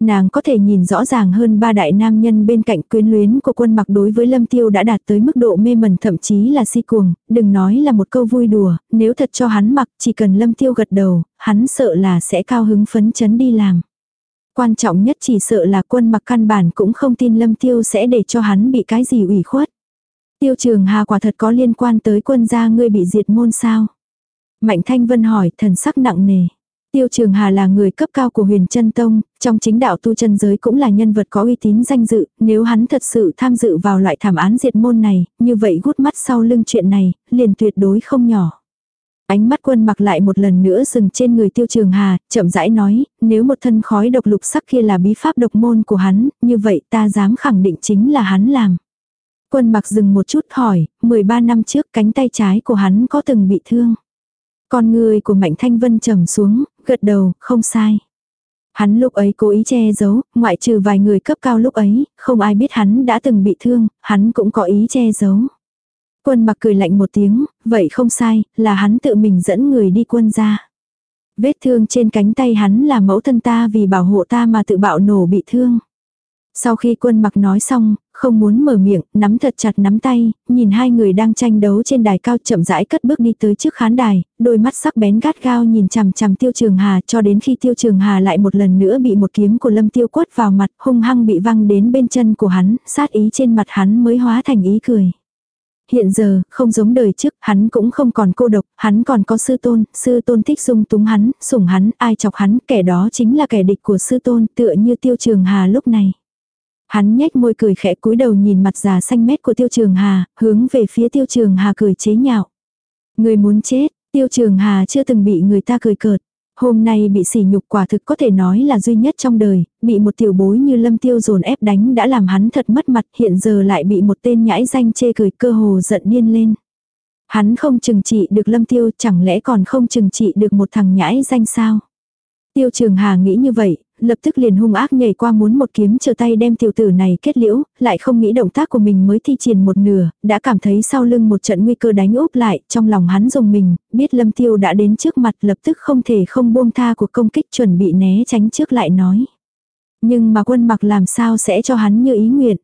Nàng có thể nhìn rõ ràng hơn ba đại nam nhân bên cạnh quyến luyến của quân mặc đối với lâm tiêu đã đạt tới mức độ mê mẩn thậm chí là si cuồng, đừng nói là một câu vui đùa, nếu thật cho hắn mặc chỉ cần lâm tiêu gật đầu, hắn sợ là sẽ cao hứng phấn chấn đi làm. Quan trọng nhất chỉ sợ là quân mặc căn bản cũng không tin lâm tiêu sẽ để cho hắn bị cái gì ủy khuất. Tiêu trường hà quả thật có liên quan tới quân gia ngươi bị diệt môn sao? Mạnh Thanh Vân hỏi thần sắc nặng nề. Tiêu Trường Hà là người cấp cao của huyền chân tông, trong chính đạo tu chân giới cũng là nhân vật có uy tín danh dự, nếu hắn thật sự tham dự vào loại thảm án diệt môn này, như vậy gút mắt sau lưng chuyện này, liền tuyệt đối không nhỏ. Ánh mắt quân mặc lại một lần nữa dừng trên người tiêu trường hà, chậm rãi nói, nếu một thân khói độc lục sắc kia là bí pháp độc môn của hắn, như vậy ta dám khẳng định chính là hắn làm. Quân mặc dừng một chút hỏi, 13 năm trước cánh tay trái của hắn có từng bị thương. Con người của Mạnh Thanh Vân trầm xuống, gật đầu, không sai. Hắn lúc ấy cố ý che giấu, ngoại trừ vài người cấp cao lúc ấy, không ai biết hắn đã từng bị thương, hắn cũng có ý che giấu. Quân mặc cười lạnh một tiếng, vậy không sai, là hắn tự mình dẫn người đi quân ra. Vết thương trên cánh tay hắn là mẫu thân ta vì bảo hộ ta mà tự bạo nổ bị thương. Sau khi quân mặc nói xong, không muốn mở miệng, nắm thật chặt nắm tay, nhìn hai người đang tranh đấu trên đài cao chậm rãi cất bước đi tới trước khán đài, đôi mắt sắc bén gắt gao nhìn chằm chằm tiêu trường hà cho đến khi tiêu trường hà lại một lần nữa bị một kiếm của lâm tiêu quất vào mặt hung hăng bị văng đến bên chân của hắn, sát ý trên mặt hắn mới hóa thành ý cười. Hiện giờ, không giống đời trước, hắn cũng không còn cô độc, hắn còn có sư tôn, sư tôn thích dung túng hắn, sủng hắn, ai chọc hắn, kẻ đó chính là kẻ địch của sư tôn, tựa như tiêu trường hà lúc này. Hắn nhếch môi cười khẽ cúi đầu nhìn mặt già xanh mét của tiêu trường hà, hướng về phía tiêu trường hà cười chế nhạo. Người muốn chết, tiêu trường hà chưa từng bị người ta cười cợt. Hôm nay bị sỉ nhục quả thực có thể nói là duy nhất trong đời, bị một tiểu bối như lâm tiêu dồn ép đánh đã làm hắn thật mất mặt hiện giờ lại bị một tên nhãi danh chê cười cơ hồ giận điên lên. Hắn không chừng trị được lâm tiêu chẳng lẽ còn không chừng trị được một thằng nhãi danh sao. Tiêu trường hà nghĩ như vậy, lập tức liền hung ác nhảy qua muốn một kiếm chờ tay đem tiểu tử này kết liễu, lại không nghĩ động tác của mình mới thi triển một nửa, đã cảm thấy sau lưng một trận nguy cơ đánh úp lại, trong lòng hắn dùng mình, biết lâm tiêu đã đến trước mặt lập tức không thể không buông tha của công kích chuẩn bị né tránh trước lại nói. Nhưng mà quân mặc làm sao sẽ cho hắn như ý nguyện.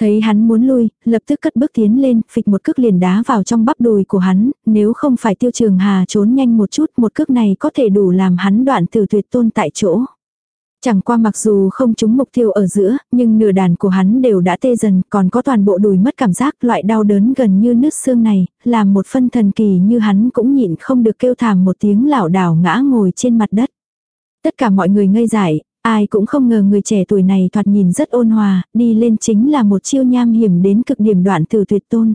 Thấy hắn muốn lui, lập tức cất bước tiến lên, phịch một cước liền đá vào trong bắp đùi của hắn, nếu không phải tiêu trường hà trốn nhanh một chút, một cước này có thể đủ làm hắn đoạn từ tuyệt tôn tại chỗ. Chẳng qua mặc dù không trúng mục tiêu ở giữa, nhưng nửa đàn của hắn đều đã tê dần, còn có toàn bộ đùi mất cảm giác loại đau đớn gần như nứt xương này, làm một phân thần kỳ như hắn cũng nhịn không được kêu thảm một tiếng lảo đảo ngã ngồi trên mặt đất. Tất cả mọi người ngây dại, ai cũng không ngờ người trẻ tuổi này thoạt nhìn rất ôn hòa, đi lên chính là một chiêu nham hiểm đến cực điểm đoạn từ tuyệt tôn.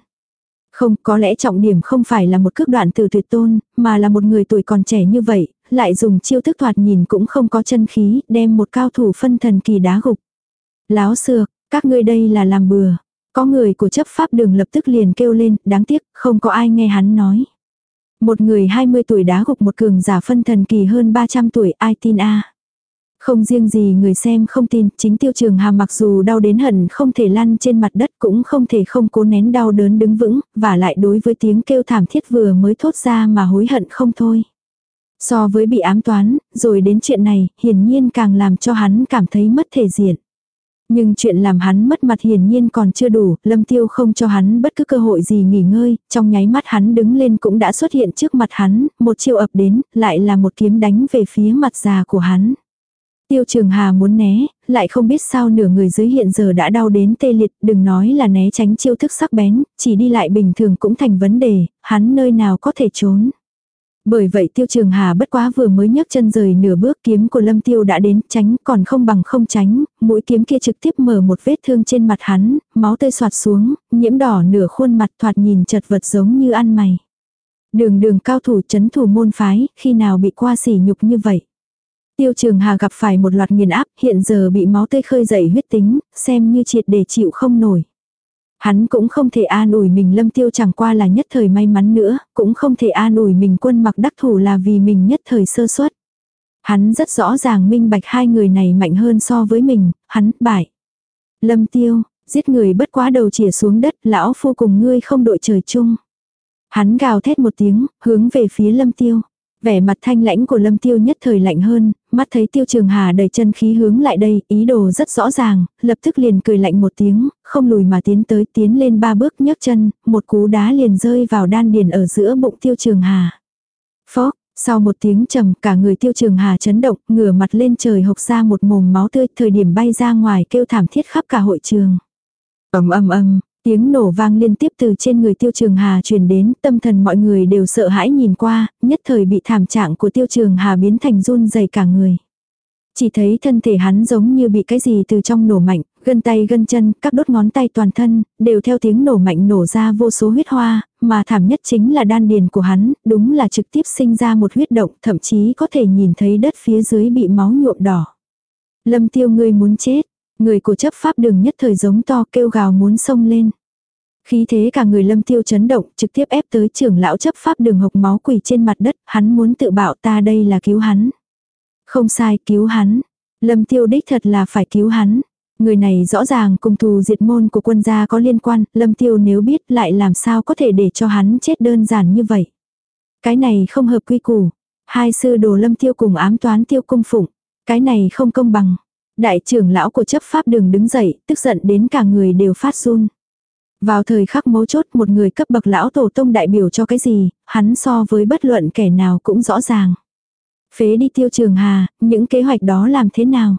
Không, có lẽ trọng điểm không phải là một cước đoạn từ tuyệt tôn, mà là một người tuổi còn trẻ như vậy, lại dùng chiêu thức thoạt nhìn cũng không có chân khí, đem một cao thủ phân thần kỳ đá gục. Láo xược, các ngươi đây là làm bừa. Có người của chấp pháp đường lập tức liền kêu lên, đáng tiếc, không có ai nghe hắn nói. Một người 20 tuổi đá gục một cường giả phân thần kỳ hơn 300 tuổi, ai tin a Không riêng gì người xem không tin, chính tiêu trường hà mặc dù đau đến hận không thể lăn trên mặt đất cũng không thể không cố nén đau đớn đứng vững, và lại đối với tiếng kêu thảm thiết vừa mới thốt ra mà hối hận không thôi. So với bị ám toán, rồi đến chuyện này, hiển nhiên càng làm cho hắn cảm thấy mất thể diện. Nhưng chuyện làm hắn mất mặt hiển nhiên còn chưa đủ, lâm tiêu không cho hắn bất cứ cơ hội gì nghỉ ngơi, trong nháy mắt hắn đứng lên cũng đã xuất hiện trước mặt hắn, một chiêu ập đến, lại là một kiếm đánh về phía mặt già của hắn. Tiêu trường hà muốn né, lại không biết sao nửa người dưới hiện giờ đã đau đến tê liệt, đừng nói là né tránh chiêu thức sắc bén, chỉ đi lại bình thường cũng thành vấn đề, hắn nơi nào có thể trốn. Bởi vậy tiêu trường hà bất quá vừa mới nhấc chân rời nửa bước kiếm của lâm tiêu đã đến tránh còn không bằng không tránh, mũi kiếm kia trực tiếp mở một vết thương trên mặt hắn, máu tươi soạt xuống, nhiễm đỏ nửa khuôn mặt thoạt nhìn chật vật giống như ăn mày. Đường đường cao thủ chấn thủ môn phái, khi nào bị qua sỉ nhục như vậy. Tiêu trường hà gặp phải một loạt nghiền áp, hiện giờ bị máu tươi khơi dậy huyết tính, xem như triệt để chịu không nổi. Hắn cũng không thể an ủi mình lâm tiêu chẳng qua là nhất thời may mắn nữa, cũng không thể an ủi mình quân mặc đắc thủ là vì mình nhất thời sơ suất. Hắn rất rõ ràng minh bạch hai người này mạnh hơn so với mình, hắn bại. Lâm tiêu, Giết người bất quá đầu chỉa xuống đất, lão phu cùng ngươi không đội trời chung. Hắn gào thét một tiếng, hướng về phía lâm tiêu. Vẻ mặt thanh lãnh của lâm tiêu nhất thời lạnh hơn, mắt thấy tiêu trường hà đầy chân khí hướng lại đây, ý đồ rất rõ ràng, lập tức liền cười lạnh một tiếng, không lùi mà tiến tới tiến lên ba bước nhấc chân, một cú đá liền rơi vào đan điền ở giữa bụng tiêu trường hà. Phó, sau một tiếng trầm cả người tiêu trường hà chấn động, ngửa mặt lên trời hộc ra một mồm máu tươi, thời điểm bay ra ngoài kêu thảm thiết khắp cả hội trường. ầm ầm ầm, Tiếng nổ vang liên tiếp từ trên người tiêu trường hà truyền đến, tâm thần mọi người đều sợ hãi nhìn qua, nhất thời bị thảm trạng của tiêu trường hà biến thành run dày cả người. Chỉ thấy thân thể hắn giống như bị cái gì từ trong nổ mạnh, gân tay gân chân, các đốt ngón tay toàn thân, đều theo tiếng nổ mạnh nổ ra vô số huyết hoa, mà thảm nhất chính là đan điền của hắn, đúng là trực tiếp sinh ra một huyết động, thậm chí có thể nhìn thấy đất phía dưới bị máu nhuộm đỏ. Lâm tiêu ngươi muốn chết, người của chấp pháp đường nhất thời giống to kêu gào muốn xông lên. Khí thế cả người lâm tiêu chấn động, trực tiếp ép tới trưởng lão chấp pháp đường hộc máu quỳ trên mặt đất, hắn muốn tự bảo ta đây là cứu hắn. Không sai, cứu hắn. Lâm tiêu đích thật là phải cứu hắn. Người này rõ ràng cùng thù diệt môn của quân gia có liên quan, lâm tiêu nếu biết lại làm sao có thể để cho hắn chết đơn giản như vậy. Cái này không hợp quy củ. Hai sư đồ lâm tiêu cùng ám toán tiêu cung phụng. Cái này không công bằng. Đại trưởng lão của chấp pháp đường đứng dậy, tức giận đến cả người đều phát run. Vào thời khắc mấu chốt một người cấp bậc lão tổ tông đại biểu cho cái gì, hắn so với bất luận kẻ nào cũng rõ ràng. Phế đi tiêu trường hà, những kế hoạch đó làm thế nào?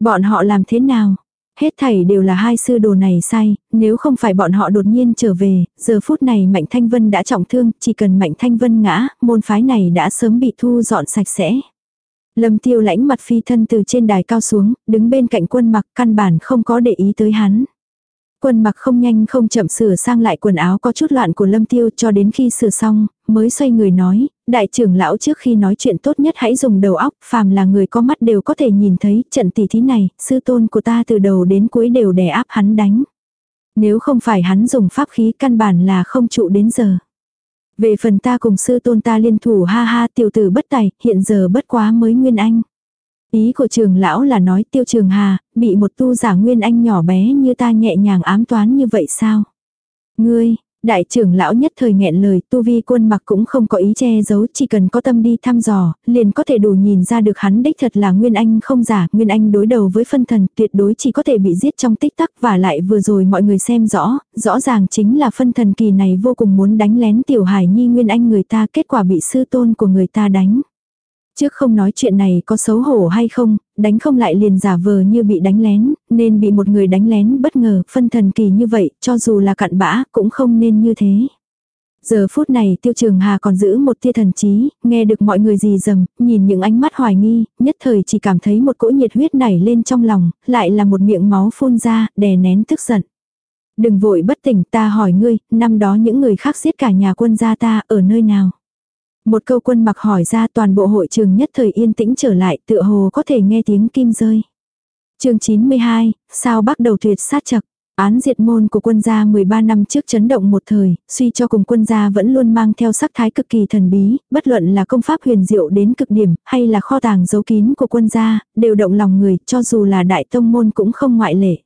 Bọn họ làm thế nào? Hết thảy đều là hai sư đồ này sai, nếu không phải bọn họ đột nhiên trở về, giờ phút này Mạnh Thanh Vân đã trọng thương, chỉ cần Mạnh Thanh Vân ngã, môn phái này đã sớm bị thu dọn sạch sẽ. Lâm tiêu lãnh mặt phi thân từ trên đài cao xuống, đứng bên cạnh quân mặc căn bản không có để ý tới hắn. Quân mặc không nhanh không chậm sửa sang lại quần áo có chút loạn của lâm tiêu cho đến khi sửa xong, mới xoay người nói, đại trưởng lão trước khi nói chuyện tốt nhất hãy dùng đầu óc, phàm là người có mắt đều có thể nhìn thấy trận tỷ thí này, sư tôn của ta từ đầu đến cuối đều đè áp hắn đánh. Nếu không phải hắn dùng pháp khí căn bản là không trụ đến giờ. Về phần ta cùng sư tôn ta liên thủ ha ha tiểu tử bất tài, hiện giờ bất quá mới nguyên anh. Ý của trường lão là nói tiêu trường hà, bị một tu giả nguyên anh nhỏ bé như ta nhẹ nhàng ám toán như vậy sao? Ngươi, đại trưởng lão nhất thời nghẹn lời tu vi quân mặc cũng không có ý che giấu chỉ cần có tâm đi thăm dò, liền có thể đủ nhìn ra được hắn đích thật là nguyên anh không giả, nguyên anh đối đầu với phân thần tuyệt đối chỉ có thể bị giết trong tích tắc và lại vừa rồi mọi người xem rõ, rõ ràng chính là phân thần kỳ này vô cùng muốn đánh lén tiểu hải nhi nguyên anh người ta kết quả bị sư tôn của người ta đánh. Trước không nói chuyện này có xấu hổ hay không, đánh không lại liền giả vờ như bị đánh lén, nên bị một người đánh lén bất ngờ, phân thần kỳ như vậy, cho dù là cặn bã, cũng không nên như thế. Giờ phút này tiêu trường hà còn giữ một tia thần trí, nghe được mọi người gì dầm, nhìn những ánh mắt hoài nghi, nhất thời chỉ cảm thấy một cỗ nhiệt huyết nảy lên trong lòng, lại là một miệng máu phun ra, đè nén tức giận. Đừng vội bất tỉnh ta hỏi ngươi, năm đó những người khác giết cả nhà quân gia ta ở nơi nào. Một câu quân mặc hỏi ra toàn bộ hội trường nhất thời yên tĩnh trở lại tựa hồ có thể nghe tiếng kim rơi. chương 92, sao bắt đầu tuyệt sát chật. Án diệt môn của quân gia 13 năm trước chấn động một thời, suy cho cùng quân gia vẫn luôn mang theo sắc thái cực kỳ thần bí, bất luận là công pháp huyền diệu đến cực điểm, hay là kho tàng giấu kín của quân gia, đều động lòng người, cho dù là đại tông môn cũng không ngoại lệ.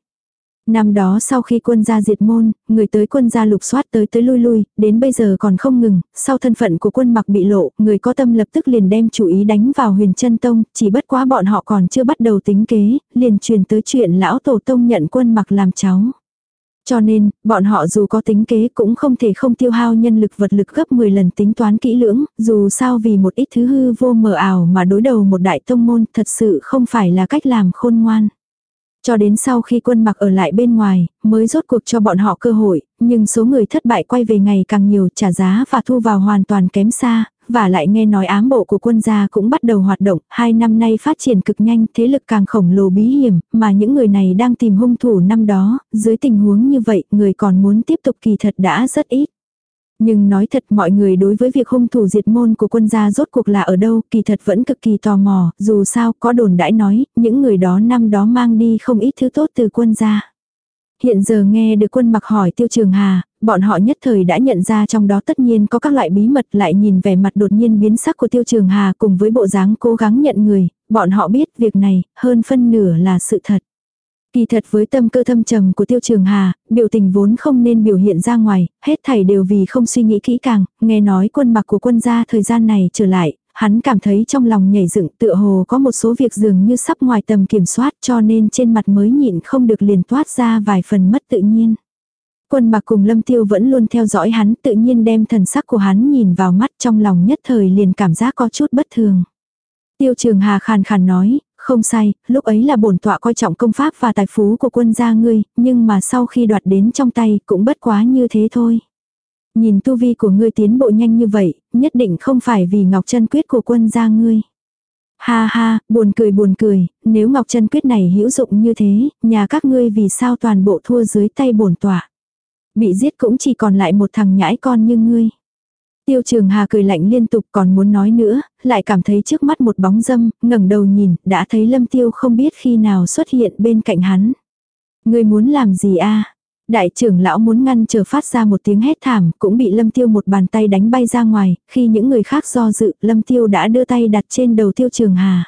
Năm đó sau khi quân gia diệt môn, người tới quân gia lục soát tới tới lui lui, đến bây giờ còn không ngừng, sau thân phận của quân mặc bị lộ, người có tâm lập tức liền đem chủ ý đánh vào huyền chân tông, chỉ bất quá bọn họ còn chưa bắt đầu tính kế, liền truyền tới chuyện lão tổ tông nhận quân mặc làm cháu. Cho nên, bọn họ dù có tính kế cũng không thể không tiêu hao nhân lực vật lực gấp 10 lần tính toán kỹ lưỡng, dù sao vì một ít thứ hư vô mờ ảo mà đối đầu một đại tông môn thật sự không phải là cách làm khôn ngoan. Cho đến sau khi quân mặc ở lại bên ngoài, mới rốt cuộc cho bọn họ cơ hội, nhưng số người thất bại quay về ngày càng nhiều trả giá và thu vào hoàn toàn kém xa, và lại nghe nói ám bộ của quân gia cũng bắt đầu hoạt động, hai năm nay phát triển cực nhanh, thế lực càng khổng lồ bí hiểm, mà những người này đang tìm hung thủ năm đó, dưới tình huống như vậy, người còn muốn tiếp tục kỳ thật đã rất ít. Nhưng nói thật mọi người đối với việc hung thủ diệt môn của quân gia rốt cuộc là ở đâu kỳ thật vẫn cực kỳ tò mò, dù sao có đồn đãi nói, những người đó năm đó mang đi không ít thứ tốt từ quân gia. Hiện giờ nghe được quân mặc hỏi tiêu trường hà, bọn họ nhất thời đã nhận ra trong đó tất nhiên có các loại bí mật lại nhìn vẻ mặt đột nhiên biến sắc của tiêu trường hà cùng với bộ dáng cố gắng nhận người, bọn họ biết việc này hơn phân nửa là sự thật. Kỳ thật với tâm cơ thâm trầm của Tiêu Trường Hà, biểu tình vốn không nên biểu hiện ra ngoài, hết thảy đều vì không suy nghĩ kỹ càng, nghe nói quân mặc của quân gia thời gian này trở lại, hắn cảm thấy trong lòng nhảy dựng tựa hồ có một số việc dường như sắp ngoài tầm kiểm soát cho nên trên mặt mới nhịn không được liền toát ra vài phần mất tự nhiên. Quân mặc cùng lâm tiêu vẫn luôn theo dõi hắn tự nhiên đem thần sắc của hắn nhìn vào mắt trong lòng nhất thời liền cảm giác có chút bất thường. Tiêu trường hà khàn khàn nói, không sai, lúc ấy là bổn tọa coi trọng công pháp và tài phú của quân gia ngươi, nhưng mà sau khi đoạt đến trong tay cũng bất quá như thế thôi. Nhìn tu vi của ngươi tiến bộ nhanh như vậy, nhất định không phải vì ngọc chân quyết của quân gia ngươi. Ha ha, buồn cười buồn cười, nếu ngọc chân quyết này hữu dụng như thế, nhà các ngươi vì sao toàn bộ thua dưới tay bổn tọa. Bị giết cũng chỉ còn lại một thằng nhãi con như ngươi. Tiêu trường hà cười lạnh liên tục còn muốn nói nữa, lại cảm thấy trước mắt một bóng dâm, ngẩng đầu nhìn, đã thấy lâm tiêu không biết khi nào xuất hiện bên cạnh hắn. Ngươi muốn làm gì a Đại trưởng lão muốn ngăn chờ phát ra một tiếng hét thảm, cũng bị lâm tiêu một bàn tay đánh bay ra ngoài, khi những người khác do dự, lâm tiêu đã đưa tay đặt trên đầu tiêu trường hà.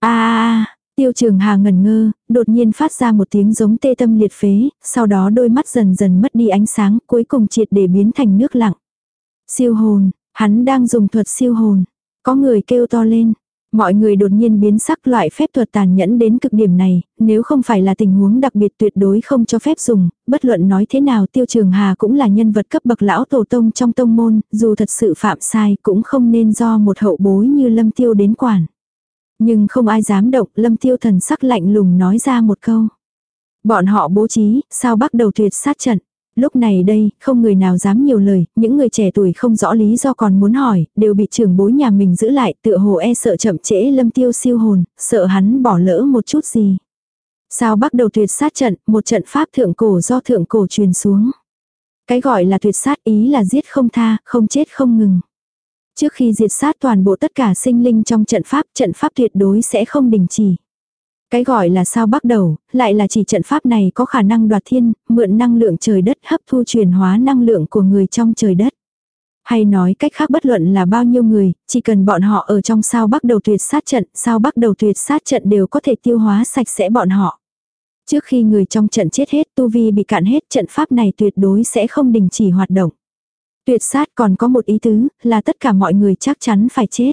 a tiêu trường hà ngẩn ngơ, đột nhiên phát ra một tiếng giống tê tâm liệt phế, sau đó đôi mắt dần dần mất đi ánh sáng, cuối cùng triệt để biến thành nước lặng. Siêu hồn, hắn đang dùng thuật siêu hồn. Có người kêu to lên. Mọi người đột nhiên biến sắc loại phép thuật tàn nhẫn đến cực điểm này, nếu không phải là tình huống đặc biệt tuyệt đối không cho phép dùng, bất luận nói thế nào Tiêu Trường Hà cũng là nhân vật cấp bậc lão tổ tông trong tông môn, dù thật sự phạm sai cũng không nên do một hậu bối như Lâm Tiêu đến quản. Nhưng không ai dám động, Lâm Tiêu thần sắc lạnh lùng nói ra một câu. Bọn họ bố trí, sao bắt đầu tuyệt sát trận. Lúc này đây, không người nào dám nhiều lời, những người trẻ tuổi không rõ lý do còn muốn hỏi, đều bị trưởng bối nhà mình giữ lại, tựa hồ e sợ chậm trễ lâm tiêu siêu hồn, sợ hắn bỏ lỡ một chút gì. Sao bắt đầu tuyệt sát trận, một trận pháp thượng cổ do thượng cổ truyền xuống. Cái gọi là tuyệt sát ý là giết không tha, không chết không ngừng. Trước khi diệt sát toàn bộ tất cả sinh linh trong trận pháp, trận pháp tuyệt đối sẽ không đình chỉ. Cái gọi là sao bắt đầu, lại là chỉ trận pháp này có khả năng đoạt thiên, mượn năng lượng trời đất hấp thu chuyển hóa năng lượng của người trong trời đất. Hay nói cách khác bất luận là bao nhiêu người, chỉ cần bọn họ ở trong sao bắt đầu tuyệt sát trận, sao bắt đầu tuyệt sát trận đều có thể tiêu hóa sạch sẽ bọn họ. Trước khi người trong trận chết hết tu vi bị cạn hết trận pháp này tuyệt đối sẽ không đình chỉ hoạt động. Tuyệt sát còn có một ý tứ là tất cả mọi người chắc chắn phải chết.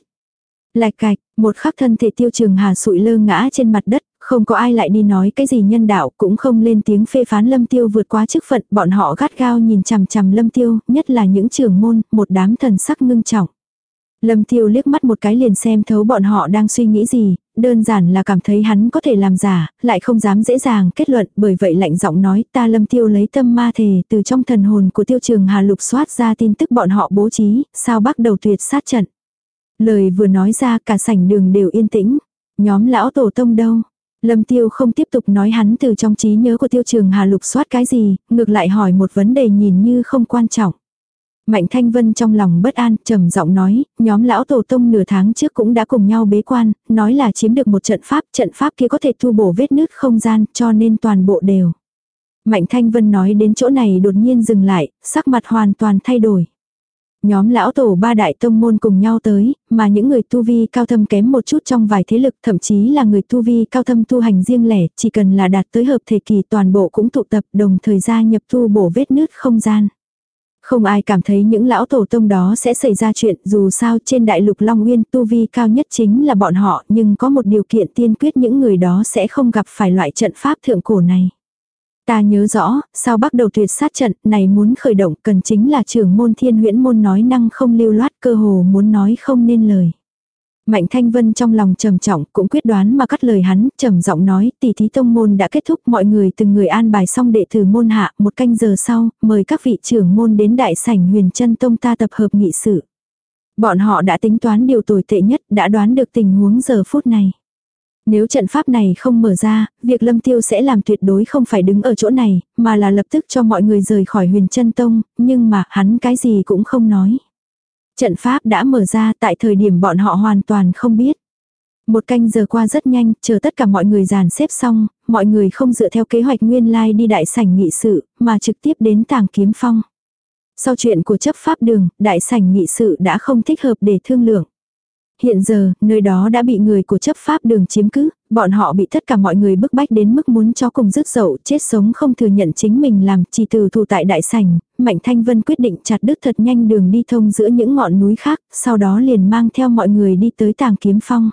Lạch cạch, một khắc thân thể tiêu trường hà sụi lơ ngã trên mặt đất, không có ai lại đi nói cái gì nhân đạo, cũng không lên tiếng phê phán lâm tiêu vượt quá chức phận, bọn họ gắt gao nhìn chằm chằm lâm tiêu, nhất là những trưởng môn, một đám thần sắc ngưng trọng. Lâm tiêu liếc mắt một cái liền xem thấu bọn họ đang suy nghĩ gì, đơn giản là cảm thấy hắn có thể làm giả, lại không dám dễ dàng kết luận, bởi vậy lạnh giọng nói ta lâm tiêu lấy tâm ma thể từ trong thần hồn của tiêu trường hà lục soát ra tin tức bọn họ bố trí, sao bắt đầu tuyệt sát trận. Lời vừa nói ra cả sảnh đường đều yên tĩnh. Nhóm lão tổ tông đâu? Lâm Tiêu không tiếp tục nói hắn từ trong trí nhớ của Tiêu Trường Hà lục soát cái gì, ngược lại hỏi một vấn đề nhìn như không quan trọng. Mạnh Thanh Vân trong lòng bất an, trầm giọng nói, nhóm lão tổ tông nửa tháng trước cũng đã cùng nhau bế quan, nói là chiếm được một trận pháp, trận pháp kia có thể thu bổ vết nứt không gian, cho nên toàn bộ đều. Mạnh Thanh Vân nói đến chỗ này đột nhiên dừng lại, sắc mặt hoàn toàn thay đổi. Nhóm lão tổ ba đại tông môn cùng nhau tới, mà những người tu vi cao thâm kém một chút trong vài thế lực thậm chí là người tu vi cao thâm tu hành riêng lẻ, chỉ cần là đạt tới hợp thể kỳ toàn bộ cũng tụ tập đồng thời gia nhập tu bổ vết nứt không gian. Không ai cảm thấy những lão tổ tông đó sẽ xảy ra chuyện dù sao trên đại lục Long Nguyên tu vi cao nhất chính là bọn họ nhưng có một điều kiện tiên quyết những người đó sẽ không gặp phải loại trận pháp thượng cổ này. Ta nhớ rõ, sao bắt đầu tuyệt sát trận này muốn khởi động cần chính là trưởng môn thiên huyễn môn nói năng không lưu loát cơ hồ muốn nói không nên lời. Mạnh Thanh Vân trong lòng trầm trọng cũng quyết đoán mà cắt lời hắn, trầm giọng nói tỷ thí tông môn đã kết thúc mọi người từng người an bài xong đệ tử môn hạ một canh giờ sau, mời các vị trưởng môn đến đại sảnh huyền chân tông ta tập hợp nghị sự. Bọn họ đã tính toán điều tồi tệ nhất, đã đoán được tình huống giờ phút này. Nếu trận pháp này không mở ra, việc lâm tiêu sẽ làm tuyệt đối không phải đứng ở chỗ này, mà là lập tức cho mọi người rời khỏi huyền chân tông, nhưng mà hắn cái gì cũng không nói. Trận pháp đã mở ra tại thời điểm bọn họ hoàn toàn không biết. Một canh giờ qua rất nhanh, chờ tất cả mọi người dàn xếp xong, mọi người không dựa theo kế hoạch nguyên lai like đi đại sảnh nghị sự, mà trực tiếp đến tàng kiếm phong. Sau chuyện của chấp pháp đường, đại sảnh nghị sự đã không thích hợp để thương lượng hiện giờ, nơi đó đã bị người của chấp pháp đường chiếm cứ, bọn họ bị tất cả mọi người bức bách đến mức muốn cho cùng rứt dậu, chết sống không thừa nhận chính mình làm, chỉ từ thủ tại đại sảnh, Mạnh Thanh Vân quyết định chặt đứt thật nhanh đường đi thông giữa những ngọn núi khác, sau đó liền mang theo mọi người đi tới tàng kiếm phong.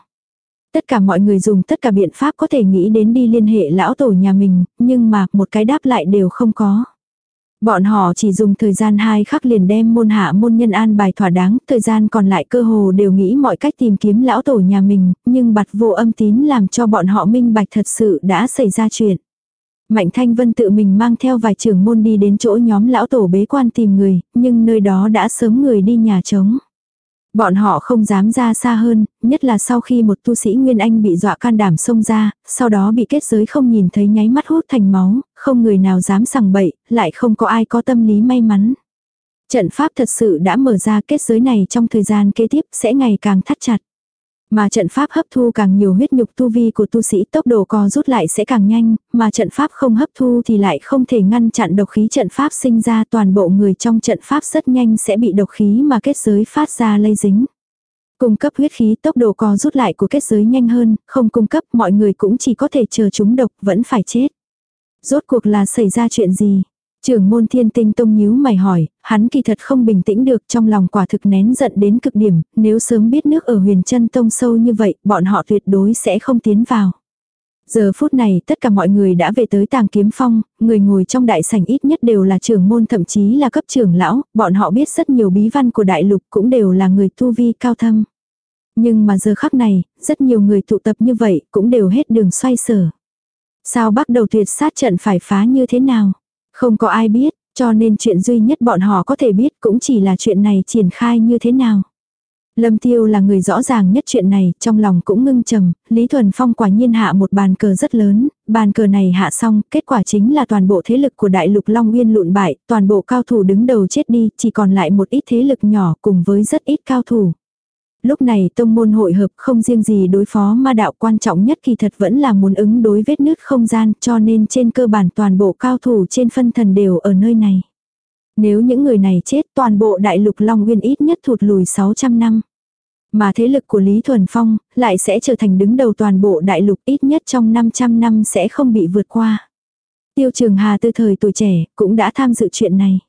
Tất cả mọi người dùng tất cả biện pháp có thể nghĩ đến đi liên hệ lão tổ nhà mình, nhưng mà một cái đáp lại đều không có. Bọn họ chỉ dùng thời gian hai khắc liền đem môn hạ môn nhân an bài thỏa đáng, thời gian còn lại cơ hồ đều nghĩ mọi cách tìm kiếm lão tổ nhà mình, nhưng bặt vô âm tín làm cho bọn họ minh bạch thật sự đã xảy ra chuyện. Mạnh Thanh Vân tự mình mang theo vài trưởng môn đi đến chỗ nhóm lão tổ bế quan tìm người, nhưng nơi đó đã sớm người đi nhà trống. Bọn họ không dám ra xa hơn, nhất là sau khi một tu sĩ Nguyên Anh bị dọa can đảm xông ra, sau đó bị kết giới không nhìn thấy nháy mắt hút thành máu, không người nào dám sằng bậy, lại không có ai có tâm lý may mắn. Trận pháp thật sự đã mở ra kết giới này trong thời gian kế tiếp sẽ ngày càng thắt chặt. Mà trận pháp hấp thu càng nhiều huyết nhục tu vi của tu sĩ tốc độ co rút lại sẽ càng nhanh, mà trận pháp không hấp thu thì lại không thể ngăn chặn độc khí trận pháp sinh ra toàn bộ người trong trận pháp rất nhanh sẽ bị độc khí mà kết giới phát ra lây dính. Cung cấp huyết khí tốc độ co rút lại của kết giới nhanh hơn, không cung cấp mọi người cũng chỉ có thể chờ chúng độc vẫn phải chết. Rốt cuộc là xảy ra chuyện gì? Trưởng môn thiên tinh tông nhíu mày hỏi, hắn kỳ thật không bình tĩnh được trong lòng quả thực nén giận đến cực điểm, nếu sớm biết nước ở huyền chân tông sâu như vậy, bọn họ tuyệt đối sẽ không tiến vào. Giờ phút này tất cả mọi người đã về tới tàng kiếm phong, người ngồi trong đại sảnh ít nhất đều là trưởng môn thậm chí là cấp trưởng lão, bọn họ biết rất nhiều bí văn của đại lục cũng đều là người tu vi cao thâm. Nhưng mà giờ khắc này, rất nhiều người tụ tập như vậy cũng đều hết đường xoay sở. Sao bắt đầu tuyệt sát trận phải phá như thế nào? Không có ai biết, cho nên chuyện duy nhất bọn họ có thể biết cũng chỉ là chuyện này triển khai như thế nào. Lâm Tiêu là người rõ ràng nhất chuyện này, trong lòng cũng ngưng trầm, Lý Thuần Phong quả nhiên hạ một bàn cờ rất lớn, bàn cờ này hạ xong, kết quả chính là toàn bộ thế lực của Đại Lục Long Nguyên lụn bại, toàn bộ cao thủ đứng đầu chết đi, chỉ còn lại một ít thế lực nhỏ cùng với rất ít cao thủ. Lúc này tông môn hội hợp không riêng gì đối phó ma đạo quan trọng nhất kỳ thật vẫn là muốn ứng đối vết nứt không gian cho nên trên cơ bản toàn bộ cao thủ trên phân thần đều ở nơi này. Nếu những người này chết toàn bộ đại lục Long Nguyên ít nhất thụt lùi 600 năm. Mà thế lực của Lý Thuần Phong lại sẽ trở thành đứng đầu toàn bộ đại lục ít nhất trong 500 năm sẽ không bị vượt qua. Tiêu Trường Hà từ thời tuổi trẻ cũng đã tham dự chuyện này.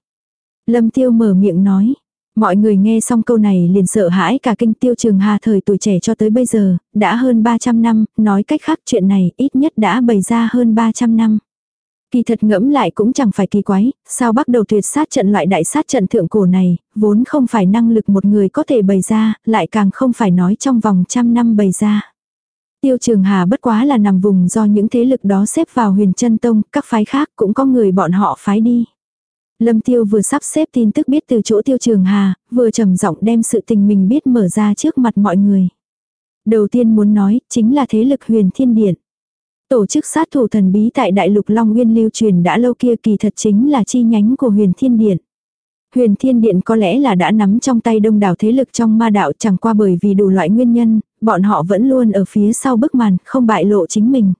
Lâm Tiêu mở miệng nói, Mọi người nghe xong câu này liền sợ hãi cả kinh tiêu trường hà thời tuổi trẻ cho tới bây giờ, đã hơn 300 năm, nói cách khác chuyện này ít nhất đã bày ra hơn 300 năm. Kỳ thật ngẫm lại cũng chẳng phải kỳ quái, sao bắt đầu tuyệt sát trận loại đại sát trận thượng cổ này, vốn không phải năng lực một người có thể bày ra, lại càng không phải nói trong vòng trăm năm bày ra. Tiêu Trường Hà bất quá là nằm vùng do những thế lực đó xếp vào huyền chân tông, các phái khác cũng có người bọn họ phái đi. Lâm Tiêu vừa sắp xếp tin tức biết từ chỗ Tiêu Trường Hà, vừa trầm giọng đem sự tình mình biết mở ra trước mặt mọi người. Đầu tiên muốn nói, chính là thế lực huyền thiên điện. Tổ chức sát thủ thần bí tại Đại lục Long Nguyên lưu truyền đã lâu kia kỳ thật chính là chi nhánh của huyền thiên điện. Huyền Thiên Điện có lẽ là đã nắm trong tay đông đảo thế lực trong ma đạo chẳng qua bởi vì đủ loại nguyên nhân, bọn họ vẫn luôn ở phía sau bức màn, không bại lộ chính mình.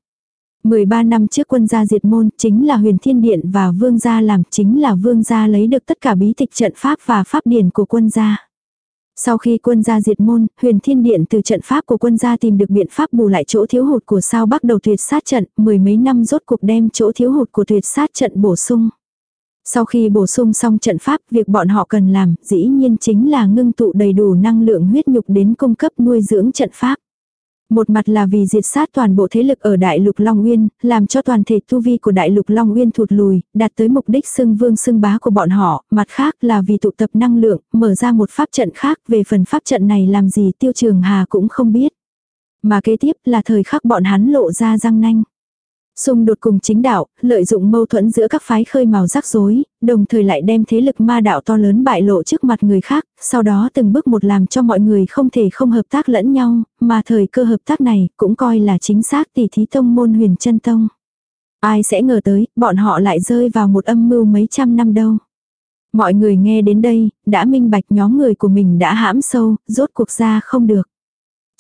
13 năm trước quân gia diệt môn chính là huyền thiên điện và vương gia làm chính là vương gia lấy được tất cả bí tịch trận pháp và pháp điển của quân gia. Sau khi quân gia diệt môn, huyền thiên điện từ trận pháp của quân gia tìm được biện pháp bù lại chỗ thiếu hụt của sao bắt đầu tuyệt sát trận, mười mấy năm rốt cuộc đem chỗ thiếu hụt của tuyệt sát trận bổ sung. Sau khi bổ sung xong trận pháp, việc bọn họ cần làm, dĩ nhiên chính là ngưng tụ đầy đủ năng lượng huyết nhục đến cung cấp nuôi dưỡng trận pháp. Một mặt là vì diệt sát toàn bộ thế lực ở Đại Lục Long Uyên, làm cho toàn thể tu vi của Đại Lục Long Uyên thụt lùi, đạt tới mục đích xưng vương xưng bá của bọn họ, mặt khác là vì tụ tập năng lượng, mở ra một pháp trận khác, về phần pháp trận này làm gì Tiêu Trường Hà cũng không biết. Mà kế tiếp là thời khắc bọn hắn lộ ra răng nanh. Xung đột cùng chính đạo, lợi dụng mâu thuẫn giữa các phái khơi màu rắc rối, đồng thời lại đem thế lực ma đạo to lớn bại lộ trước mặt người khác, sau đó từng bước một làm cho mọi người không thể không hợp tác lẫn nhau, mà thời cơ hợp tác này cũng coi là chính xác tỷ thí tông môn huyền chân tông. Ai sẽ ngờ tới, bọn họ lại rơi vào một âm mưu mấy trăm năm đâu. Mọi người nghe đến đây, đã minh bạch nhóm người của mình đã hãm sâu, rốt cuộc ra không được.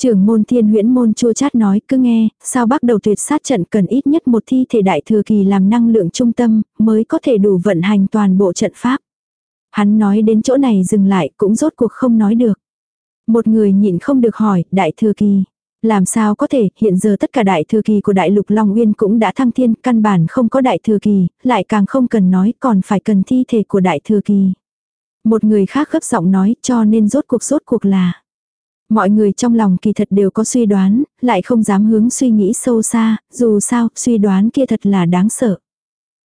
Trưởng môn thiên huyễn môn chua chát nói cứ nghe, sao bắt đầu tuyệt sát trận cần ít nhất một thi thể đại thừa kỳ làm năng lượng trung tâm, mới có thể đủ vận hành toàn bộ trận pháp. Hắn nói đến chỗ này dừng lại cũng rốt cuộc không nói được. Một người nhịn không được hỏi, đại thừa kỳ. Làm sao có thể, hiện giờ tất cả đại thừa kỳ của đại lục Long Uyên cũng đã thăng thiên, căn bản không có đại thừa kỳ, lại càng không cần nói, còn phải cần thi thể của đại thừa kỳ. Một người khác gấp giọng nói, cho nên rốt cuộc rốt cuộc là. Mọi người trong lòng kỳ thật đều có suy đoán, lại không dám hướng suy nghĩ sâu xa, dù sao, suy đoán kia thật là đáng sợ.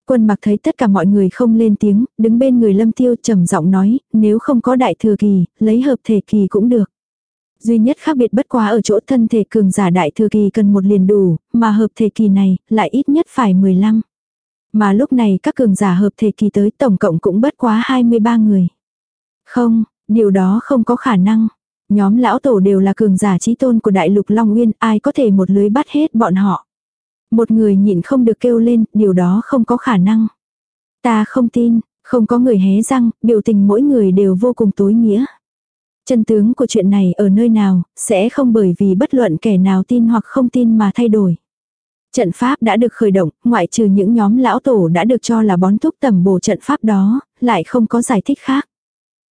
Quân mặc thấy tất cả mọi người không lên tiếng, đứng bên người lâm tiêu trầm giọng nói, nếu không có đại thừa kỳ, lấy hợp thể kỳ cũng được. Duy nhất khác biệt bất quá ở chỗ thân thể cường giả đại thừa kỳ cần một liền đủ, mà hợp thể kỳ này lại ít nhất phải 15. Mà lúc này các cường giả hợp thể kỳ tới tổng cộng cũng bất quá 23 người. Không, điều đó không có khả năng. Nhóm lão tổ đều là cường giả trí tôn của đại lục Long Nguyên, ai có thể một lưới bắt hết bọn họ. Một người nhịn không được kêu lên, điều đó không có khả năng. Ta không tin, không có người hé răng, biểu tình mỗi người đều vô cùng tối nghĩa. Chân tướng của chuyện này ở nơi nào, sẽ không bởi vì bất luận kẻ nào tin hoặc không tin mà thay đổi. Trận pháp đã được khởi động, ngoại trừ những nhóm lão tổ đã được cho là bón thúc tầm bổ trận pháp đó, lại không có giải thích khác.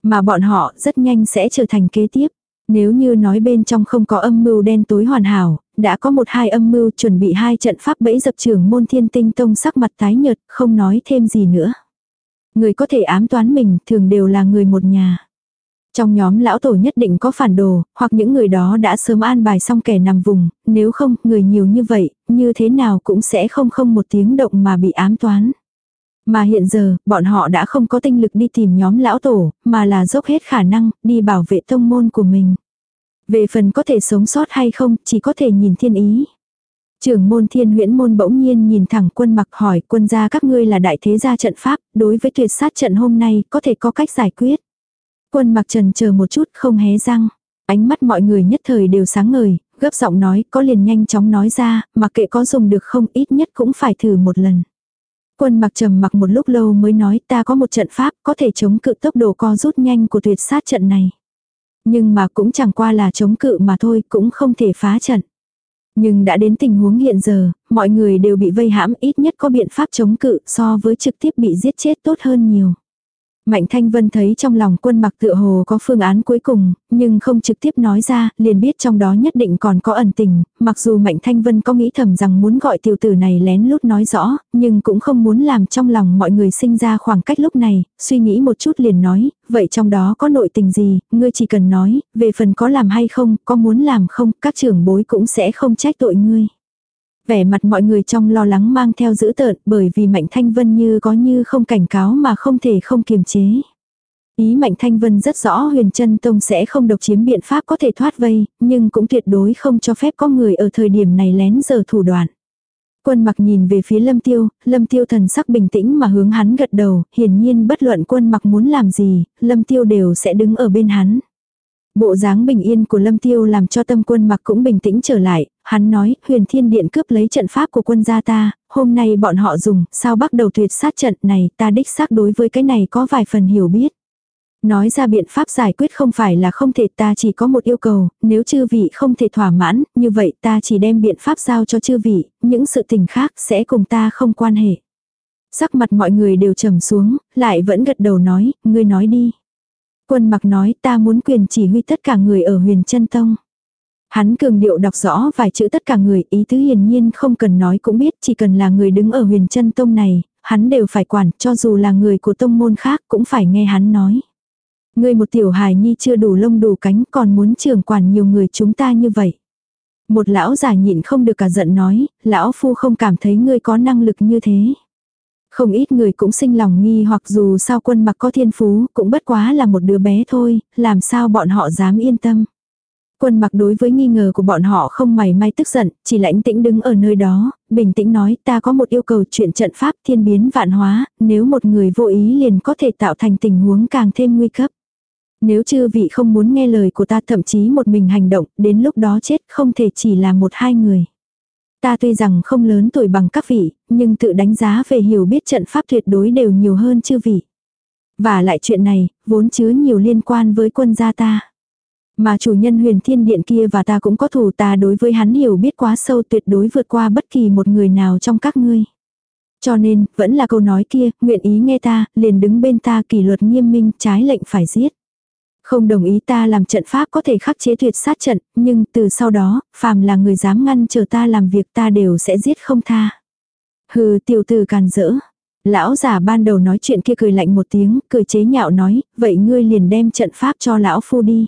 Mà bọn họ rất nhanh sẽ trở thành kế tiếp. Nếu như nói bên trong không có âm mưu đen tối hoàn hảo, đã có một hai âm mưu chuẩn bị hai trận pháp bẫy dập trưởng môn thiên tinh tông sắc mặt tái nhợt, không nói thêm gì nữa. Người có thể ám toán mình thường đều là người một nhà. Trong nhóm lão tổ nhất định có phản đồ, hoặc những người đó đã sớm an bài xong kẻ nằm vùng, nếu không, người nhiều như vậy, như thế nào cũng sẽ không không một tiếng động mà bị ám toán. Mà hiện giờ, bọn họ đã không có tinh lực đi tìm nhóm lão tổ, mà là dốc hết khả năng, đi bảo vệ tông môn của mình. Về phần có thể sống sót hay không, chỉ có thể nhìn thiên ý. Trưởng môn thiên huyễn môn bỗng nhiên nhìn thẳng quân mặc hỏi quân gia các ngươi là đại thế gia trận pháp, đối với tuyệt sát trận hôm nay có thể có cách giải quyết. Quân mặc trần chờ một chút không hé răng. Ánh mắt mọi người nhất thời đều sáng ngời, gấp giọng nói có liền nhanh chóng nói ra, mà kệ có dùng được không ít nhất cũng phải thử một lần. Quân mặc trầm mặc một lúc lâu mới nói ta có một trận pháp có thể chống cự tốc độ co rút nhanh của tuyệt sát trận này. Nhưng mà cũng chẳng qua là chống cự mà thôi cũng không thể phá trận. Nhưng đã đến tình huống hiện giờ, mọi người đều bị vây hãm ít nhất có biện pháp chống cự so với trực tiếp bị giết chết tốt hơn nhiều. Mạnh Thanh Vân thấy trong lòng quân mặc tựa hồ có phương án cuối cùng, nhưng không trực tiếp nói ra, liền biết trong đó nhất định còn có ẩn tình, mặc dù Mạnh Thanh Vân có nghĩ thầm rằng muốn gọi tiểu tử này lén lút nói rõ, nhưng cũng không muốn làm trong lòng mọi người sinh ra khoảng cách lúc này, suy nghĩ một chút liền nói, vậy trong đó có nội tình gì, ngươi chỉ cần nói, về phần có làm hay không, có muốn làm không, các trưởng bối cũng sẽ không trách tội ngươi. Vẻ mặt mọi người trong lo lắng mang theo dữ tợn bởi vì Mạnh Thanh Vân như có như không cảnh cáo mà không thể không kiềm chế. Ý Mạnh Thanh Vân rất rõ huyền chân tông sẽ không độc chiếm biện pháp có thể thoát vây, nhưng cũng tuyệt đối không cho phép có người ở thời điểm này lén giờ thủ đoạn. Quân mặc nhìn về phía lâm tiêu, lâm tiêu thần sắc bình tĩnh mà hướng hắn gật đầu, hiển nhiên bất luận quân mặc muốn làm gì, lâm tiêu đều sẽ đứng ở bên hắn. Bộ dáng bình yên của Lâm Tiêu làm cho tâm quân mặc cũng bình tĩnh trở lại, hắn nói, huyền thiên điện cướp lấy trận pháp của quân gia ta, hôm nay bọn họ dùng, sao bắt đầu tuyệt sát trận này, ta đích xác đối với cái này có vài phần hiểu biết. Nói ra biện pháp giải quyết không phải là không thể ta chỉ có một yêu cầu, nếu chư vị không thể thỏa mãn, như vậy ta chỉ đem biện pháp giao cho chư vị, những sự tình khác sẽ cùng ta không quan hệ. Sắc mặt mọi người đều trầm xuống, lại vẫn gật đầu nói, ngươi nói đi. Quân mặc nói ta muốn quyền chỉ huy tất cả người ở huyền chân tông. Hắn cường điệu đọc rõ vài chữ tất cả người, ý tứ hiển nhiên không cần nói cũng biết, chỉ cần là người đứng ở huyền chân tông này, hắn đều phải quản, cho dù là người của tông môn khác cũng phải nghe hắn nói. Ngươi một tiểu hài nhi chưa đủ lông đủ cánh còn muốn trưởng quản nhiều người chúng ta như vậy. Một lão già nhịn không được cả giận nói, lão phu không cảm thấy ngươi có năng lực như thế. Không ít người cũng sinh lòng nghi hoặc dù sao quân mặc có thiên phú cũng bất quá là một đứa bé thôi, làm sao bọn họ dám yên tâm. Quân mặc đối với nghi ngờ của bọn họ không mảy may tức giận, chỉ lãnh tĩnh đứng ở nơi đó, bình tĩnh nói ta có một yêu cầu chuyện trận pháp thiên biến vạn hóa, nếu một người vô ý liền có thể tạo thành tình huống càng thêm nguy cấp. Nếu chư vị không muốn nghe lời của ta thậm chí một mình hành động, đến lúc đó chết không thể chỉ là một hai người. Ta tuy rằng không lớn tuổi bằng các vị, nhưng tự đánh giá về hiểu biết trận pháp tuyệt đối đều nhiều hơn chư vị. Và lại chuyện này, vốn chứa nhiều liên quan với quân gia ta. Mà chủ nhân huyền thiên điện kia và ta cũng có thủ ta đối với hắn hiểu biết quá sâu tuyệt đối vượt qua bất kỳ một người nào trong các ngươi. Cho nên, vẫn là câu nói kia, nguyện ý nghe ta, liền đứng bên ta kỷ luật nghiêm minh trái lệnh phải giết. Không đồng ý ta làm trận pháp có thể khắc chế tuyệt sát trận, nhưng từ sau đó, phàm là người dám ngăn chờ ta làm việc ta đều sẽ giết không tha. Hừ tiểu tử càn rỡ. Lão giả ban đầu nói chuyện kia cười lạnh một tiếng, cười chế nhạo nói, vậy ngươi liền đem trận pháp cho lão phu đi.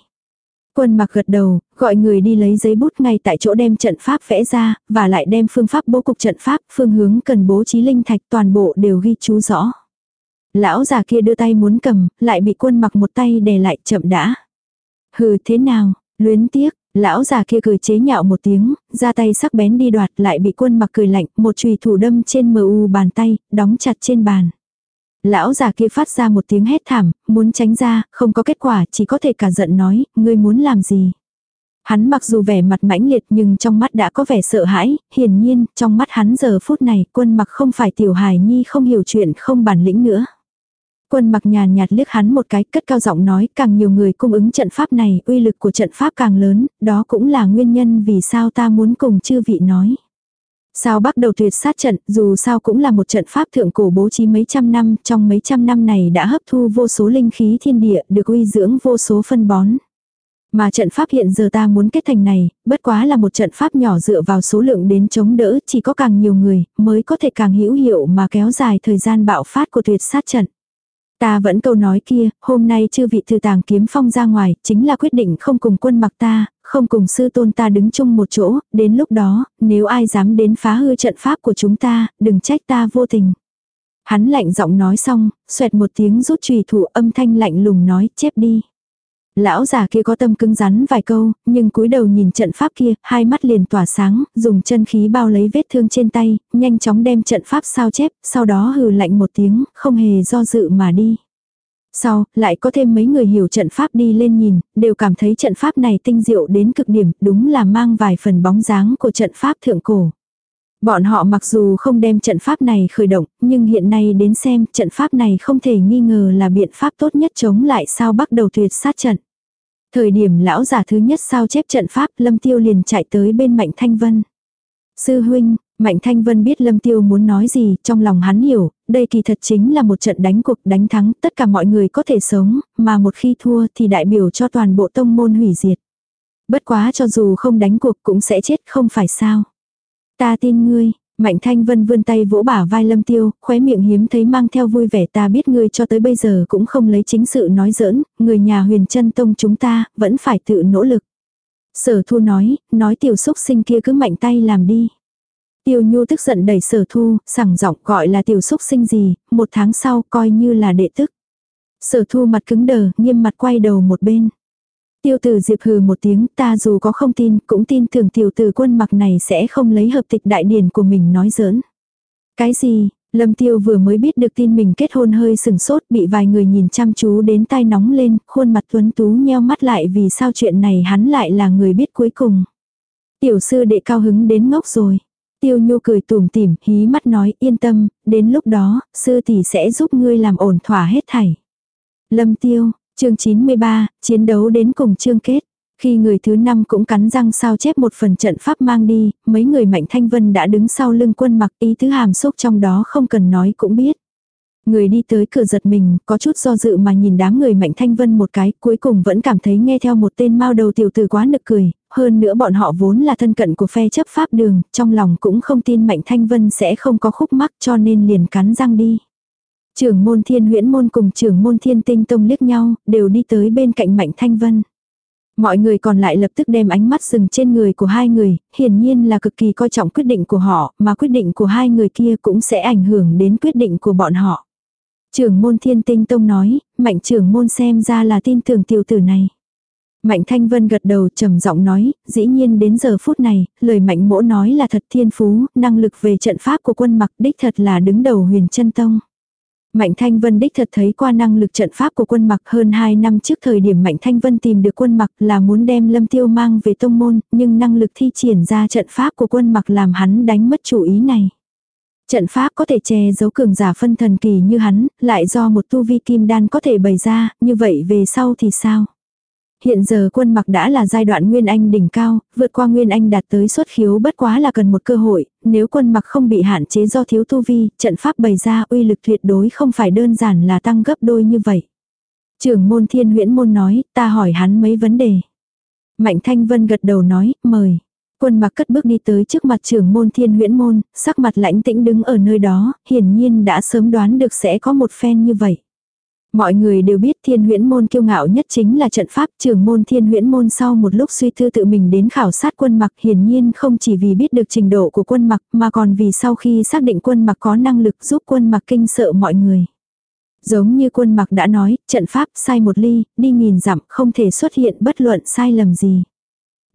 Quân mặc gật đầu, gọi người đi lấy giấy bút ngay tại chỗ đem trận pháp vẽ ra, và lại đem phương pháp bố cục trận pháp, phương hướng cần bố trí linh thạch toàn bộ đều ghi chú rõ. Lão già kia đưa tay muốn cầm, lại bị quân mặc một tay đè lại chậm đã. Hừ thế nào, luyến tiếc, lão già kia cười chế nhạo một tiếng, ra tay sắc bén đi đoạt lại bị quân mặc cười lạnh, một chùy thủ đâm trên mu bàn tay, đóng chặt trên bàn. Lão già kia phát ra một tiếng hét thảm, muốn tránh ra, không có kết quả, chỉ có thể cả giận nói, ngươi muốn làm gì. Hắn mặc dù vẻ mặt mãnh liệt nhưng trong mắt đã có vẻ sợ hãi, hiển nhiên, trong mắt hắn giờ phút này quân mặc không phải tiểu hài nhi không hiểu chuyện không bản lĩnh nữa. Quân mặc nhàn nhạt liếc hắn một cái, cất cao giọng nói, càng nhiều người cung ứng trận pháp này, uy lực của trận pháp càng lớn, đó cũng là nguyên nhân vì sao ta muốn cùng chư vị nói. Sao bắt đầu tuyệt sát trận, dù sao cũng là một trận pháp thượng cổ bố trí mấy trăm năm, trong mấy trăm năm này đã hấp thu vô số linh khí thiên địa, được uy dưỡng vô số phân bón. Mà trận pháp hiện giờ ta muốn kết thành này, bất quá là một trận pháp nhỏ dựa vào số lượng đến chống đỡ, chỉ có càng nhiều người, mới có thể càng hữu hiệu mà kéo dài thời gian bạo phát của tuyệt sát trận. Ta vẫn câu nói kia, hôm nay chư vị thư tàng kiếm phong ra ngoài, chính là quyết định không cùng quân mặc ta, không cùng sư tôn ta đứng chung một chỗ, đến lúc đó, nếu ai dám đến phá hư trận pháp của chúng ta, đừng trách ta vô tình. Hắn lạnh giọng nói xong, xoẹt một tiếng rút trùy thủ âm thanh lạnh lùng nói, chép đi. Lão già kia có tâm cứng rắn vài câu, nhưng cúi đầu nhìn trận pháp kia, hai mắt liền tỏa sáng, dùng chân khí bao lấy vết thương trên tay, nhanh chóng đem trận pháp sao chép, sau đó hừ lạnh một tiếng, không hề do dự mà đi. Sau, lại có thêm mấy người hiểu trận pháp đi lên nhìn, đều cảm thấy trận pháp này tinh diệu đến cực điểm, đúng là mang vài phần bóng dáng của trận pháp thượng cổ. Bọn họ mặc dù không đem trận pháp này khởi động, nhưng hiện nay đến xem trận pháp này không thể nghi ngờ là biện pháp tốt nhất chống lại sao bắt đầu tuyệt sát trận. Thời điểm lão giả thứ nhất sao chép trận pháp Lâm Tiêu liền chạy tới bên Mạnh Thanh Vân. Sư huynh, Mạnh Thanh Vân biết Lâm Tiêu muốn nói gì, trong lòng hắn hiểu, đây kỳ thật chính là một trận đánh cuộc đánh thắng, tất cả mọi người có thể sống, mà một khi thua thì đại biểu cho toàn bộ tông môn hủy diệt. Bất quá cho dù không đánh cuộc cũng sẽ chết không phải sao. Ta tin ngươi, Mạnh Thanh Vân vươn tay vỗ bả vai Lâm Tiêu, khóe miệng hiếm thấy mang theo vui vẻ ta biết ngươi cho tới bây giờ cũng không lấy chính sự nói giỡn, người nhà huyền chân tông chúng ta, vẫn phải tự nỗ lực. Sở thu nói, nói tiểu xúc sinh kia cứ mạnh tay làm đi. Tiêu nhu tức giận đẩy sở thu, sẳng giọng gọi là tiểu xúc sinh gì, một tháng sau coi như là đệ tức. Sở thu mặt cứng đờ, nghiêm mặt quay đầu một bên. Tiêu tử diệp hừ một tiếng ta dù có không tin cũng tin tưởng tiểu tử quân mặc này sẽ không lấy hợp tịch đại điển của mình nói giỡn. Cái gì, Lâm Tiêu vừa mới biết được tin mình kết hôn hơi sừng sốt bị vài người nhìn chăm chú đến tai nóng lên, khuôn mặt tuấn tú nheo mắt lại vì sao chuyện này hắn lại là người biết cuối cùng. Tiểu sư đệ cao hứng đến ngốc rồi. Tiêu nhu cười tủm tỉm, hí mắt nói yên tâm, đến lúc đó, sư tỷ sẽ giúp ngươi làm ổn thỏa hết thảy. Lâm tiêu, chương 93, chiến đấu đến cùng chương kết. Khi người thứ năm cũng cắn răng sao chép một phần trận pháp mang đi, mấy người mạnh thanh vân đã đứng sau lưng quân mặc ý thứ hàm xúc trong đó không cần nói cũng biết. Người đi tới cửa giật mình, có chút do dự mà nhìn đám người mạnh thanh vân một cái, cuối cùng vẫn cảm thấy nghe theo một tên mao đầu tiểu tử quá nực cười, hơn nữa bọn họ vốn là thân cận của phe chấp pháp đường, trong lòng cũng không tin mạnh thanh vân sẽ không có khúc mắc cho nên liền cắn răng đi. Trưởng môn thiên huyễn môn cùng trưởng môn thiên tinh tông liếc nhau, đều đi tới bên cạnh mạnh thanh vân. Mọi người còn lại lập tức đem ánh mắt dừng trên người của hai người, hiển nhiên là cực kỳ coi trọng quyết định của họ, mà quyết định của hai người kia cũng sẽ ảnh hưởng đến quyết định của bọn họ. Trưởng môn thiên tinh tông nói, mạnh trưởng môn xem ra là tin tưởng tiểu tử này. Mạnh Thanh Vân gật đầu trầm giọng nói, dĩ nhiên đến giờ phút này, lời mạnh mỗ nói là thật thiên phú, năng lực về trận pháp của quân mặc đích thật là đứng đầu huyền chân tông. Mạnh Thanh Vân đích thật thấy qua năng lực trận pháp của quân mặc hơn 2 năm trước thời điểm Mạnh Thanh Vân tìm được quân mặc là muốn đem lâm tiêu mang về tông môn, nhưng năng lực thi triển ra trận pháp của quân mặc làm hắn đánh mất chủ ý này. Trận pháp có thể che giấu cường giả phân thần kỳ như hắn, lại do một tu vi kim đan có thể bày ra, như vậy về sau thì sao? Hiện giờ quân mặc đã là giai đoạn Nguyên Anh đỉnh cao, vượt qua Nguyên Anh đạt tới xuất khiếu bất quá là cần một cơ hội, nếu quân mặc không bị hạn chế do thiếu tu vi, trận pháp bày ra uy lực tuyệt đối không phải đơn giản là tăng gấp đôi như vậy. Trưởng môn thiên huyễn môn nói, ta hỏi hắn mấy vấn đề. Mạnh Thanh Vân gật đầu nói, mời. Quân mặc cất bước đi tới trước mặt trưởng môn thiên huyễn môn, sắc mặt lãnh tĩnh đứng ở nơi đó, hiển nhiên đã sớm đoán được sẽ có một phen như vậy. Mọi người đều biết thiên huyễn môn kiêu ngạo nhất chính là trận pháp trưởng môn thiên huyễn môn sau một lúc suy thư tự mình đến khảo sát quân mặc hiển nhiên không chỉ vì biết được trình độ của quân mặc mà còn vì sau khi xác định quân mặc có năng lực giúp quân mặc kinh sợ mọi người. Giống như quân mặc đã nói, trận pháp sai một ly, đi nghìn dặm không thể xuất hiện bất luận sai lầm gì.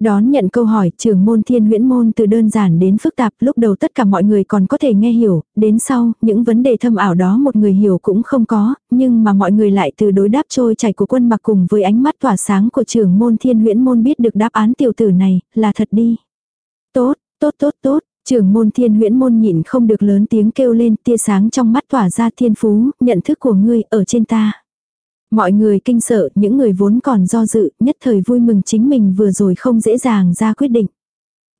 Đón nhận câu hỏi trường môn thiên huyễn môn từ đơn giản đến phức tạp lúc đầu tất cả mọi người còn có thể nghe hiểu, đến sau những vấn đề thâm ảo đó một người hiểu cũng không có, nhưng mà mọi người lại từ đối đáp trôi chảy của quân mặc cùng với ánh mắt tỏa sáng của trường môn thiên huyễn môn biết được đáp án tiểu tử này là thật đi. Tốt, tốt tốt tốt, Trưởng môn thiên huyễn môn nhịn không được lớn tiếng kêu lên tia sáng trong mắt tỏa ra thiên phú, nhận thức của ngươi ở trên ta. Mọi người kinh sợ, những người vốn còn do dự, nhất thời vui mừng chính mình vừa rồi không dễ dàng ra quyết định.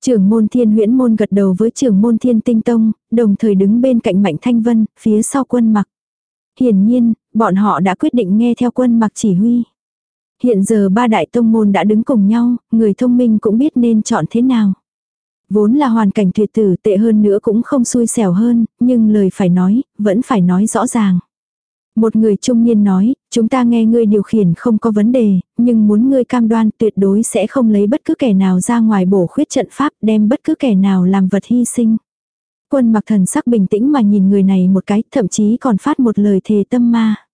Trưởng môn thiên huyễn môn gật đầu với trưởng môn thiên tinh tông, đồng thời đứng bên cạnh mạnh thanh vân, phía sau quân mặc. Hiển nhiên, bọn họ đã quyết định nghe theo quân mặc chỉ huy. Hiện giờ ba đại tông môn đã đứng cùng nhau, người thông minh cũng biết nên chọn thế nào. Vốn là hoàn cảnh tuyệt tử tệ hơn nữa cũng không xui xẻo hơn, nhưng lời phải nói, vẫn phải nói rõ ràng. Một người trung niên nói, chúng ta nghe ngươi điều khiển không có vấn đề, nhưng muốn ngươi cam đoan tuyệt đối sẽ không lấy bất cứ kẻ nào ra ngoài bổ khuyết trận pháp đem bất cứ kẻ nào làm vật hy sinh. Quân mặc thần sắc bình tĩnh mà nhìn người này một cái, thậm chí còn phát một lời thề tâm ma.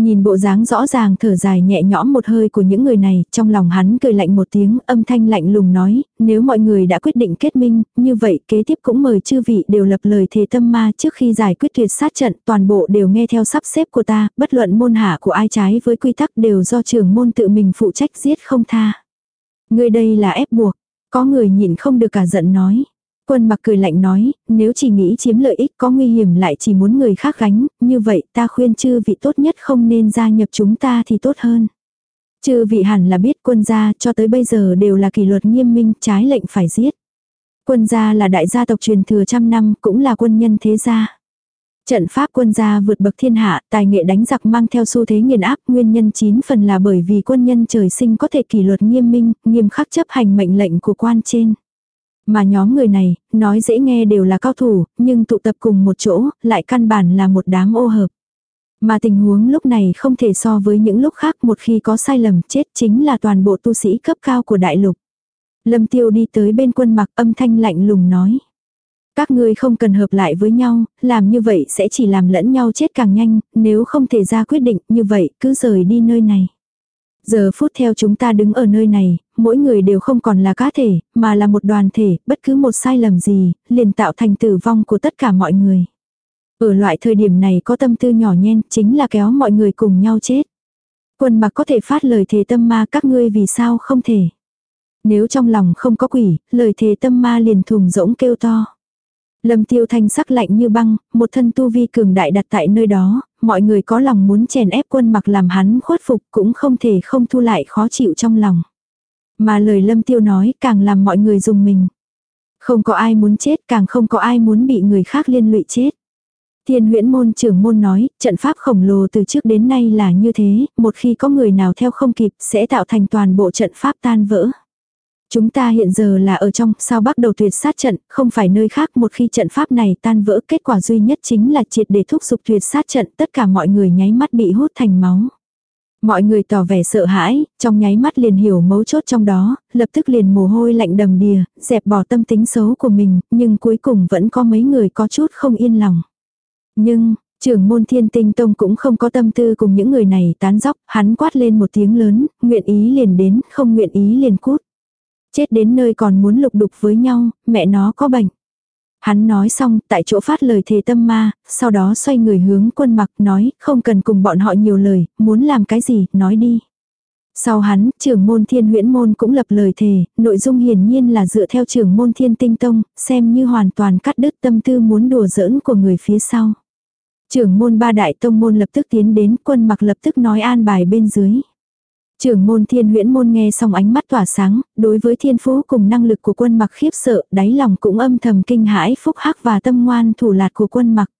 Nhìn bộ dáng rõ ràng thở dài nhẹ nhõm một hơi của những người này, trong lòng hắn cười lạnh một tiếng, âm thanh lạnh lùng nói, nếu mọi người đã quyết định kết minh, như vậy kế tiếp cũng mời chư vị đều lập lời thề tâm ma trước khi giải quyết tuyệt sát trận, toàn bộ đều nghe theo sắp xếp của ta, bất luận môn hạ của ai trái với quy tắc đều do trưởng môn tự mình phụ trách giết không tha. Người đây là ép buộc, có người nhìn không được cả giận nói. Quân mặc cười lạnh nói, nếu chỉ nghĩ chiếm lợi ích có nguy hiểm lại chỉ muốn người khác gánh, như vậy ta khuyên chư vị tốt nhất không nên gia nhập chúng ta thì tốt hơn. Chư vị hẳn là biết quân gia cho tới bây giờ đều là kỷ luật nghiêm minh trái lệnh phải giết. Quân gia là đại gia tộc truyền thừa trăm năm cũng là quân nhân thế gia. Trận pháp quân gia vượt bậc thiên hạ, tài nghệ đánh giặc mang theo xu thế nghiền áp, nguyên nhân chín phần là bởi vì quân nhân trời sinh có thể kỷ luật nghiêm minh, nghiêm khắc chấp hành mệnh lệnh của quan trên. Mà nhóm người này, nói dễ nghe đều là cao thủ, nhưng tụ tập cùng một chỗ, lại căn bản là một đám ô hợp. Mà tình huống lúc này không thể so với những lúc khác một khi có sai lầm chết chính là toàn bộ tu sĩ cấp cao của đại lục. Lâm tiêu đi tới bên quân mặc âm thanh lạnh lùng nói. Các ngươi không cần hợp lại với nhau, làm như vậy sẽ chỉ làm lẫn nhau chết càng nhanh, nếu không thể ra quyết định như vậy cứ rời đi nơi này. Giờ phút theo chúng ta đứng ở nơi này, mỗi người đều không còn là cá thể, mà là một đoàn thể, bất cứ một sai lầm gì, liền tạo thành tử vong của tất cả mọi người. Ở loại thời điểm này có tâm tư nhỏ nhen, chính là kéo mọi người cùng nhau chết. Quân mặc có thể phát lời thề tâm ma các ngươi vì sao không thể. Nếu trong lòng không có quỷ, lời thề tâm ma liền thùng rỗng kêu to. Lâm tiêu thanh sắc lạnh như băng, một thân tu vi cường đại đặt tại nơi đó, mọi người có lòng muốn chèn ép quân mặc làm hắn khuất phục cũng không thể không thu lại khó chịu trong lòng. Mà lời lâm tiêu nói càng làm mọi người dùng mình. Không có ai muốn chết càng không có ai muốn bị người khác liên lụy chết. Thiên huyễn môn trưởng môn nói, trận pháp khổng lồ từ trước đến nay là như thế, một khi có người nào theo không kịp sẽ tạo thành toàn bộ trận pháp tan vỡ. Chúng ta hiện giờ là ở trong sao bắt đầu tuyệt sát trận, không phải nơi khác một khi trận pháp này tan vỡ kết quả duy nhất chính là triệt để thúc giục tuyệt sát trận tất cả mọi người nháy mắt bị hút thành máu. Mọi người tỏ vẻ sợ hãi, trong nháy mắt liền hiểu mấu chốt trong đó, lập tức liền mồ hôi lạnh đầm đìa, dẹp bỏ tâm tính xấu của mình, nhưng cuối cùng vẫn có mấy người có chút không yên lòng. Nhưng, trưởng môn thiên tinh tông cũng không có tâm tư cùng những người này tán dóc, hắn quát lên một tiếng lớn, nguyện ý liền đến, không nguyện ý liền cút. Chết đến nơi còn muốn lục đục với nhau, mẹ nó có bệnh. Hắn nói xong, tại chỗ phát lời thề tâm ma, sau đó xoay người hướng quân mặc nói, không cần cùng bọn họ nhiều lời, muốn làm cái gì, nói đi. Sau hắn, trưởng môn thiên huyễn môn cũng lập lời thề, nội dung hiển nhiên là dựa theo trưởng môn thiên tinh tông, xem như hoàn toàn cắt đứt tâm tư muốn đùa giỡn của người phía sau. Trưởng môn ba đại tông môn lập tức tiến đến, quân mặc lập tức nói an bài bên dưới. Trưởng môn thiên huyễn môn nghe xong ánh mắt tỏa sáng, đối với thiên phú cùng năng lực của quân mặc khiếp sợ, đáy lòng cũng âm thầm kinh hãi phúc hắc và tâm ngoan thủ lạt của quân mặc.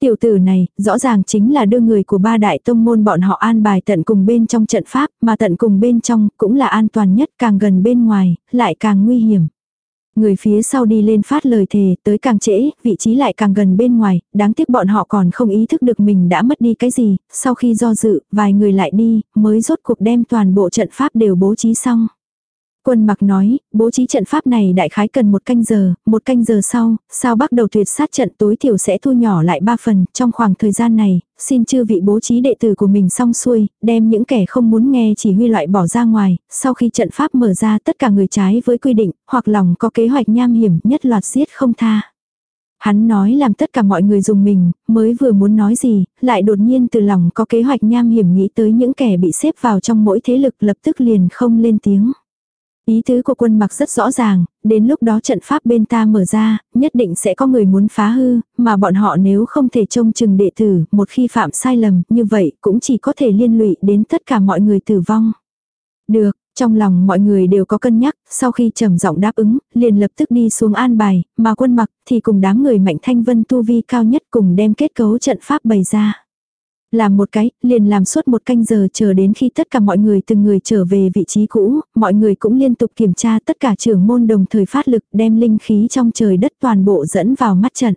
Tiểu tử này, rõ ràng chính là đưa người của ba đại tông môn bọn họ an bài tận cùng bên trong trận pháp, mà tận cùng bên trong cũng là an toàn nhất càng gần bên ngoài, lại càng nguy hiểm. Người phía sau đi lên phát lời thề, tới càng trễ, vị trí lại càng gần bên ngoài, đáng tiếc bọn họ còn không ý thức được mình đã mất đi cái gì, sau khi do dự, vài người lại đi, mới rốt cuộc đem toàn bộ trận pháp đều bố trí xong. Quân mặc nói, bố trí trận pháp này đại khái cần một canh giờ, một canh giờ sau, sao bắt đầu tuyệt sát trận tối thiểu sẽ thu nhỏ lại ba phần, trong khoảng thời gian này, xin chư vị bố trí đệ tử của mình xong xuôi, đem những kẻ không muốn nghe chỉ huy loại bỏ ra ngoài, sau khi trận pháp mở ra tất cả người trái với quy định, hoặc lòng có kế hoạch nham hiểm nhất loạt giết không tha. Hắn nói làm tất cả mọi người dùng mình, mới vừa muốn nói gì, lại đột nhiên từ lòng có kế hoạch nham hiểm nghĩ tới những kẻ bị xếp vào trong mỗi thế lực lập tức liền không lên tiếng. Ý tứ của quân mặc rất rõ ràng, đến lúc đó trận pháp bên ta mở ra, nhất định sẽ có người muốn phá hư, mà bọn họ nếu không thể trông chừng đệ tử, một khi phạm sai lầm, như vậy cũng chỉ có thể liên lụy đến tất cả mọi người tử vong. Được, trong lòng mọi người đều có cân nhắc, sau khi trầm giọng đáp ứng, liền lập tức đi xuống an bài, mà quân mặc thì cùng đám người mạnh thanh vân tu vi cao nhất cùng đem kết cấu trận pháp bày ra. Làm một cái, liền làm suốt một canh giờ chờ đến khi tất cả mọi người từng người trở về vị trí cũ, mọi người cũng liên tục kiểm tra tất cả trưởng môn đồng thời phát lực đem linh khí trong trời đất toàn bộ dẫn vào mắt trận.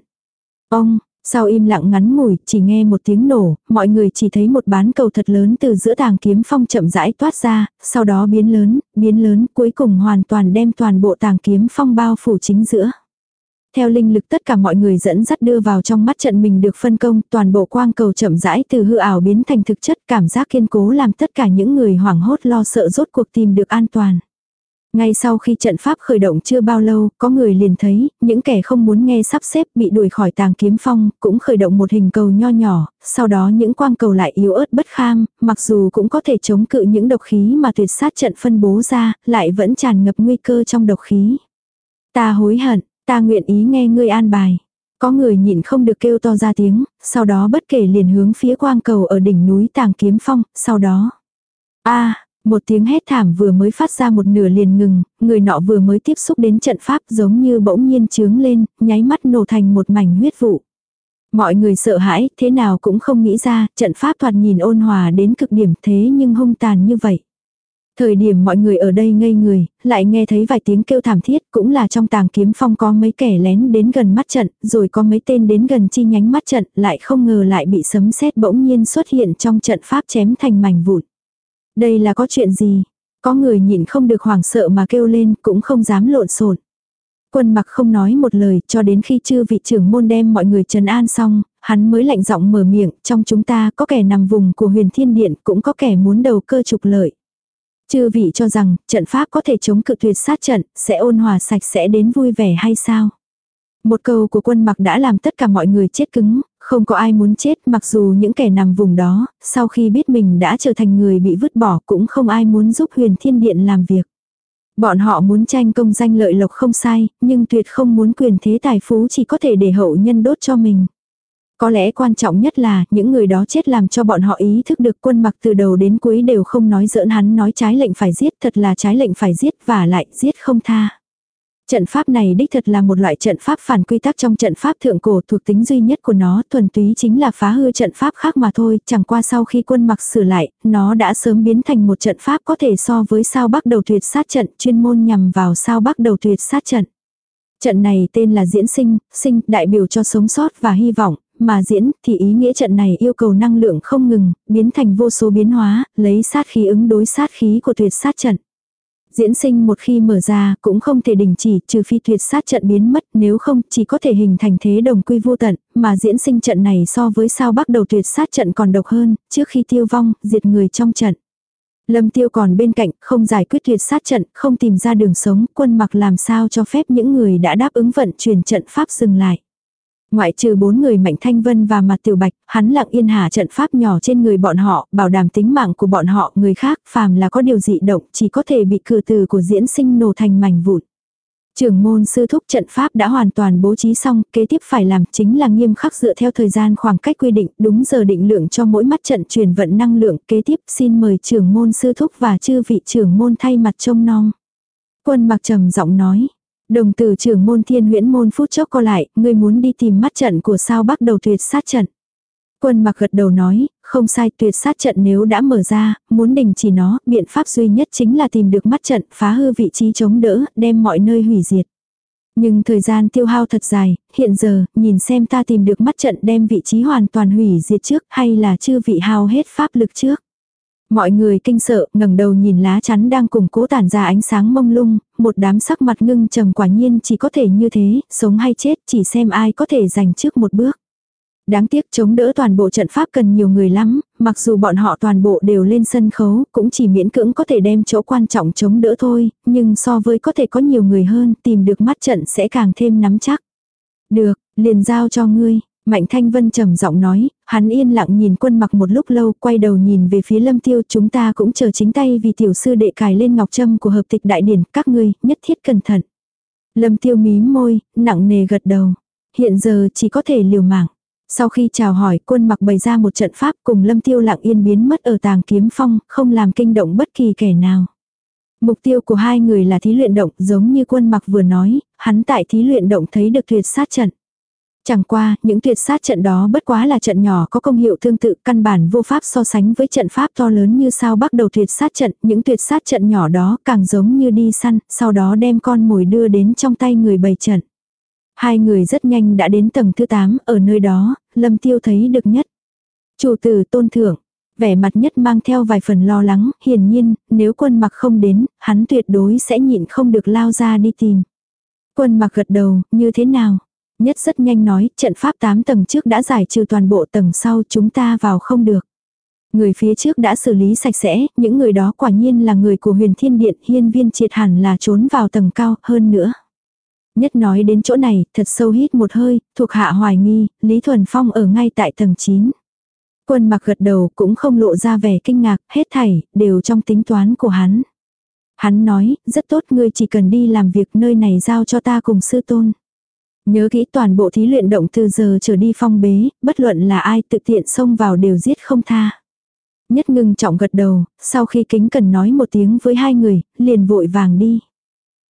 Ông, sau im lặng ngắn ngủi, chỉ nghe một tiếng nổ, mọi người chỉ thấy một bán cầu thật lớn từ giữa tàng kiếm phong chậm rãi toát ra, sau đó biến lớn, biến lớn, cuối cùng hoàn toàn đem toàn bộ tàng kiếm phong bao phủ chính giữa. Theo linh lực tất cả mọi người dẫn dắt đưa vào trong mắt trận mình được phân công, toàn bộ quang cầu chậm rãi từ hư ảo biến thành thực chất, cảm giác kiên cố làm tất cả những người hoảng hốt lo sợ rốt cuộc tìm được an toàn. Ngay sau khi trận pháp khởi động chưa bao lâu, có người liền thấy, những kẻ không muốn nghe sắp xếp bị đuổi khỏi tàng kiếm phong, cũng khởi động một hình cầu nho nhỏ, sau đó những quang cầu lại yếu ớt bất kham, mặc dù cũng có thể chống cự những độc khí mà tuyệt sát trận phân bố ra, lại vẫn tràn ngập nguy cơ trong độc khí. Ta hối hận, Ta nguyện ý nghe ngươi an bài. Có người nhịn không được kêu to ra tiếng, sau đó bất kể liền hướng phía quang cầu ở đỉnh núi tàng kiếm phong, sau đó. a một tiếng hét thảm vừa mới phát ra một nửa liền ngừng, người nọ vừa mới tiếp xúc đến trận pháp giống như bỗng nhiên trướng lên, nháy mắt nổ thành một mảnh huyết vụ. Mọi người sợ hãi, thế nào cũng không nghĩ ra, trận pháp thoạt nhìn ôn hòa đến cực điểm thế nhưng hung tàn như vậy. Thời điểm mọi người ở đây ngây người, lại nghe thấy vài tiếng kêu thảm thiết cũng là trong tàng kiếm phong có mấy kẻ lén đến gần mắt trận, rồi có mấy tên đến gần chi nhánh mắt trận, lại không ngờ lại bị sấm sét bỗng nhiên xuất hiện trong trận pháp chém thành mảnh vụn. Đây là có chuyện gì? Có người nhịn không được hoảng sợ mà kêu lên cũng không dám lộn xộn. Quân mặc không nói một lời cho đến khi chư vị trưởng môn đem mọi người trấn an xong, hắn mới lạnh giọng mở miệng, trong chúng ta có kẻ nằm vùng của huyền thiên điện cũng có kẻ muốn đầu cơ trục lợi. Chư vị cho rằng, trận pháp có thể chống cự tuyệt sát trận, sẽ ôn hòa sạch sẽ đến vui vẻ hay sao? Một câu của quân mặc đã làm tất cả mọi người chết cứng, không có ai muốn chết mặc dù những kẻ nằm vùng đó, sau khi biết mình đã trở thành người bị vứt bỏ cũng không ai muốn giúp huyền thiên điện làm việc. Bọn họ muốn tranh công danh lợi lộc không sai, nhưng tuyệt không muốn quyền thế tài phú chỉ có thể để hậu nhân đốt cho mình. Có lẽ quan trọng nhất là những người đó chết làm cho bọn họ ý thức được quân mặc từ đầu đến cuối đều không nói giỡn hắn nói trái lệnh phải giết thật là trái lệnh phải giết và lại giết không tha. Trận pháp này đích thật là một loại trận pháp phản quy tắc trong trận pháp thượng cổ thuộc tính duy nhất của nó thuần túy chính là phá hư trận pháp khác mà thôi, chẳng qua sau khi quân mặc sửa lại, nó đã sớm biến thành một trận pháp có thể so với sao bắc đầu tuyệt sát trận chuyên môn nhằm vào sao bắc đầu tuyệt sát trận. Trận này tên là diễn sinh, sinh đại biểu cho sống sót và hy vọng, mà diễn thì ý nghĩa trận này yêu cầu năng lượng không ngừng, biến thành vô số biến hóa, lấy sát khí ứng đối sát khí của tuyệt sát trận. Diễn sinh một khi mở ra cũng không thể đình chỉ trừ phi tuyệt sát trận biến mất nếu không chỉ có thể hình thành thế đồng quy vô tận, mà diễn sinh trận này so với sao bắt đầu tuyệt sát trận còn độc hơn, trước khi tiêu vong, diệt người trong trận. Lâm tiêu còn bên cạnh, không giải quyết tuyệt sát trận, không tìm ra đường sống, quân mặc làm sao cho phép những người đã đáp ứng vận chuyển trận pháp dừng lại. Ngoại trừ bốn người Mạnh Thanh Vân và Mặt Tiểu Bạch, hắn lặng yên hạ trận pháp nhỏ trên người bọn họ, bảo đảm tính mạng của bọn họ, người khác, phàm là có điều dị động, chỉ có thể bị cử từ của diễn sinh nổ thành mảnh vụn. Trưởng môn sư thúc trận pháp đã hoàn toàn bố trí xong, kế tiếp phải làm chính là nghiêm khắc dựa theo thời gian khoảng cách quy định, đúng giờ định lượng cho mỗi mắt trận truyền vận năng lượng, kế tiếp xin mời trưởng môn sư thúc và chư vị trưởng môn thay mặt trông non. Quân mặc trầm giọng nói, Đồng tử trưởng môn thiên huyễn môn phút chốc co lại, ngươi muốn đi tìm mắt trận của sao bắt đầu tuyệt sát trận. Quân mặc gật đầu nói, không sai tuyệt sát trận nếu đã mở ra, muốn đình chỉ nó, biện pháp duy nhất chính là tìm được mắt trận, phá hư vị trí chống đỡ, đem mọi nơi hủy diệt. Nhưng thời gian tiêu hao thật dài, hiện giờ, nhìn xem ta tìm được mắt trận đem vị trí hoàn toàn hủy diệt trước hay là chưa vị hao hết pháp lực trước. Mọi người kinh sợ, ngẩng đầu nhìn lá chắn đang cùng cố tản ra ánh sáng mông lung, một đám sắc mặt ngưng trầm quả nhiên chỉ có thể như thế, sống hay chết chỉ xem ai có thể giành trước một bước. Đáng tiếc chống đỡ toàn bộ trận pháp cần nhiều người lắm, mặc dù bọn họ toàn bộ đều lên sân khấu, cũng chỉ miễn cưỡng có thể đem chỗ quan trọng chống đỡ thôi, nhưng so với có thể có nhiều người hơn, tìm được mắt trận sẽ càng thêm nắm chắc. Được, liền giao cho ngươi. Mạnh Thanh Vân trầm giọng nói, hắn yên lặng nhìn quân mặc một lúc lâu, quay đầu nhìn về phía lâm tiêu chúng ta cũng chờ chính tay vì tiểu sư đệ cài lên ngọc trâm của hợp tịch đại điển, các ngươi, nhất thiết cẩn thận. Lâm tiêu mí môi, nặng nề gật đầu. Hiện giờ chỉ có thể liều mạng. Sau khi chào hỏi quân mặc bày ra một trận pháp cùng lâm tiêu lặng yên biến mất ở tàng kiếm phong, không làm kinh động bất kỳ kẻ nào. Mục tiêu của hai người là thí luyện động giống như quân mặc vừa nói, hắn tại thí luyện động thấy được tuyệt sát trận. Chẳng qua, những tuyệt sát trận đó bất quá là trận nhỏ có công hiệu tương tự căn bản vô pháp so sánh với trận pháp to lớn như sao bắt đầu tuyệt sát trận, những tuyệt sát trận nhỏ đó càng giống như đi săn, sau đó đem con mồi đưa đến trong tay người bày trận. Hai người rất nhanh đã đến tầng thứ 8, ở nơi đó, Lâm Tiêu thấy được nhất. Chủ tử tôn thượng, vẻ mặt nhất mang theo vài phần lo lắng, hiển nhiên, nếu quân mặc không đến, hắn tuyệt đối sẽ nhịn không được lao ra đi tìm. Quân mặc gật đầu, như thế nào? Nhất rất nhanh nói, trận pháp 8 tầng trước đã giải trừ toàn bộ tầng sau chúng ta vào không được. Người phía trước đã xử lý sạch sẽ, những người đó quả nhiên là người của huyền thiên điện, hiên viên triệt hẳn là trốn vào tầng cao hơn nữa. Nhất nói đến chỗ này, thật sâu hít một hơi, thuộc hạ hoài nghi, Lý Thuần Phong ở ngay tại tầng 9. Quân mặc gật đầu cũng không lộ ra vẻ kinh ngạc, hết thảy, đều trong tính toán của hắn. Hắn nói, rất tốt ngươi chỉ cần đi làm việc nơi này giao cho ta cùng sư tôn. Nhớ kỹ toàn bộ thí luyện động từ giờ trở đi phong bế, bất luận là ai tự tiện xông vào đều giết không tha. Nhất ngưng trọng gật đầu, sau khi kính cần nói một tiếng với hai người, liền vội vàng đi.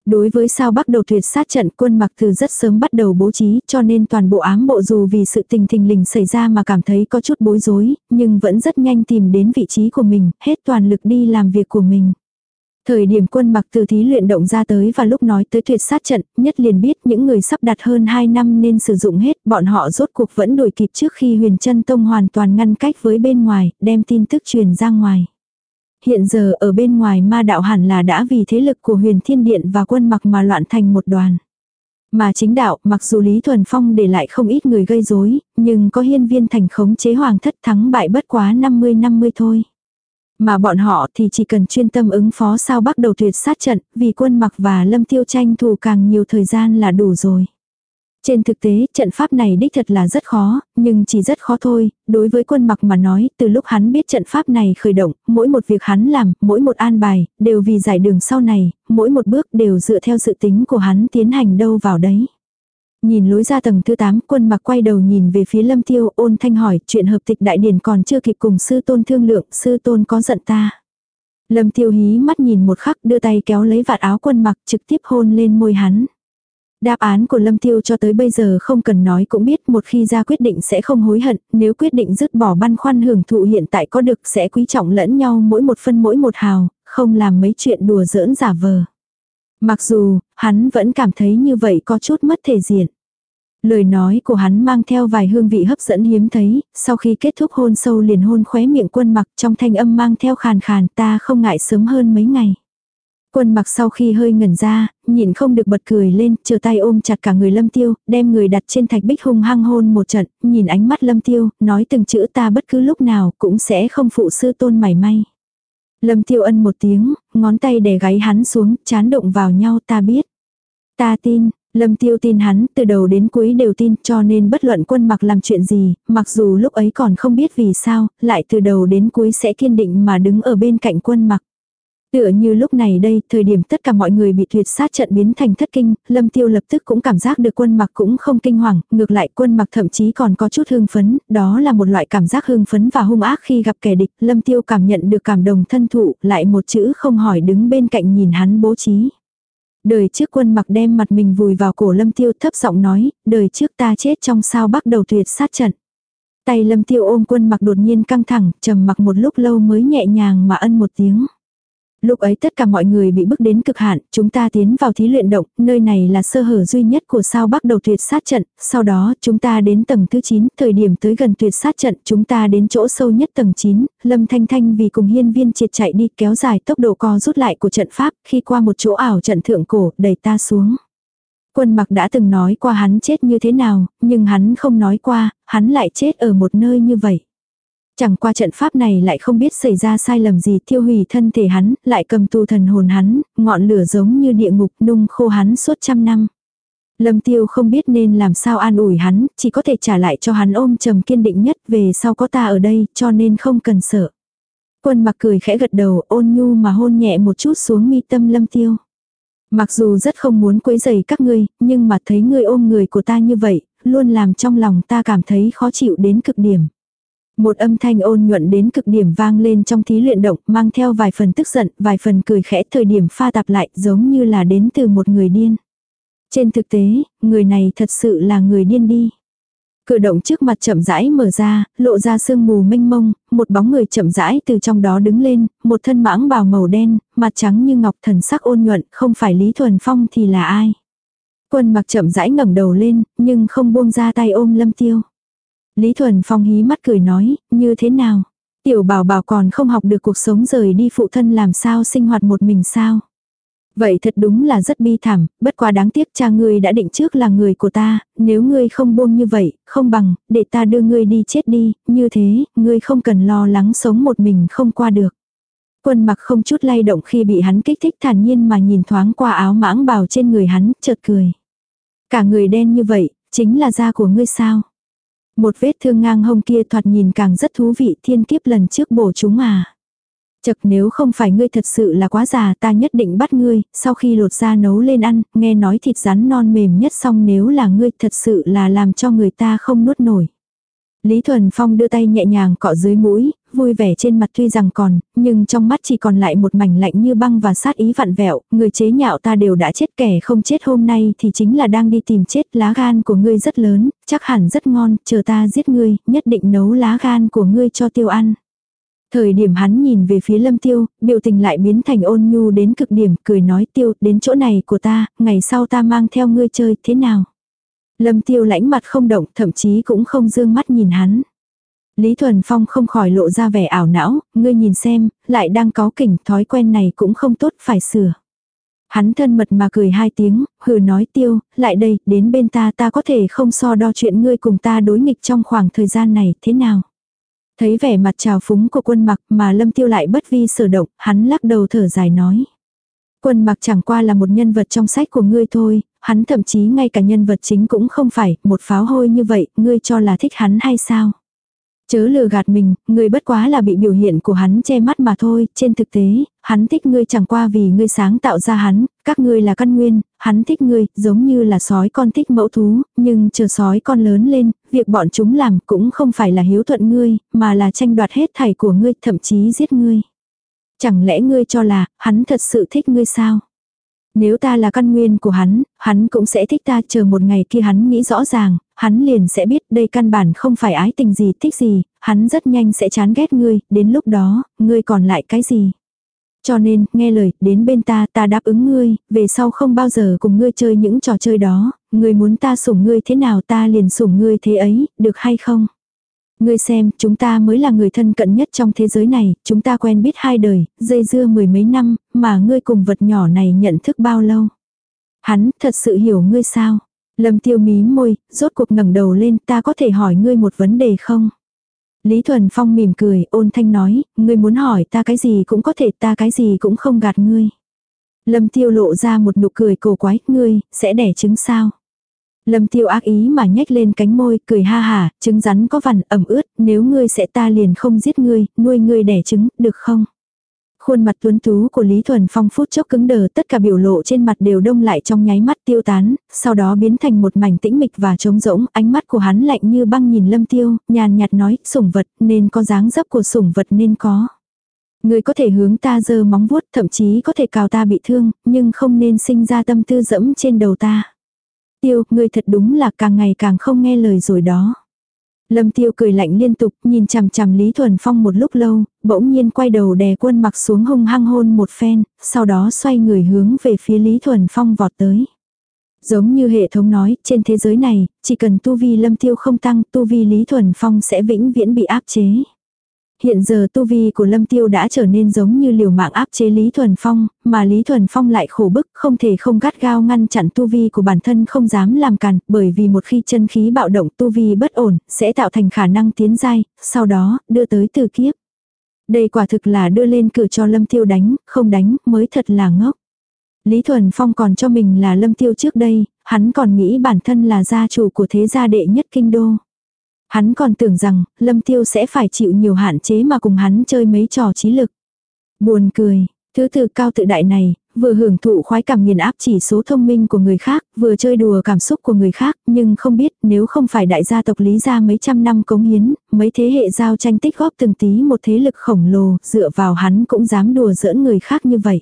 Đối với sao bắt đầu tuyệt sát trận quân mặc từ rất sớm bắt đầu bố trí cho nên toàn bộ ám bộ dù vì sự tình thình lình xảy ra mà cảm thấy có chút bối rối, nhưng vẫn rất nhanh tìm đến vị trí của mình, hết toàn lực đi làm việc của mình. Thời điểm quân mặc từ thí luyện động ra tới và lúc nói tới tuyệt sát trận, nhất liền biết những người sắp đặt hơn 2 năm nên sử dụng hết, bọn họ rốt cuộc vẫn đuổi kịp trước khi huyền chân tông hoàn toàn ngăn cách với bên ngoài, đem tin tức truyền ra ngoài. Hiện giờ ở bên ngoài ma đạo hẳn là đã vì thế lực của huyền thiên điện và quân mặc mà loạn thành một đoàn. Mà chính đạo, mặc dù Lý Thuần Phong để lại không ít người gây rối, nhưng có hiên viên thành khống chế hoàng thất thắng bại bất quá 50-50 thôi. Mà bọn họ thì chỉ cần chuyên tâm ứng phó sao bắt đầu tuyệt sát trận, vì quân mặc và lâm tiêu tranh thủ càng nhiều thời gian là đủ rồi. Trên thực tế, trận pháp này đích thật là rất khó, nhưng chỉ rất khó thôi, đối với quân mặc mà nói, từ lúc hắn biết trận pháp này khởi động, mỗi một việc hắn làm, mỗi một an bài, đều vì giải đường sau này, mỗi một bước đều dựa theo dự tính của hắn tiến hành đâu vào đấy. Nhìn lối ra tầng thứ 8, quân mặc quay đầu nhìn về phía lâm tiêu, ôn thanh hỏi, chuyện hợp tịch đại điển còn chưa kịp cùng sư tôn thương lượng, sư tôn có giận ta. Lâm tiêu hí mắt nhìn một khắc đưa tay kéo lấy vạt áo quân mặc trực tiếp hôn lên môi hắn. Đáp án của Lâm Tiêu cho tới bây giờ không cần nói cũng biết một khi ra quyết định sẽ không hối hận, nếu quyết định dứt bỏ băn khoăn hưởng thụ hiện tại có được sẽ quý trọng lẫn nhau mỗi một phân mỗi một hào, không làm mấy chuyện đùa giỡn giả vờ. Mặc dù, hắn vẫn cảm thấy như vậy có chút mất thể diện. Lời nói của hắn mang theo vài hương vị hấp dẫn hiếm thấy, sau khi kết thúc hôn sâu liền hôn khóe miệng quân mặc trong thanh âm mang theo khàn khàn ta không ngại sớm hơn mấy ngày. Quân mặc sau khi hơi ngẩn ra, nhìn không được bật cười lên, chờ tay ôm chặt cả người lâm tiêu, đem người đặt trên thạch bích hung hăng hôn một trận, nhìn ánh mắt lâm tiêu, nói từng chữ ta bất cứ lúc nào cũng sẽ không phụ sư tôn mảy may. Lâm tiêu ân một tiếng, ngón tay đè gáy hắn xuống, chán động vào nhau ta biết. Ta tin, Lâm tiêu tin hắn, từ đầu đến cuối đều tin, cho nên bất luận quân mặc làm chuyện gì, mặc dù lúc ấy còn không biết vì sao, lại từ đầu đến cuối sẽ kiên định mà đứng ở bên cạnh quân mặc. Tựa như lúc này đây, thời điểm tất cả mọi người bị tuyệt sát trận biến thành thất kinh, lâm tiêu lập tức cũng cảm giác được quân mặc cũng không kinh hoàng, ngược lại quân mặc thậm chí còn có chút hương phấn, đó là một loại cảm giác hương phấn và hung ác khi gặp kẻ địch, lâm tiêu cảm nhận được cảm đồng thân thụ, lại một chữ không hỏi đứng bên cạnh nhìn hắn bố trí. Đời trước quân mặc đem mặt mình vùi vào cổ lâm tiêu thấp giọng nói, đời trước ta chết trong sao bắt đầu tuyệt sát trận. Tay lâm tiêu ôm quân mặc đột nhiên căng thẳng, trầm mặc một lúc lâu mới nhẹ nhàng mà ân một tiếng. Lúc ấy tất cả mọi người bị bức đến cực hạn, chúng ta tiến vào thí luyện động, nơi này là sơ hở duy nhất của sao bắt đầu tuyệt sát trận, sau đó chúng ta đến tầng thứ 9, thời điểm tới gần tuyệt sát trận, chúng ta đến chỗ sâu nhất tầng 9, Lâm Thanh Thanh vì cùng hiên viên triệt chạy đi kéo dài tốc độ co rút lại của trận pháp, khi qua một chỗ ảo trận thượng cổ, đẩy ta xuống. Quân mặc đã từng nói qua hắn chết như thế nào, nhưng hắn không nói qua, hắn lại chết ở một nơi như vậy. Chẳng qua trận pháp này lại không biết xảy ra sai lầm gì thiêu hủy thân thể hắn, lại cầm tù thần hồn hắn, ngọn lửa giống như địa ngục nung khô hắn suốt trăm năm. Lâm tiêu không biết nên làm sao an ủi hắn, chỉ có thể trả lại cho hắn ôm trầm kiên định nhất về sau có ta ở đây, cho nên không cần sợ. Quân mặc cười khẽ gật đầu ôn nhu mà hôn nhẹ một chút xuống mi tâm lâm tiêu. Mặc dù rất không muốn quấy rầy các ngươi, nhưng mà thấy ngươi ôm người của ta như vậy, luôn làm trong lòng ta cảm thấy khó chịu đến cực điểm. Một âm thanh ôn nhuận đến cực điểm vang lên trong thí luyện động, mang theo vài phần tức giận, vài phần cười khẽ thời điểm pha tạp lại giống như là đến từ một người điên. Trên thực tế, người này thật sự là người điên đi. Cửa động trước mặt chậm rãi mở ra, lộ ra sương mù mênh mông, một bóng người chậm rãi từ trong đó đứng lên, một thân mãng bào màu đen, mặt trắng như ngọc thần sắc ôn nhuận, không phải Lý Thuần Phong thì là ai. Quân mặc chậm rãi ngẩng đầu lên, nhưng không buông ra tay ôm lâm tiêu. Lý Thuần Phong hí mắt cười nói, như thế nào? Tiểu bảo bảo còn không học được cuộc sống rời đi phụ thân làm sao sinh hoạt một mình sao? Vậy thật đúng là rất bi thảm, bất quá đáng tiếc cha ngươi đã định trước là người của ta, nếu ngươi không buông như vậy, không bằng, để ta đưa ngươi đi chết đi, như thế, ngươi không cần lo lắng sống một mình không qua được. Quân mặc không chút lay động khi bị hắn kích thích thản nhiên mà nhìn thoáng qua áo mãng bào trên người hắn, chợt cười. Cả người đen như vậy, chính là da của ngươi sao? Một vết thương ngang hông kia thoạt nhìn càng rất thú vị thiên kiếp lần trước bổ chúng à. Chật nếu không phải ngươi thật sự là quá già ta nhất định bắt ngươi, sau khi lột ra nấu lên ăn, nghe nói thịt rắn non mềm nhất xong nếu là ngươi thật sự là làm cho người ta không nuốt nổi. Lý Thuần Phong đưa tay nhẹ nhàng cọ dưới mũi, vui vẻ trên mặt tuy rằng còn, nhưng trong mắt chỉ còn lại một mảnh lạnh như băng và sát ý vặn vẹo, người chế nhạo ta đều đã chết kẻ không chết hôm nay thì chính là đang đi tìm chết, lá gan của ngươi rất lớn, chắc hẳn rất ngon, chờ ta giết ngươi, nhất định nấu lá gan của ngươi cho tiêu ăn. Thời điểm hắn nhìn về phía lâm tiêu, biểu tình lại biến thành ôn nhu đến cực điểm, cười nói tiêu, đến chỗ này của ta, ngày sau ta mang theo ngươi chơi, thế nào? Lâm tiêu lãnh mặt không động, thậm chí cũng không dương mắt nhìn hắn. Lý Thuần Phong không khỏi lộ ra vẻ ảo não, ngươi nhìn xem, lại đang có kỉnh, thói quen này cũng không tốt, phải sửa. Hắn thân mật mà cười hai tiếng, hừ nói tiêu, lại đây, đến bên ta ta có thể không so đo chuyện ngươi cùng ta đối nghịch trong khoảng thời gian này, thế nào? Thấy vẻ mặt trào phúng của quân mặc mà lâm tiêu lại bất vi sở động, hắn lắc đầu thở dài nói. Quân mặc chẳng qua là một nhân vật trong sách của ngươi thôi, hắn thậm chí ngay cả nhân vật chính cũng không phải, một pháo hôi như vậy, ngươi cho là thích hắn hay sao? Chớ lừa gạt mình, ngươi bất quá là bị biểu hiện của hắn che mắt mà thôi, trên thực tế, hắn thích ngươi chẳng qua vì ngươi sáng tạo ra hắn, các ngươi là căn nguyên, hắn thích ngươi, giống như là sói con thích mẫu thú, nhưng chờ sói con lớn lên, việc bọn chúng làm cũng không phải là hiếu thuận ngươi, mà là tranh đoạt hết thảy của ngươi, thậm chí giết ngươi. Chẳng lẽ ngươi cho là, hắn thật sự thích ngươi sao? Nếu ta là căn nguyên của hắn, hắn cũng sẽ thích ta chờ một ngày kia hắn nghĩ rõ ràng, hắn liền sẽ biết đây căn bản không phải ái tình gì thích gì, hắn rất nhanh sẽ chán ghét ngươi, đến lúc đó, ngươi còn lại cái gì. Cho nên, nghe lời, đến bên ta, ta đáp ứng ngươi, về sau không bao giờ cùng ngươi chơi những trò chơi đó, ngươi muốn ta sủng ngươi thế nào ta liền sủng ngươi thế ấy, được hay không? Ngươi xem, chúng ta mới là người thân cận nhất trong thế giới này, chúng ta quen biết hai đời, dây dưa mười mấy năm, mà ngươi cùng vật nhỏ này nhận thức bao lâu? Hắn, thật sự hiểu ngươi sao? Lâm tiêu mí môi, rốt cuộc ngẩng đầu lên, ta có thể hỏi ngươi một vấn đề không? Lý Thuần Phong mỉm cười, ôn thanh nói, ngươi muốn hỏi ta cái gì cũng có thể, ta cái gì cũng không gạt ngươi. Lâm tiêu lộ ra một nụ cười cổ quái, ngươi, sẽ đẻ trứng sao? Lâm tiêu ác ý mà nhếch lên cánh môi, cười ha hà, trứng rắn có vằn ẩm ướt, nếu ngươi sẽ ta liền không giết ngươi, nuôi ngươi đẻ trứng, được không? Khuôn mặt tuấn tú của Lý Thuần Phong phút chốc cứng đờ tất cả biểu lộ trên mặt đều đông lại trong nháy mắt tiêu tán, sau đó biến thành một mảnh tĩnh mịch và trống rỗng, ánh mắt của hắn lạnh như băng nhìn lâm tiêu, nhàn nhạt nói, sủng vật nên có dáng dấp của sủng vật nên có. Ngươi có thể hướng ta giơ móng vuốt, thậm chí có thể cào ta bị thương, nhưng không nên sinh ra tâm tư dẫm trên đầu ta. Tiêu, ngươi thật đúng là càng ngày càng không nghe lời rồi đó. Lâm tiêu cười lạnh liên tục, nhìn chằm chằm Lý Thuần Phong một lúc lâu, bỗng nhiên quay đầu đè quân mặc xuống hung hăng hôn một phen, sau đó xoay người hướng về phía Lý Thuần Phong vọt tới. Giống như hệ thống nói, trên thế giới này, chỉ cần tu vi lâm tiêu không tăng, tu vi Lý Thuần Phong sẽ vĩnh viễn bị áp chế. Hiện giờ tu vi của Lâm Tiêu đã trở nên giống như liều mạng áp chế Lý Thuần Phong, mà Lý Thuần Phong lại khổ bức, không thể không gắt gao ngăn chặn tu vi của bản thân không dám làm càn, bởi vì một khi chân khí bạo động tu vi bất ổn, sẽ tạo thành khả năng tiến dai, sau đó, đưa tới từ kiếp. Đây quả thực là đưa lên cửa cho Lâm Tiêu đánh, không đánh, mới thật là ngốc. Lý Thuần Phong còn cho mình là Lâm Tiêu trước đây, hắn còn nghĩ bản thân là gia chủ của thế gia đệ nhất kinh đô. Hắn còn tưởng rằng, Lâm Tiêu sẽ phải chịu nhiều hạn chế mà cùng hắn chơi mấy trò trí lực. Buồn cười, thứ tự cao tự đại này, vừa hưởng thụ khoái cảm nghiền áp chỉ số thông minh của người khác, vừa chơi đùa cảm xúc của người khác, nhưng không biết nếu không phải đại gia tộc lý gia mấy trăm năm cống hiến, mấy thế hệ giao tranh tích góp từng tí một thế lực khổng lồ, dựa vào hắn cũng dám đùa giỡn người khác như vậy.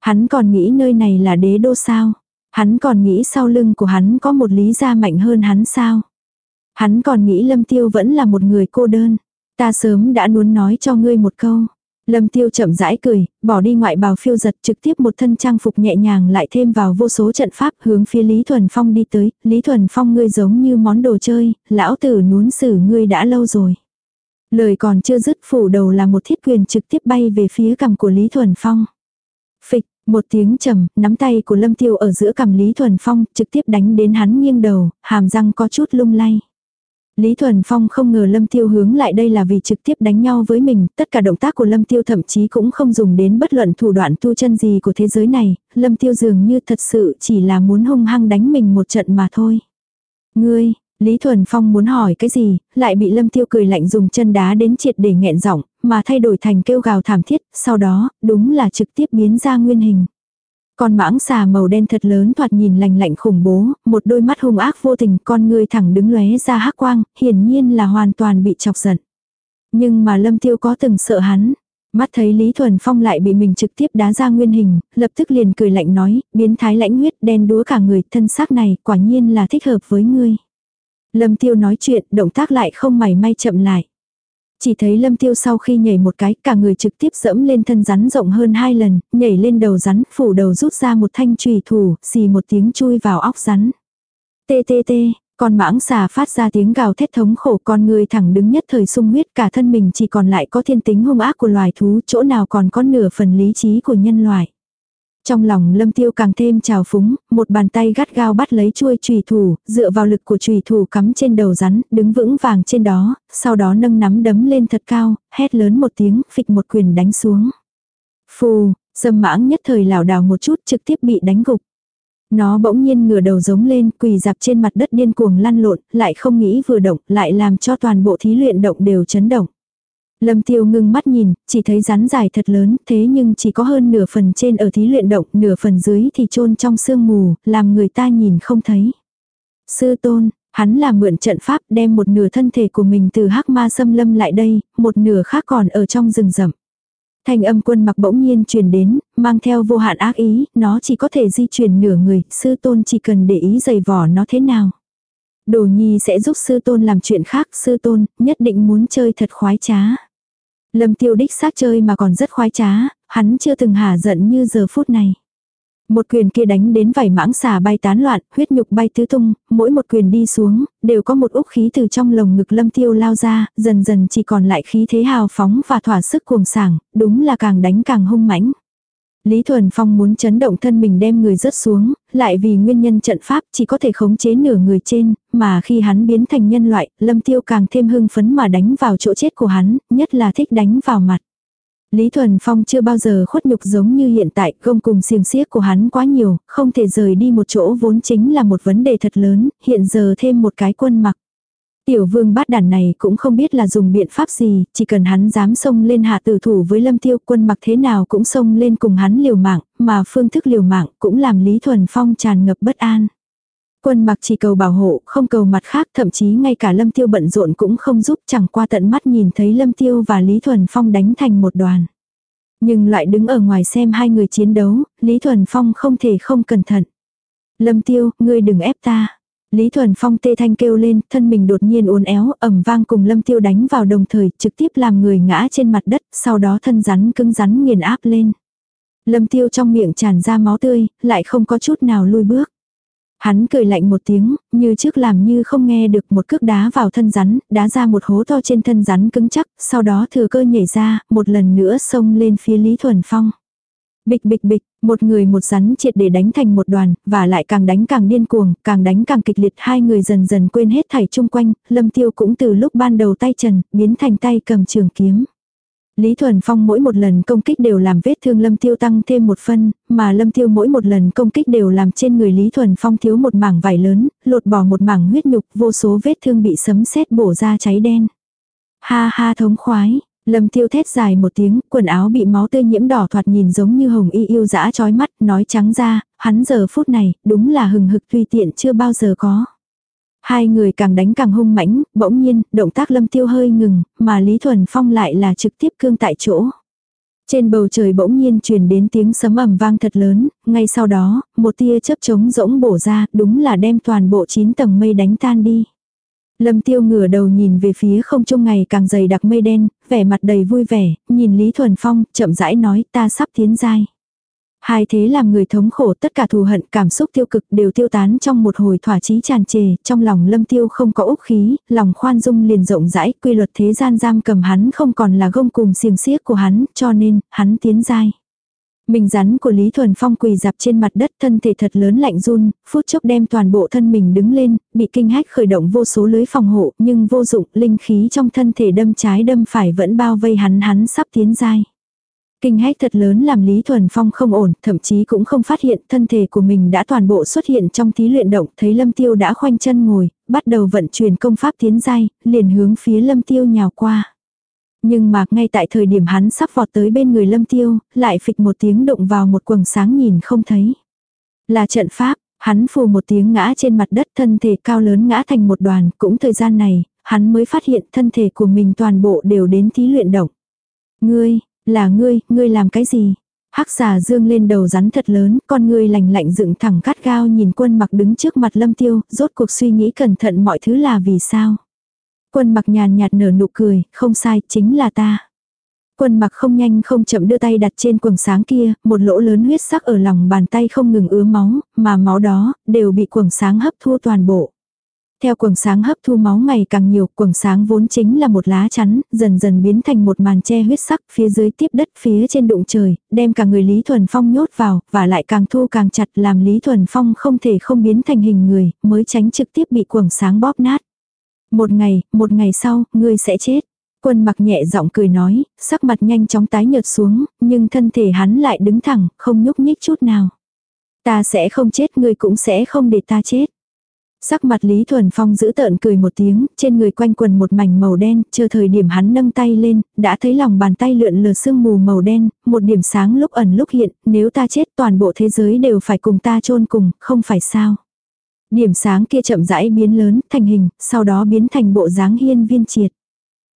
Hắn còn nghĩ nơi này là đế đô sao? Hắn còn nghĩ sau lưng của hắn có một lý gia mạnh hơn hắn sao? Hắn còn nghĩ Lâm Tiêu vẫn là một người cô đơn. Ta sớm đã muốn nói cho ngươi một câu. Lâm Tiêu chậm rãi cười, bỏ đi ngoại bào phiêu giật trực tiếp một thân trang phục nhẹ nhàng lại thêm vào vô số trận pháp hướng phía Lý Thuần Phong đi tới. Lý Thuần Phong ngươi giống như món đồ chơi, lão tử nuốn xử ngươi đã lâu rồi. Lời còn chưa dứt phủ đầu là một thiết quyền trực tiếp bay về phía cằm của Lý Thuần Phong. Phịch, một tiếng trầm, nắm tay của Lâm Tiêu ở giữa cằm Lý Thuần Phong trực tiếp đánh đến hắn nghiêng đầu, hàm răng có chút lung lay. Lý Thuần Phong không ngờ Lâm Tiêu hướng lại đây là vì trực tiếp đánh nhau với mình, tất cả động tác của Lâm Tiêu thậm chí cũng không dùng đến bất luận thủ đoạn tu chân gì của thế giới này, Lâm Tiêu dường như thật sự chỉ là muốn hung hăng đánh mình một trận mà thôi. Ngươi, Lý Thuần Phong muốn hỏi cái gì, lại bị Lâm Tiêu cười lạnh dùng chân đá đến triệt để nghẹn giọng, mà thay đổi thành kêu gào thảm thiết, sau đó, đúng là trực tiếp biến ra nguyên hình. Con mãng xà màu đen thật lớn thoạt nhìn lành lạnh khủng bố, một đôi mắt hung ác vô tình, con người thẳng đứng lóe ra hắc quang, hiển nhiên là hoàn toàn bị chọc giận. Nhưng mà Lâm Tiêu có từng sợ hắn. Mắt thấy Lý Thuần Phong lại bị mình trực tiếp đá ra nguyên hình, lập tức liền cười lạnh nói, biến thái lãnh huyết đen đúa cả người, thân xác này quả nhiên là thích hợp với ngươi. Lâm Tiêu nói chuyện, động tác lại không mảy may chậm lại. Chỉ thấy lâm tiêu sau khi nhảy một cái, cả người trực tiếp dẫm lên thân rắn rộng hơn hai lần, nhảy lên đầu rắn, phủ đầu rút ra một thanh trùy thủ, xì một tiếng chui vào óc rắn. Tê tê tê, con mãng xà phát ra tiếng gào thét thống khổ con người thẳng đứng nhất thời sung huyết cả thân mình chỉ còn lại có thiên tính hung ác của loài thú chỗ nào còn có nửa phần lý trí của nhân loại. Trong lòng lâm tiêu càng thêm trào phúng, một bàn tay gắt gao bắt lấy chuôi trùy thủ, dựa vào lực của trùy thủ cắm trên đầu rắn, đứng vững vàng trên đó, sau đó nâng nắm đấm lên thật cao, hét lớn một tiếng, phịch một quyền đánh xuống. Phù, sâm mãng nhất thời lảo đảo một chút trực tiếp bị đánh gục. Nó bỗng nhiên ngửa đầu giống lên, quỳ dạp trên mặt đất điên cuồng lăn lộn, lại không nghĩ vừa động, lại làm cho toàn bộ thí luyện động đều chấn động. Lâm tiêu ngưng mắt nhìn, chỉ thấy rắn dài thật lớn, thế nhưng chỉ có hơn nửa phần trên ở thí luyện động, nửa phần dưới thì chôn trong sương mù, làm người ta nhìn không thấy. Sư tôn, hắn là mượn trận pháp đem một nửa thân thể của mình từ hắc ma xâm lâm lại đây, một nửa khác còn ở trong rừng rậm. thành âm quân mặc bỗng nhiên truyền đến, mang theo vô hạn ác ý, nó chỉ có thể di chuyển nửa người, sư tôn chỉ cần để ý giày vỏ nó thế nào. Đồ nhi sẽ giúp sư tôn làm chuyện khác, sư tôn, nhất định muốn chơi thật khoái trá. Lâm tiêu đích xác chơi mà còn rất khoái trá, hắn chưa từng hả giận như giờ phút này. Một quyền kia đánh đến vảy mãng xà bay tán loạn, huyết nhục bay tứ tung, mỗi một quyền đi xuống, đều có một úc khí từ trong lồng ngực lâm tiêu lao ra, dần dần chỉ còn lại khí thế hào phóng và thỏa sức cuồng sảng, đúng là càng đánh càng hung mãnh. Lý Thuần Phong muốn chấn động thân mình đem người rớt xuống, lại vì nguyên nhân trận pháp chỉ có thể khống chế nửa người trên, mà khi hắn biến thành nhân loại, lâm tiêu càng thêm hưng phấn mà đánh vào chỗ chết của hắn, nhất là thích đánh vào mặt. Lý Thuần Phong chưa bao giờ khuất nhục giống như hiện tại, gông cùng xiềng xiếc của hắn quá nhiều, không thể rời đi một chỗ vốn chính là một vấn đề thật lớn, hiện giờ thêm một cái quân mặc. Tiểu vương bát đàn này cũng không biết là dùng biện pháp gì, chỉ cần hắn dám xông lên hạ tử thủ với lâm tiêu quân mặc thế nào cũng xông lên cùng hắn liều mạng, mà phương thức liều mạng cũng làm Lý Thuần Phong tràn ngập bất an. Quân mặc chỉ cầu bảo hộ, không cầu mặt khác, thậm chí ngay cả lâm tiêu bận rộn cũng không giúp chẳng qua tận mắt nhìn thấy lâm tiêu và Lý Thuần Phong đánh thành một đoàn. Nhưng lại đứng ở ngoài xem hai người chiến đấu, Lý Thuần Phong không thể không cẩn thận. Lâm Tiêu, ngươi đừng ép ta. Lý Thuần Phong tê thanh kêu lên, thân mình đột nhiên uốn éo, ẩm vang cùng Lâm Tiêu đánh vào đồng thời, trực tiếp làm người ngã trên mặt đất, sau đó thân rắn cứng rắn nghiền áp lên. Lâm Tiêu trong miệng tràn ra máu tươi, lại không có chút nào lui bước. Hắn cười lạnh một tiếng, như trước làm như không nghe được một cước đá vào thân rắn, đá ra một hố to trên thân rắn cứng chắc, sau đó thừa cơ nhảy ra, một lần nữa xông lên phía Lý Thuần Phong. Bịch bịch bịch, một người một rắn triệt để đánh thành một đoàn, và lại càng đánh càng điên cuồng, càng đánh càng kịch liệt hai người dần dần quên hết thảy chung quanh, lâm tiêu cũng từ lúc ban đầu tay trần, biến thành tay cầm trường kiếm. Lý Thuần Phong mỗi một lần công kích đều làm vết thương Lâm Tiêu tăng thêm một phân, mà Lâm Tiêu mỗi một lần công kích đều làm trên người Lý Thuần Phong thiếu một mảng vải lớn, lột bỏ một mảng huyết nhục, vô số vết thương bị sấm sét bổ ra cháy đen. Ha ha thống khoái, Lâm Tiêu thét dài một tiếng, quần áo bị máu tươi nhiễm đỏ thoạt nhìn giống như hồng y yêu dã chói mắt, nói trắng ra, hắn giờ phút này, đúng là hừng hực tùy tiện chưa bao giờ có. Hai người càng đánh càng hung mãnh, bỗng nhiên, động tác lâm tiêu hơi ngừng, mà Lý Thuần Phong lại là trực tiếp cương tại chỗ. Trên bầu trời bỗng nhiên truyền đến tiếng sấm ầm vang thật lớn, ngay sau đó, một tia chớp trống rỗng bổ ra, đúng là đem toàn bộ chín tầng mây đánh tan đi. Lâm tiêu ngửa đầu nhìn về phía không trung ngày càng dày đặc mây đen, vẻ mặt đầy vui vẻ, nhìn Lý Thuần Phong, chậm rãi nói ta sắp tiến giai. Hai thế làm người thống khổ tất cả thù hận cảm xúc tiêu cực đều tiêu tán trong một hồi thỏa chí tràn trề, trong lòng lâm tiêu không có úc khí, lòng khoan dung liền rộng rãi, quy luật thế gian giam cầm hắn không còn là gông cùng xiềng xiếc của hắn, cho nên, hắn tiến giai. Mình rắn của Lý Thuần Phong quỳ dạp trên mặt đất thân thể thật lớn lạnh run, phút chốc đem toàn bộ thân mình đứng lên, bị kinh hách khởi động vô số lưới phòng hộ, nhưng vô dụng, linh khí trong thân thể đâm trái đâm phải vẫn bao vây hắn hắn sắp tiến giai. Kinh hách thật lớn làm Lý Thuần Phong không ổn, thậm chí cũng không phát hiện thân thể của mình đã toàn bộ xuất hiện trong thí luyện động, thấy Lâm Tiêu đã khoanh chân ngồi, bắt đầu vận chuyển công pháp tiến giai, liền hướng phía Lâm Tiêu nhào qua. Nhưng mà ngay tại thời điểm hắn sắp vọt tới bên người Lâm Tiêu, lại phịch một tiếng động vào một quầng sáng nhìn không thấy. Là trận pháp, hắn phù một tiếng ngã trên mặt đất thân thể cao lớn ngã thành một đoàn, cũng thời gian này, hắn mới phát hiện thân thể của mình toàn bộ đều đến thí luyện động. Ngươi, là ngươi, ngươi làm cái gì? Hắc xà dương lên đầu rắn thật lớn, con ngươi lành lạnh dựng thẳng cắt gao nhìn quân mặc đứng trước mặt lâm tiêu, rốt cuộc suy nghĩ cẩn thận mọi thứ là vì sao. Quân mặc nhàn nhạt nở nụ cười, không sai, chính là ta. Quân mặc không nhanh không chậm đưa tay đặt trên quầng sáng kia, một lỗ lớn huyết sắc ở lòng bàn tay không ngừng ứa máu, mà máu đó, đều bị quầng sáng hấp thu toàn bộ. Theo quầng sáng hấp thu máu ngày càng nhiều, quầng sáng vốn chính là một lá chắn, dần dần biến thành một màn che huyết sắc, phía dưới tiếp đất phía trên đụng trời, đem cả người Lý Thuần Phong nhốt vào, và lại càng thu càng chặt làm Lý Thuần Phong không thể không biến thành hình người, mới tránh trực tiếp bị quầng sáng bóp nát. Một ngày, một ngày sau, ngươi sẽ chết. Quân mặc nhẹ giọng cười nói, sắc mặt nhanh chóng tái nhợt xuống, nhưng thân thể hắn lại đứng thẳng, không nhúc nhích chút nào. Ta sẽ không chết, ngươi cũng sẽ không để ta chết. Sắc mặt Lý Thuần Phong giữ tợn cười một tiếng, trên người quanh quần một mảnh màu đen, chờ thời điểm hắn nâng tay lên, đã thấy lòng bàn tay lượn lờ sương mù màu đen, một điểm sáng lúc ẩn lúc hiện, nếu ta chết toàn bộ thế giới đều phải cùng ta chôn cùng, không phải sao. Điểm sáng kia chậm rãi biến lớn, thành hình, sau đó biến thành bộ dáng hiên viên triệt.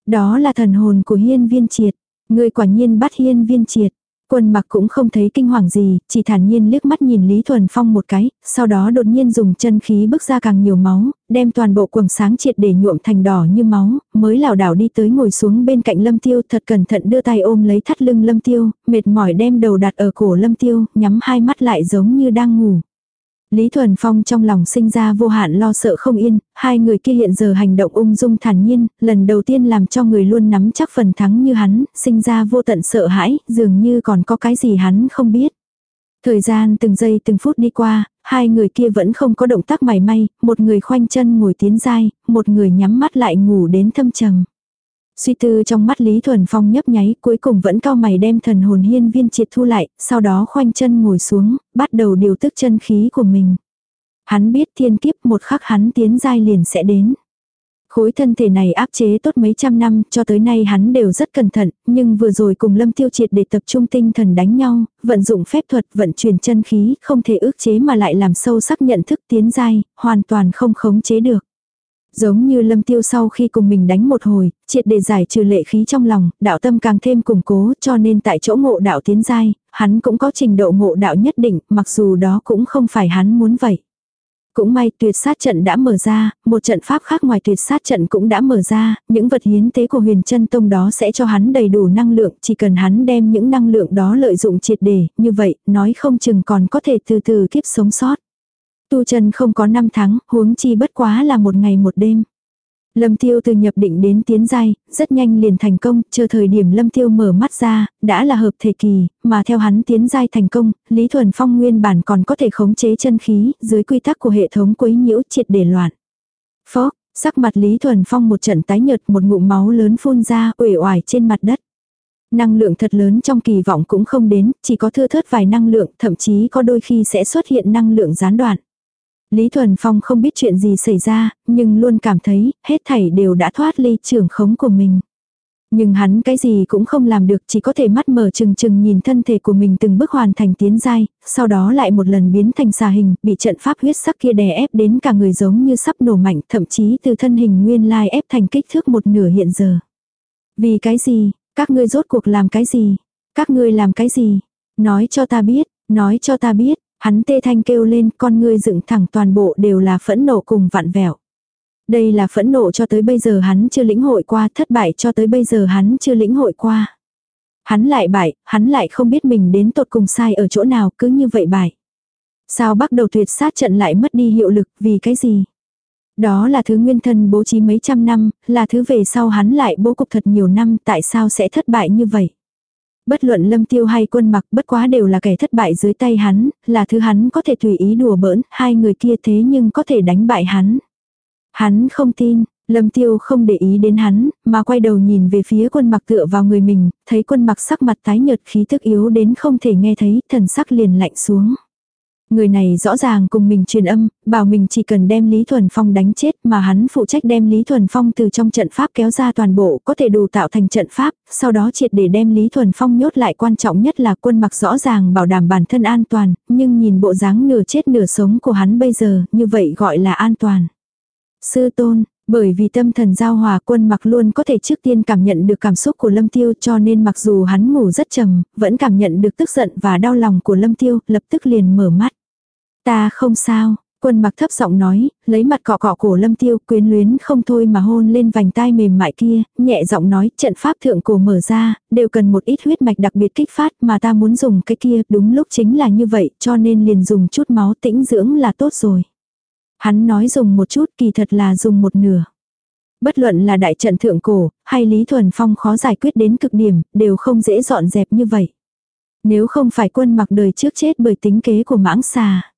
Đó là thần hồn của hiên viên triệt. Người quả nhiên bắt hiên viên triệt. Quân mặc cũng không thấy kinh hoàng gì, chỉ thản nhiên liếc mắt nhìn Lý Thuần Phong một cái, sau đó đột nhiên dùng chân khí bức ra càng nhiều máu, đem toàn bộ quầng sáng triệt để nhuộm thành đỏ như máu, mới lảo đảo đi tới ngồi xuống bên cạnh Lâm Tiêu thật cẩn thận đưa tay ôm lấy thắt lưng Lâm Tiêu, mệt mỏi đem đầu đặt ở cổ Lâm Tiêu, nhắm hai mắt lại giống như đang ngủ. Lý Thuần Phong trong lòng sinh ra vô hạn lo sợ không yên, hai người kia hiện giờ hành động ung dung thản nhiên, lần đầu tiên làm cho người luôn nắm chắc phần thắng như hắn, sinh ra vô tận sợ hãi, dường như còn có cái gì hắn không biết. Thời gian từng giây từng phút đi qua, hai người kia vẫn không có động tác mảy may, một người khoanh chân ngồi tiến dai, một người nhắm mắt lại ngủ đến thâm trầm. Suy tư trong mắt Lý Thuần Phong nhấp nháy, cuối cùng vẫn cao mày đem thần hồn hiên viên triệt thu lại, sau đó khoanh chân ngồi xuống, bắt đầu điều tức chân khí của mình. Hắn biết thiên kiếp một khắc hắn tiến giai liền sẽ đến. Khối thân thể này áp chế tốt mấy trăm năm, cho tới nay hắn đều rất cẩn thận, nhưng vừa rồi cùng lâm tiêu triệt để tập trung tinh thần đánh nhau, vận dụng phép thuật vận chuyển chân khí, không thể ước chế mà lại làm sâu sắc nhận thức tiến giai, hoàn toàn không khống chế được. Giống như lâm tiêu sau khi cùng mình đánh một hồi, triệt để giải trừ lệ khí trong lòng, đạo tâm càng thêm củng cố cho nên tại chỗ ngộ đạo tiến giai, hắn cũng có trình độ ngộ đạo nhất định, mặc dù đó cũng không phải hắn muốn vậy. Cũng may tuyệt sát trận đã mở ra, một trận pháp khác ngoài tuyệt sát trận cũng đã mở ra, những vật hiến tế của huyền chân tông đó sẽ cho hắn đầy đủ năng lượng, chỉ cần hắn đem những năng lượng đó lợi dụng triệt để, như vậy, nói không chừng còn có thể từ từ kiếp sống sót. Tu chân không có năm tháng, huống chi bất quá là một ngày một đêm. Lâm Tiêu từ nhập định đến tiến giai, rất nhanh liền thành công, chờ thời điểm Lâm Tiêu mở mắt ra, đã là hợp thể kỳ, mà theo hắn tiến giai thành công, Lý Thuần Phong nguyên bản còn có thể khống chế chân khí, dưới quy tắc của hệ thống quấy nhiễu triệt để loạn. Phó, sắc mặt Lý Thuần Phong một trận tái nhợt một ngụm máu lớn phun ra, uể oải trên mặt đất. Năng lượng thật lớn trong kỳ vọng cũng không đến, chỉ có thưa thớt vài năng lượng, thậm chí có đôi khi sẽ xuất hiện năng lượng gián đoạn. Lý Thuần Phong không biết chuyện gì xảy ra, nhưng luôn cảm thấy hết thảy đều đã thoát ly trường khống của mình. Nhưng hắn cái gì cũng không làm được chỉ có thể mắt mở chừng chừng nhìn thân thể của mình từng bước hoàn thành tiến giai, sau đó lại một lần biến thành xà hình, bị trận pháp huyết sắc kia đè ép đến cả người giống như sắp nổ mạnh, thậm chí từ thân hình nguyên lai ép thành kích thước một nửa hiện giờ. Vì cái gì? Các ngươi rốt cuộc làm cái gì? Các ngươi làm cái gì? Nói cho ta biết, nói cho ta biết, Hắn tê thanh kêu lên, con ngươi dựng thẳng toàn bộ đều là phẫn nộ cùng vặn vẹo. Đây là phẫn nộ cho tới bây giờ hắn chưa lĩnh hội qua, thất bại cho tới bây giờ hắn chưa lĩnh hội qua. Hắn lại bại, hắn lại không biết mình đến tột cùng sai ở chỗ nào, cứ như vậy bại. Sao bắt đầu tuyệt sát trận lại mất đi hiệu lực, vì cái gì? Đó là thứ nguyên thân bố trí mấy trăm năm, là thứ về sau hắn lại bố cục thật nhiều năm, tại sao sẽ thất bại như vậy? Bất luận lâm tiêu hay quân mặc bất quá đều là kẻ thất bại dưới tay hắn, là thứ hắn có thể tùy ý đùa bỡn, hai người kia thế nhưng có thể đánh bại hắn. Hắn không tin, lâm tiêu không để ý đến hắn, mà quay đầu nhìn về phía quân mặc tựa vào người mình, thấy quân mặc sắc mặt tái nhợt khí thức yếu đến không thể nghe thấy, thần sắc liền lạnh xuống. Người này rõ ràng cùng mình truyền âm, bảo mình chỉ cần đem Lý Thuần Phong đánh chết mà hắn phụ trách đem Lý Thuần Phong từ trong trận pháp kéo ra toàn bộ có thể đủ tạo thành trận pháp, sau đó triệt để đem Lý Thuần Phong nhốt lại quan trọng nhất là quân mặc rõ ràng bảo đảm bản thân an toàn, nhưng nhìn bộ dáng nửa chết nửa sống của hắn bây giờ, như vậy gọi là an toàn. Sư tôn, bởi vì tâm thần giao hòa quân mặc luôn có thể trước tiên cảm nhận được cảm xúc của Lâm Tiêu cho nên mặc dù hắn ngủ rất trầm, vẫn cảm nhận được tức giận và đau lòng của Lâm Tiêu, lập tức liền mở mắt. Ta không sao, quân mặc thấp giọng nói, lấy mặt cọ cọ cổ lâm tiêu quyến luyến không thôi mà hôn lên vành tai mềm mại kia, nhẹ giọng nói trận pháp thượng cổ mở ra, đều cần một ít huyết mạch đặc biệt kích phát mà ta muốn dùng cái kia, đúng lúc chính là như vậy cho nên liền dùng chút máu tĩnh dưỡng là tốt rồi. Hắn nói dùng một chút kỳ thật là dùng một nửa. Bất luận là đại trận thượng cổ, hay Lý Thuần Phong khó giải quyết đến cực điểm, đều không dễ dọn dẹp như vậy. Nếu không phải quân mặc đời trước chết bởi tính kế của mãng xà.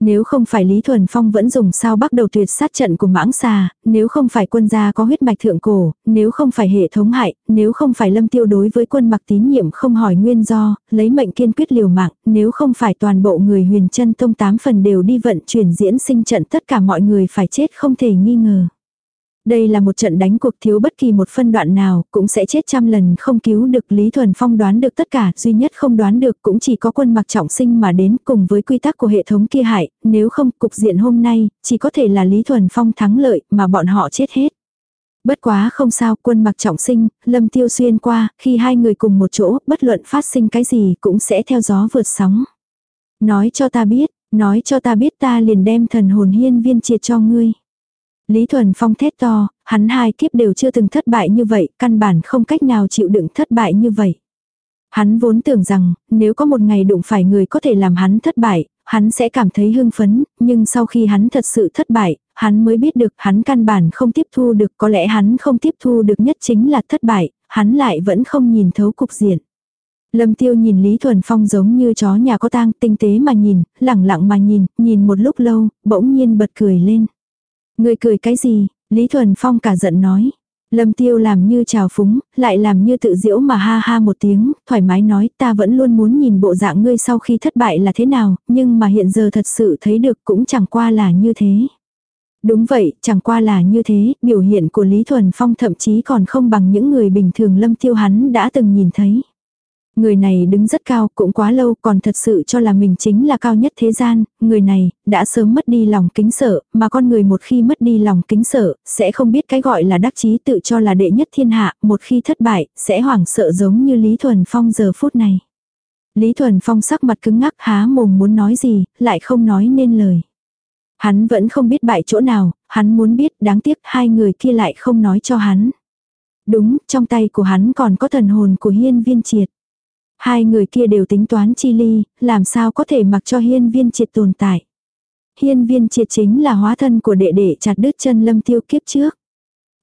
Nếu không phải Lý Thuần Phong vẫn dùng sao bắt đầu tuyệt sát trận của mãng xà, nếu không phải quân gia có huyết mạch thượng cổ, nếu không phải hệ thống hại, nếu không phải lâm tiêu đối với quân mặc tín nhiệm không hỏi nguyên do, lấy mệnh kiên quyết liều mạng, nếu không phải toàn bộ người huyền chân tông tám phần đều đi vận chuyển diễn sinh trận tất cả mọi người phải chết không thể nghi ngờ. Đây là một trận đánh cuộc thiếu bất kỳ một phân đoạn nào, cũng sẽ chết trăm lần không cứu được Lý Thuần Phong đoán được tất cả, duy nhất không đoán được cũng chỉ có quân mặc trọng sinh mà đến cùng với quy tắc của hệ thống kia hại, nếu không cục diện hôm nay, chỉ có thể là Lý Thuần Phong thắng lợi, mà bọn họ chết hết. Bất quá không sao, quân mặc trọng sinh, lâm tiêu xuyên qua, khi hai người cùng một chỗ, bất luận phát sinh cái gì cũng sẽ theo gió vượt sóng. Nói cho ta biết, nói cho ta biết ta liền đem thần hồn hiên viên triệt cho ngươi. Lý Thuần Phong thét to, hắn hai kiếp đều chưa từng thất bại như vậy, căn bản không cách nào chịu đựng thất bại như vậy. Hắn vốn tưởng rằng, nếu có một ngày đụng phải người có thể làm hắn thất bại, hắn sẽ cảm thấy hưng phấn, nhưng sau khi hắn thật sự thất bại, hắn mới biết được hắn căn bản không tiếp thu được, có lẽ hắn không tiếp thu được nhất chính là thất bại, hắn lại vẫn không nhìn thấu cục diện. Lâm tiêu nhìn Lý Thuần Phong giống như chó nhà có tang, tinh tế mà nhìn, lẳng lặng mà nhìn, nhìn một lúc lâu, bỗng nhiên bật cười lên. Người cười cái gì? Lý Thuần Phong cả giận nói. Lâm Tiêu làm như trào phúng, lại làm như tự diễu mà ha ha một tiếng, thoải mái nói ta vẫn luôn muốn nhìn bộ dạng ngươi sau khi thất bại là thế nào, nhưng mà hiện giờ thật sự thấy được cũng chẳng qua là như thế. Đúng vậy, chẳng qua là như thế, biểu hiện của Lý Thuần Phong thậm chí còn không bằng những người bình thường Lâm Tiêu hắn đã từng nhìn thấy. Người này đứng rất cao, cũng quá lâu, còn thật sự cho là mình chính là cao nhất thế gian, người này, đã sớm mất đi lòng kính sợ, mà con người một khi mất đi lòng kính sợ, sẽ không biết cái gọi là đắc chí tự cho là đệ nhất thiên hạ, một khi thất bại, sẽ hoảng sợ giống như Lý Thuần Phong giờ phút này. Lý Thuần Phong sắc mặt cứng ngắc há mồm muốn nói gì, lại không nói nên lời. Hắn vẫn không biết bại chỗ nào, hắn muốn biết đáng tiếc hai người kia lại không nói cho hắn. Đúng, trong tay của hắn còn có thần hồn của hiên viên triệt. Hai người kia đều tính toán chi ly, làm sao có thể mặc cho hiên viên triệt tồn tại. Hiên viên triệt chính là hóa thân của đệ đệ chặt đứt chân lâm tiêu kiếp trước.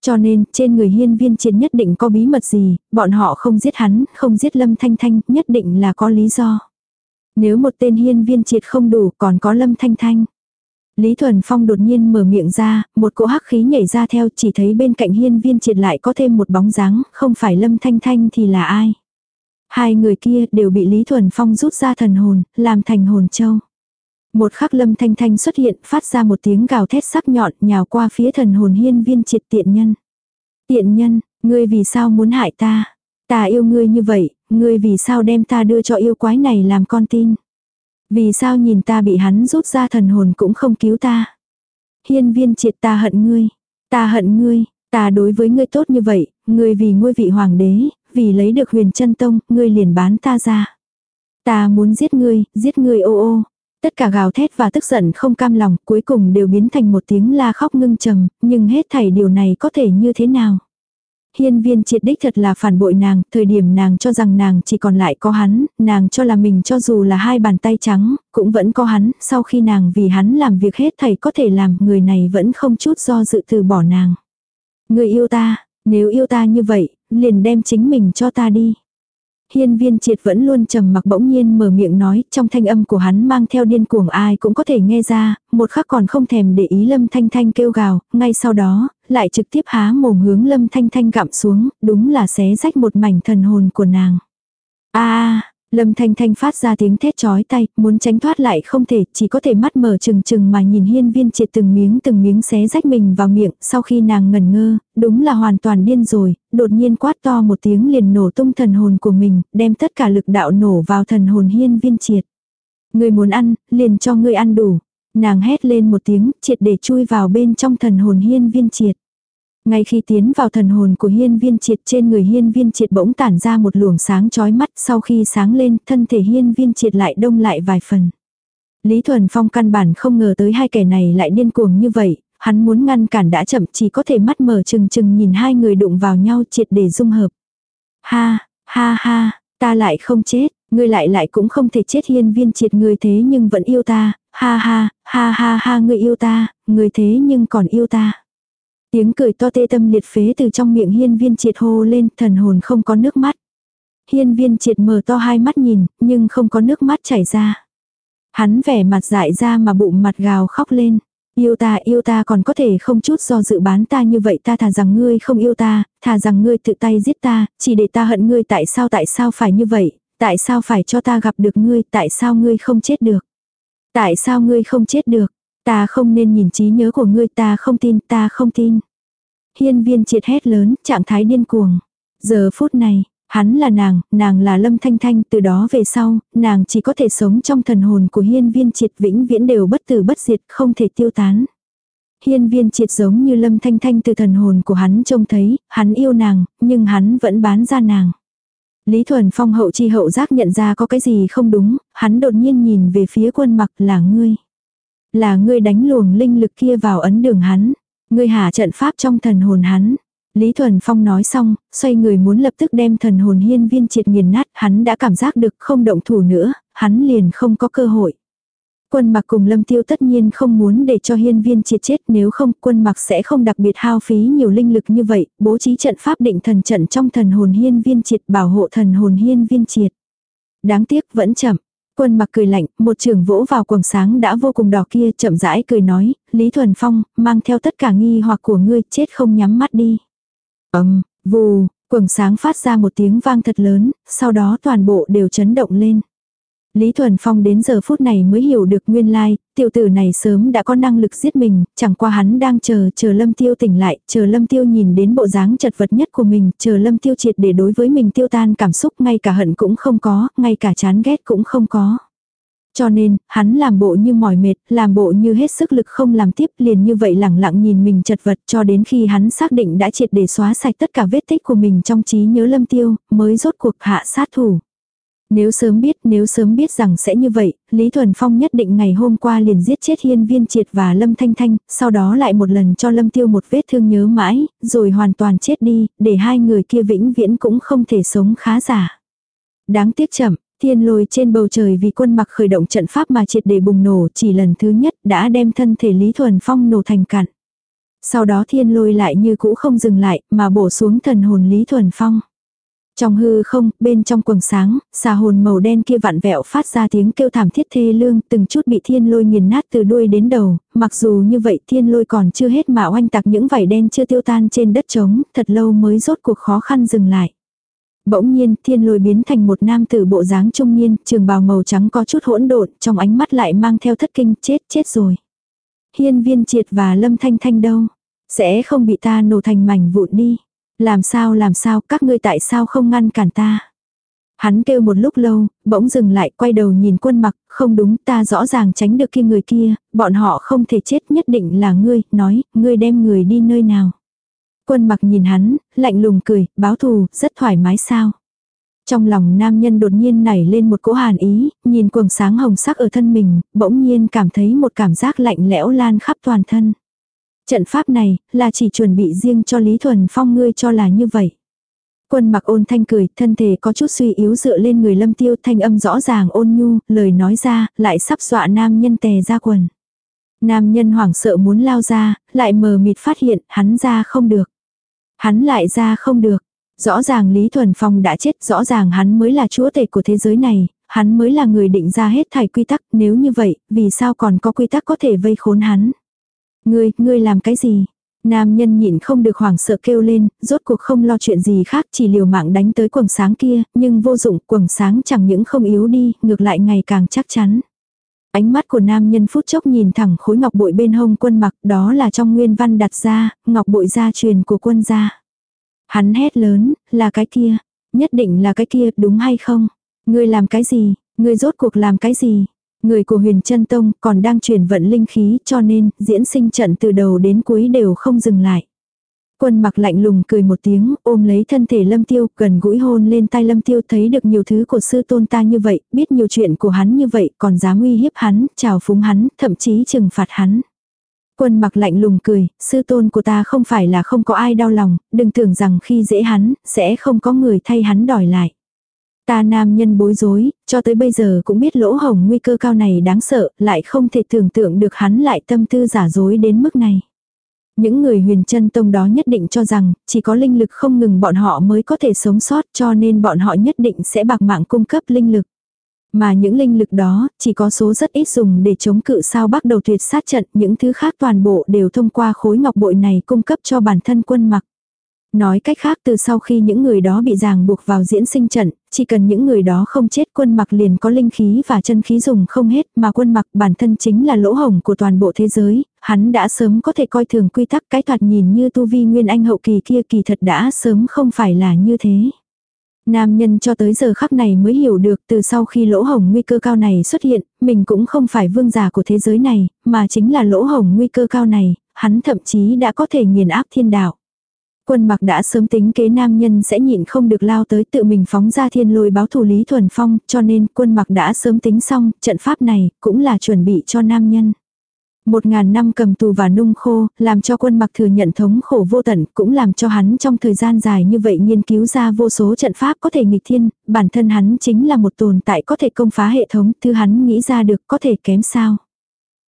Cho nên, trên người hiên viên triệt nhất định có bí mật gì, bọn họ không giết hắn, không giết lâm thanh thanh, nhất định là có lý do. Nếu một tên hiên viên triệt không đủ, còn có lâm thanh thanh. Lý Thuần Phong đột nhiên mở miệng ra, một cỗ hắc khí nhảy ra theo chỉ thấy bên cạnh hiên viên triệt lại có thêm một bóng dáng, không phải lâm thanh thanh thì là ai. Hai người kia đều bị Lý Thuần Phong rút ra thần hồn, làm thành hồn châu. Một khắc lâm thanh thanh xuất hiện, phát ra một tiếng gào thét sắc nhọn nhào qua phía thần hồn hiên viên triệt tiện nhân. Tiện nhân, ngươi vì sao muốn hại ta? Ta yêu ngươi như vậy, ngươi vì sao đem ta đưa cho yêu quái này làm con tin? Vì sao nhìn ta bị hắn rút ra thần hồn cũng không cứu ta? Hiên viên triệt ta hận ngươi. Ta hận ngươi, ta đối với ngươi tốt như vậy, ngươi vì ngôi vị hoàng đế, vì lấy được huyền chân tông, ngươi liền bán ta ra. Ta muốn giết ngươi, giết ngươi ô ô. Tất cả gào thét và tức giận không cam lòng cuối cùng đều biến thành một tiếng la khóc ngưng trầm, nhưng hết thảy điều này có thể như thế nào? Hiên viên triệt đích thật là phản bội nàng, thời điểm nàng cho rằng nàng chỉ còn lại có hắn, nàng cho là mình cho dù là hai bàn tay trắng, cũng vẫn có hắn, sau khi nàng vì hắn làm việc hết thảy có thể làm, người này vẫn không chút do dự từ bỏ nàng. Người yêu ta, nếu yêu ta như vậy, liền đem chính mình cho ta đi. Hiên viên triệt vẫn luôn trầm mặc bỗng nhiên mở miệng nói, trong thanh âm của hắn mang theo điên cuồng ai cũng có thể nghe ra, một khắc còn không thèm để ý lâm thanh thanh kêu gào, ngay sau đó, lại trực tiếp há mồm hướng lâm thanh thanh gặm xuống, đúng là xé rách một mảnh thần hồn của nàng. a Lâm Thanh Thanh phát ra tiếng thét chói tay, muốn tránh thoát lại không thể, chỉ có thể mắt mở trừng trừng mà nhìn hiên viên triệt từng miếng từng miếng xé rách mình vào miệng, sau khi nàng ngẩn ngơ, đúng là hoàn toàn điên rồi, đột nhiên quát to một tiếng liền nổ tung thần hồn của mình, đem tất cả lực đạo nổ vào thần hồn hiên viên triệt. Người muốn ăn, liền cho người ăn đủ. Nàng hét lên một tiếng, triệt để chui vào bên trong thần hồn hiên viên triệt. Ngay khi tiến vào thần hồn của hiên viên triệt trên người hiên viên triệt bỗng tản ra một luồng sáng chói mắt sau khi sáng lên thân thể hiên viên triệt lại đông lại vài phần. Lý Thuần Phong căn bản không ngờ tới hai kẻ này lại điên cuồng như vậy, hắn muốn ngăn cản đã chậm chỉ có thể mắt mở chừng chừng nhìn hai người đụng vào nhau triệt để dung hợp. Ha, ha ha, ta lại không chết, ngươi lại lại cũng không thể chết hiên viên triệt ngươi thế nhưng vẫn yêu ta, ha ha, ha ha ha ngươi yêu ta, ngươi thế nhưng còn yêu ta. Tiếng cười to tê tâm liệt phế từ trong miệng hiên viên triệt hô lên, thần hồn không có nước mắt. Hiên viên triệt mở to hai mắt nhìn, nhưng không có nước mắt chảy ra. Hắn vẻ mặt dại ra mà bụng mặt gào khóc lên. Yêu ta yêu ta còn có thể không chút do dự bán ta như vậy ta thà rằng ngươi không yêu ta, thà rằng ngươi tự tay giết ta, chỉ để ta hận ngươi tại sao tại sao phải như vậy, tại sao phải cho ta gặp được ngươi, tại sao ngươi không chết được. Tại sao ngươi không chết được, Ta không nên nhìn trí nhớ của ngươi ta không tin ta không tin. Hiên viên triệt hét lớn, trạng thái điên cuồng. Giờ phút này, hắn là nàng, nàng là lâm thanh thanh, từ đó về sau, nàng chỉ có thể sống trong thần hồn của hiên viên triệt vĩnh viễn đều bất tử bất diệt, không thể tiêu tán. Hiên viên triệt giống như lâm thanh thanh từ thần hồn của hắn trông thấy, hắn yêu nàng, nhưng hắn vẫn bán ra nàng. Lý Thuần Phong hậu chi hậu giác nhận ra có cái gì không đúng, hắn đột nhiên nhìn về phía quân mặc là ngươi. Là ngươi đánh luồng linh lực kia vào ấn đường hắn. Ngươi hạ trận pháp trong thần hồn hắn. Lý Thuần Phong nói xong, xoay người muốn lập tức đem thần hồn hiên viên triệt nghiền nát, hắn đã cảm giác được không động thủ nữa, hắn liền không có cơ hội. Quân mặc cùng lâm tiêu tất nhiên không muốn để cho hiên viên triệt chết nếu không quân mặc sẽ không đặc biệt hao phí nhiều linh lực như vậy, bố trí trận pháp định thần trận trong thần hồn hiên viên triệt bảo hộ thần hồn hiên viên triệt. Đáng tiếc vẫn chậm, Quân mặc cười lạnh, một trường vỗ vào quầng sáng đã vô cùng đỏ kia chậm rãi cười nói, Lý Thuần Phong, mang theo tất cả nghi hoặc của ngươi, chết không nhắm mắt đi. ầm, vù, quầng sáng phát ra một tiếng vang thật lớn, sau đó toàn bộ đều chấn động lên. Lý Thuần Phong đến giờ phút này mới hiểu được nguyên lai, tiểu tử này sớm đã có năng lực giết mình, chẳng qua hắn đang chờ, chờ Lâm Tiêu tỉnh lại, chờ Lâm Tiêu nhìn đến bộ dáng chật vật nhất của mình, chờ Lâm Tiêu triệt để đối với mình tiêu tan cảm xúc, ngay cả hận cũng không có, ngay cả chán ghét cũng không có. Cho nên, hắn làm bộ như mỏi mệt, làm bộ như hết sức lực không làm tiếp liền như vậy lẳng lặng nhìn mình chật vật cho đến khi hắn xác định đã triệt để xóa sạch tất cả vết tích của mình trong trí nhớ lâm tiêu, mới rốt cuộc hạ sát thủ. Nếu sớm biết, nếu sớm biết rằng sẽ như vậy, Lý Thuần Phong nhất định ngày hôm qua liền giết chết hiên viên triệt và Lâm Thanh Thanh, sau đó lại một lần cho Lâm Tiêu một vết thương nhớ mãi, rồi hoàn toàn chết đi, để hai người kia vĩnh viễn cũng không thể sống khá giả. Đáng tiếc chậm, thiên lôi trên bầu trời vì quân mặc khởi động trận pháp mà triệt để bùng nổ chỉ lần thứ nhất đã đem thân thể Lý Thuần Phong nổ thành cạn. Sau đó thiên lôi lại như cũ không dừng lại mà bổ xuống thần hồn Lý Thuần Phong. Trong hư không, bên trong quầng sáng, xà hồn màu đen kia vặn vẹo phát ra tiếng kêu thảm thiết thê lương, từng chút bị thiên lôi nghiền nát từ đuôi đến đầu, mặc dù như vậy thiên lôi còn chưa hết mà oanh tạc những vảy đen chưa tiêu tan trên đất trống, thật lâu mới rốt cuộc khó khăn dừng lại. Bỗng nhiên, thiên lôi biến thành một nam tử bộ dáng trung niên, trường bào màu trắng có chút hỗn độn, trong ánh mắt lại mang theo thất kinh, chết, chết rồi. Hiên viên triệt và lâm thanh thanh đâu? Sẽ không bị ta nổ thành mảnh vụn đi. Làm sao làm sao, các ngươi tại sao không ngăn cản ta? Hắn kêu một lúc lâu, bỗng dừng lại, quay đầu nhìn quân mặc, không đúng, ta rõ ràng tránh được kia người kia, bọn họ không thể chết nhất định là ngươi, nói, ngươi đem người đi nơi nào. Quân mặc nhìn hắn, lạnh lùng cười, báo thù, rất thoải mái sao. Trong lòng nam nhân đột nhiên nảy lên một cỗ hàn ý, nhìn quầng sáng hồng sắc ở thân mình, bỗng nhiên cảm thấy một cảm giác lạnh lẽo lan khắp toàn thân. Trận pháp này, là chỉ chuẩn bị riêng cho Lý Thuần Phong ngươi cho là như vậy. Quân mặc ôn thanh cười, thân thể có chút suy yếu dựa lên người lâm tiêu thanh âm rõ ràng ôn nhu, lời nói ra, lại sắp dọa nam nhân tè ra quần. Nam nhân hoảng sợ muốn lao ra, lại mờ mịt phát hiện, hắn ra không được. Hắn lại ra không được. Rõ ràng Lý Thuần Phong đã chết, rõ ràng hắn mới là chúa tể của thế giới này, hắn mới là người định ra hết thảy quy tắc, nếu như vậy, vì sao còn có quy tắc có thể vây khốn hắn. Ngươi, ngươi làm cái gì? Nam nhân nhịn không được hoảng sợ kêu lên, rốt cuộc không lo chuyện gì khác chỉ liều mạng đánh tới quầng sáng kia, nhưng vô dụng quầng sáng chẳng những không yếu đi, ngược lại ngày càng chắc chắn. Ánh mắt của nam nhân phút chốc nhìn thẳng khối ngọc bội bên hông quân mặc, đó là trong nguyên văn đặt ra, ngọc bội gia truyền của quân gia. Hắn hét lớn, là cái kia, nhất định là cái kia, đúng hay không? Ngươi làm cái gì? Ngươi rốt cuộc làm cái gì? Người của huyền chân tông còn đang truyền vận linh khí cho nên diễn sinh trận từ đầu đến cuối đều không dừng lại. Quân mặc lạnh lùng cười một tiếng, ôm lấy thân thể lâm tiêu, gần gũi hôn lên tay lâm tiêu thấy được nhiều thứ của sư tôn ta như vậy, biết nhiều chuyện của hắn như vậy, còn dám uy hiếp hắn, chào phúng hắn, thậm chí trừng phạt hắn. Quân mặc lạnh lùng cười, sư tôn của ta không phải là không có ai đau lòng, đừng tưởng rằng khi dễ hắn, sẽ không có người thay hắn đòi lại. Ta nam nhân bối rối, cho tới bây giờ cũng biết lỗ hồng nguy cơ cao này đáng sợ, lại không thể tưởng tượng được hắn lại tâm tư giả dối đến mức này. Những người huyền chân tông đó nhất định cho rằng, chỉ có linh lực không ngừng bọn họ mới có thể sống sót cho nên bọn họ nhất định sẽ bạc mạng cung cấp linh lực. Mà những linh lực đó, chỉ có số rất ít dùng để chống cự sao bắt đầu tuyệt sát trận, những thứ khác toàn bộ đều thông qua khối ngọc bội này cung cấp cho bản thân quân mặc. Nói cách khác từ sau khi những người đó bị ràng buộc vào diễn sinh trận, chỉ cần những người đó không chết quân mặc liền có linh khí và chân khí dùng không hết mà quân mặc bản thân chính là lỗ hồng của toàn bộ thế giới, hắn đã sớm có thể coi thường quy tắc cái thoạt nhìn như tu vi nguyên anh hậu kỳ kia kỳ thật đã sớm không phải là như thế. Nam nhân cho tới giờ khắc này mới hiểu được từ sau khi lỗ hồng nguy cơ cao này xuất hiện, mình cũng không phải vương giả của thế giới này, mà chính là lỗ hồng nguy cơ cao này, hắn thậm chí đã có thể nghiền áp thiên đạo. Quân mặc đã sớm tính kế nam nhân sẽ nhịn không được lao tới tự mình phóng ra thiên lôi báo thủ Lý Thuần Phong, cho nên quân mặc đã sớm tính xong, trận pháp này cũng là chuẩn bị cho nam nhân. Một ngàn năm cầm tù và nung khô, làm cho quân mặc thừa nhận thống khổ vô tận, cũng làm cho hắn trong thời gian dài như vậy nghiên cứu ra vô số trận pháp có thể nghịch thiên, bản thân hắn chính là một tồn tại có thể công phá hệ thống, thứ hắn nghĩ ra được có thể kém sao.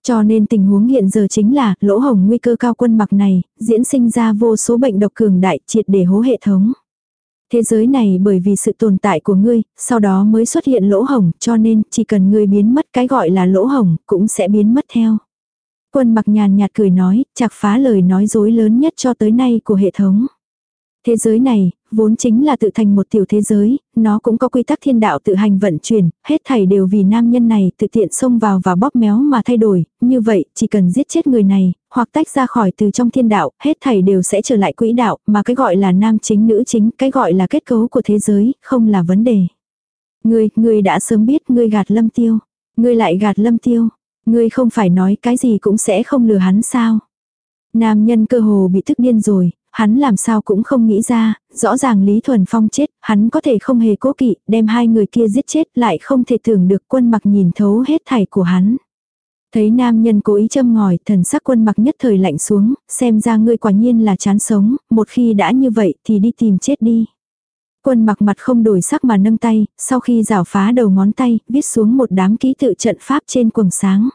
Cho nên tình huống hiện giờ chính là lỗ hồng nguy cơ cao quân mặc này, diễn sinh ra vô số bệnh độc cường đại triệt để hố hệ thống. Thế giới này bởi vì sự tồn tại của ngươi, sau đó mới xuất hiện lỗ hồng, cho nên chỉ cần ngươi biến mất cái gọi là lỗ hồng, cũng sẽ biến mất theo. Quân mặc nhàn nhạt cười nói, chặt phá lời nói dối lớn nhất cho tới nay của hệ thống. Thế giới này, vốn chính là tự thành một tiểu thế giới, nó cũng có quy tắc thiên đạo tự hành vận chuyển, hết thảy đều vì nam nhân này tự tiện xông vào và bóp méo mà thay đổi, như vậy, chỉ cần giết chết người này, hoặc tách ra khỏi từ trong thiên đạo, hết thảy đều sẽ trở lại quỹ đạo, mà cái gọi là nam chính nữ chính, cái gọi là kết cấu của thế giới, không là vấn đề. Ngươi, ngươi đã sớm biết ngươi gạt lâm tiêu. Ngươi lại gạt lâm tiêu. Ngươi không phải nói cái gì cũng sẽ không lừa hắn sao. Nam nhân cơ hồ bị tức điên rồi, hắn làm sao cũng không nghĩ ra, rõ ràng Lý Thuần Phong chết, hắn có thể không hề cố kỵ, đem hai người kia giết chết lại không thể tưởng được quân mặc nhìn thấu hết thảy của hắn. Thấy nam nhân cố ý châm ngòi, thần sắc quân mặc nhất thời lạnh xuống, xem ra ngươi quả nhiên là chán sống, một khi đã như vậy thì đi tìm chết đi. Quân mặc mặt không đổi sắc mà nâng tay, sau khi rảo phá đầu ngón tay, viết xuống một đám ký tự trận pháp trên quầng sáng.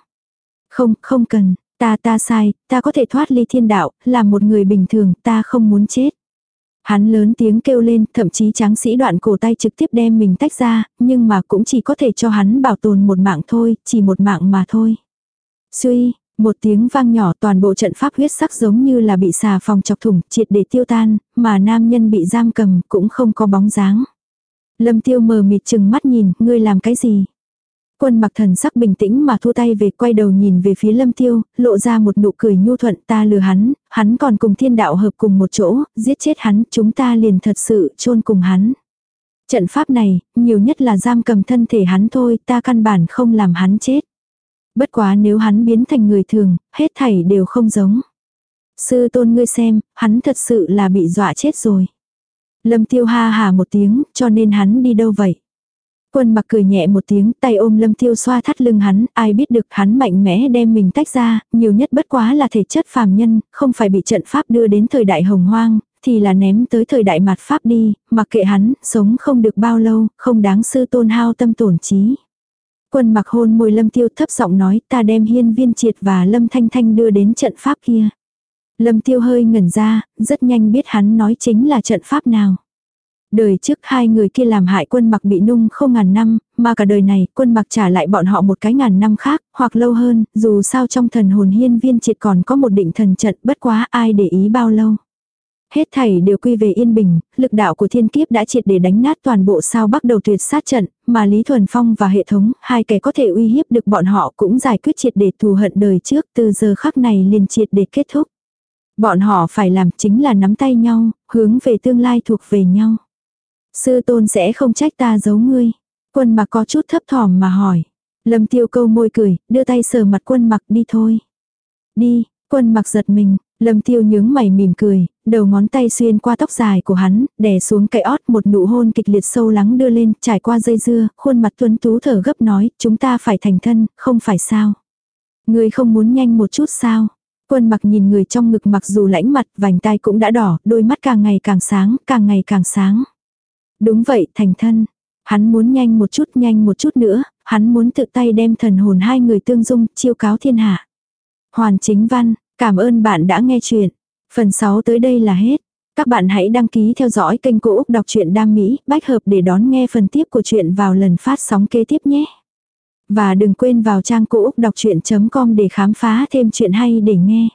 Không, không cần, ta ta sai, ta có thể thoát ly thiên đạo, là một người bình thường, ta không muốn chết. Hắn lớn tiếng kêu lên, thậm chí tráng sĩ đoạn cổ tay trực tiếp đem mình tách ra, nhưng mà cũng chỉ có thể cho hắn bảo tồn một mạng thôi, chỉ một mạng mà thôi. Suy, một tiếng vang nhỏ toàn bộ trận pháp huyết sắc giống như là bị xà phòng chọc thủng, triệt để tiêu tan, mà nam nhân bị giam cầm cũng không có bóng dáng. Lâm tiêu mờ mịt chừng mắt nhìn, ngươi làm cái gì? Quân mặc thần sắc bình tĩnh mà thu tay về quay đầu nhìn về phía lâm tiêu, lộ ra một nụ cười nhu thuận ta lừa hắn, hắn còn cùng thiên đạo hợp cùng một chỗ, giết chết hắn, chúng ta liền thật sự chôn cùng hắn. Trận pháp này, nhiều nhất là giam cầm thân thể hắn thôi, ta căn bản không làm hắn chết. Bất quá nếu hắn biến thành người thường, hết thảy đều không giống. Sư tôn ngươi xem, hắn thật sự là bị dọa chết rồi. Lâm tiêu ha hà một tiếng, cho nên hắn đi đâu vậy? Quân mặc cười nhẹ một tiếng, tay ôm lâm tiêu xoa thắt lưng hắn, ai biết được hắn mạnh mẽ đem mình tách ra, nhiều nhất bất quá là thể chất phàm nhân, không phải bị trận pháp đưa đến thời đại hồng hoang, thì là ném tới thời đại mạt pháp đi, mặc kệ hắn, sống không được bao lâu, không đáng sư tôn hao tâm tổn trí. Quân mặc hôn môi lâm tiêu thấp giọng nói ta đem hiên viên triệt và lâm thanh thanh đưa đến trận pháp kia. Lâm tiêu hơi ngẩn ra, rất nhanh biết hắn nói chính là trận pháp nào. Đời trước hai người kia làm hại quân mặc bị nung không ngàn năm, mà cả đời này quân mặc trả lại bọn họ một cái ngàn năm khác, hoặc lâu hơn, dù sao trong thần hồn hiên viên triệt còn có một định thần trận bất quá ai để ý bao lâu. Hết thảy đều quy về yên bình, lực đạo của thiên kiếp đã triệt để đánh nát toàn bộ sao bắt đầu tuyệt sát trận, mà Lý Thuần Phong và hệ thống, hai kẻ có thể uy hiếp được bọn họ cũng giải quyết triệt để thù hận đời trước từ giờ khắc này liền triệt để kết thúc. Bọn họ phải làm chính là nắm tay nhau, hướng về tương lai thuộc về nhau. Sư tôn sẽ không trách ta giấu ngươi. Quân mặc có chút thấp thỏm mà hỏi. Lâm tiêu câu môi cười, đưa tay sờ mặt quân mặc đi thôi. Đi, quân mặc giật mình, Lâm tiêu nhướng mày mỉm cười, đầu ngón tay xuyên qua tóc dài của hắn, đè xuống cái ót một nụ hôn kịch liệt sâu lắng đưa lên, trải qua dây dưa, khuôn mặt tuấn tú thở gấp nói, chúng ta phải thành thân, không phải sao. Người không muốn nhanh một chút sao. Quân mặc nhìn người trong ngực mặc dù lãnh mặt, vành tai cũng đã đỏ, đôi mắt càng ngày càng sáng, càng ngày càng sáng. Đúng vậy, thành thân. Hắn muốn nhanh một chút nhanh một chút nữa, hắn muốn tự tay đem thần hồn hai người tương dung, chiêu cáo thiên hạ. Hoàn chính văn, Cảm ơn bạn đã nghe chuyện. Phần 6 tới đây là hết. Các bạn hãy đăng ký theo dõi kênh Cô Úc Đọc truyện Đam Mỹ, bách hợp để đón nghe phần tiếp của chuyện vào lần phát sóng kế tiếp nhé. Và đừng quên vào trang Cô Úc Đọc Chuyện.com để khám phá thêm chuyện hay để nghe.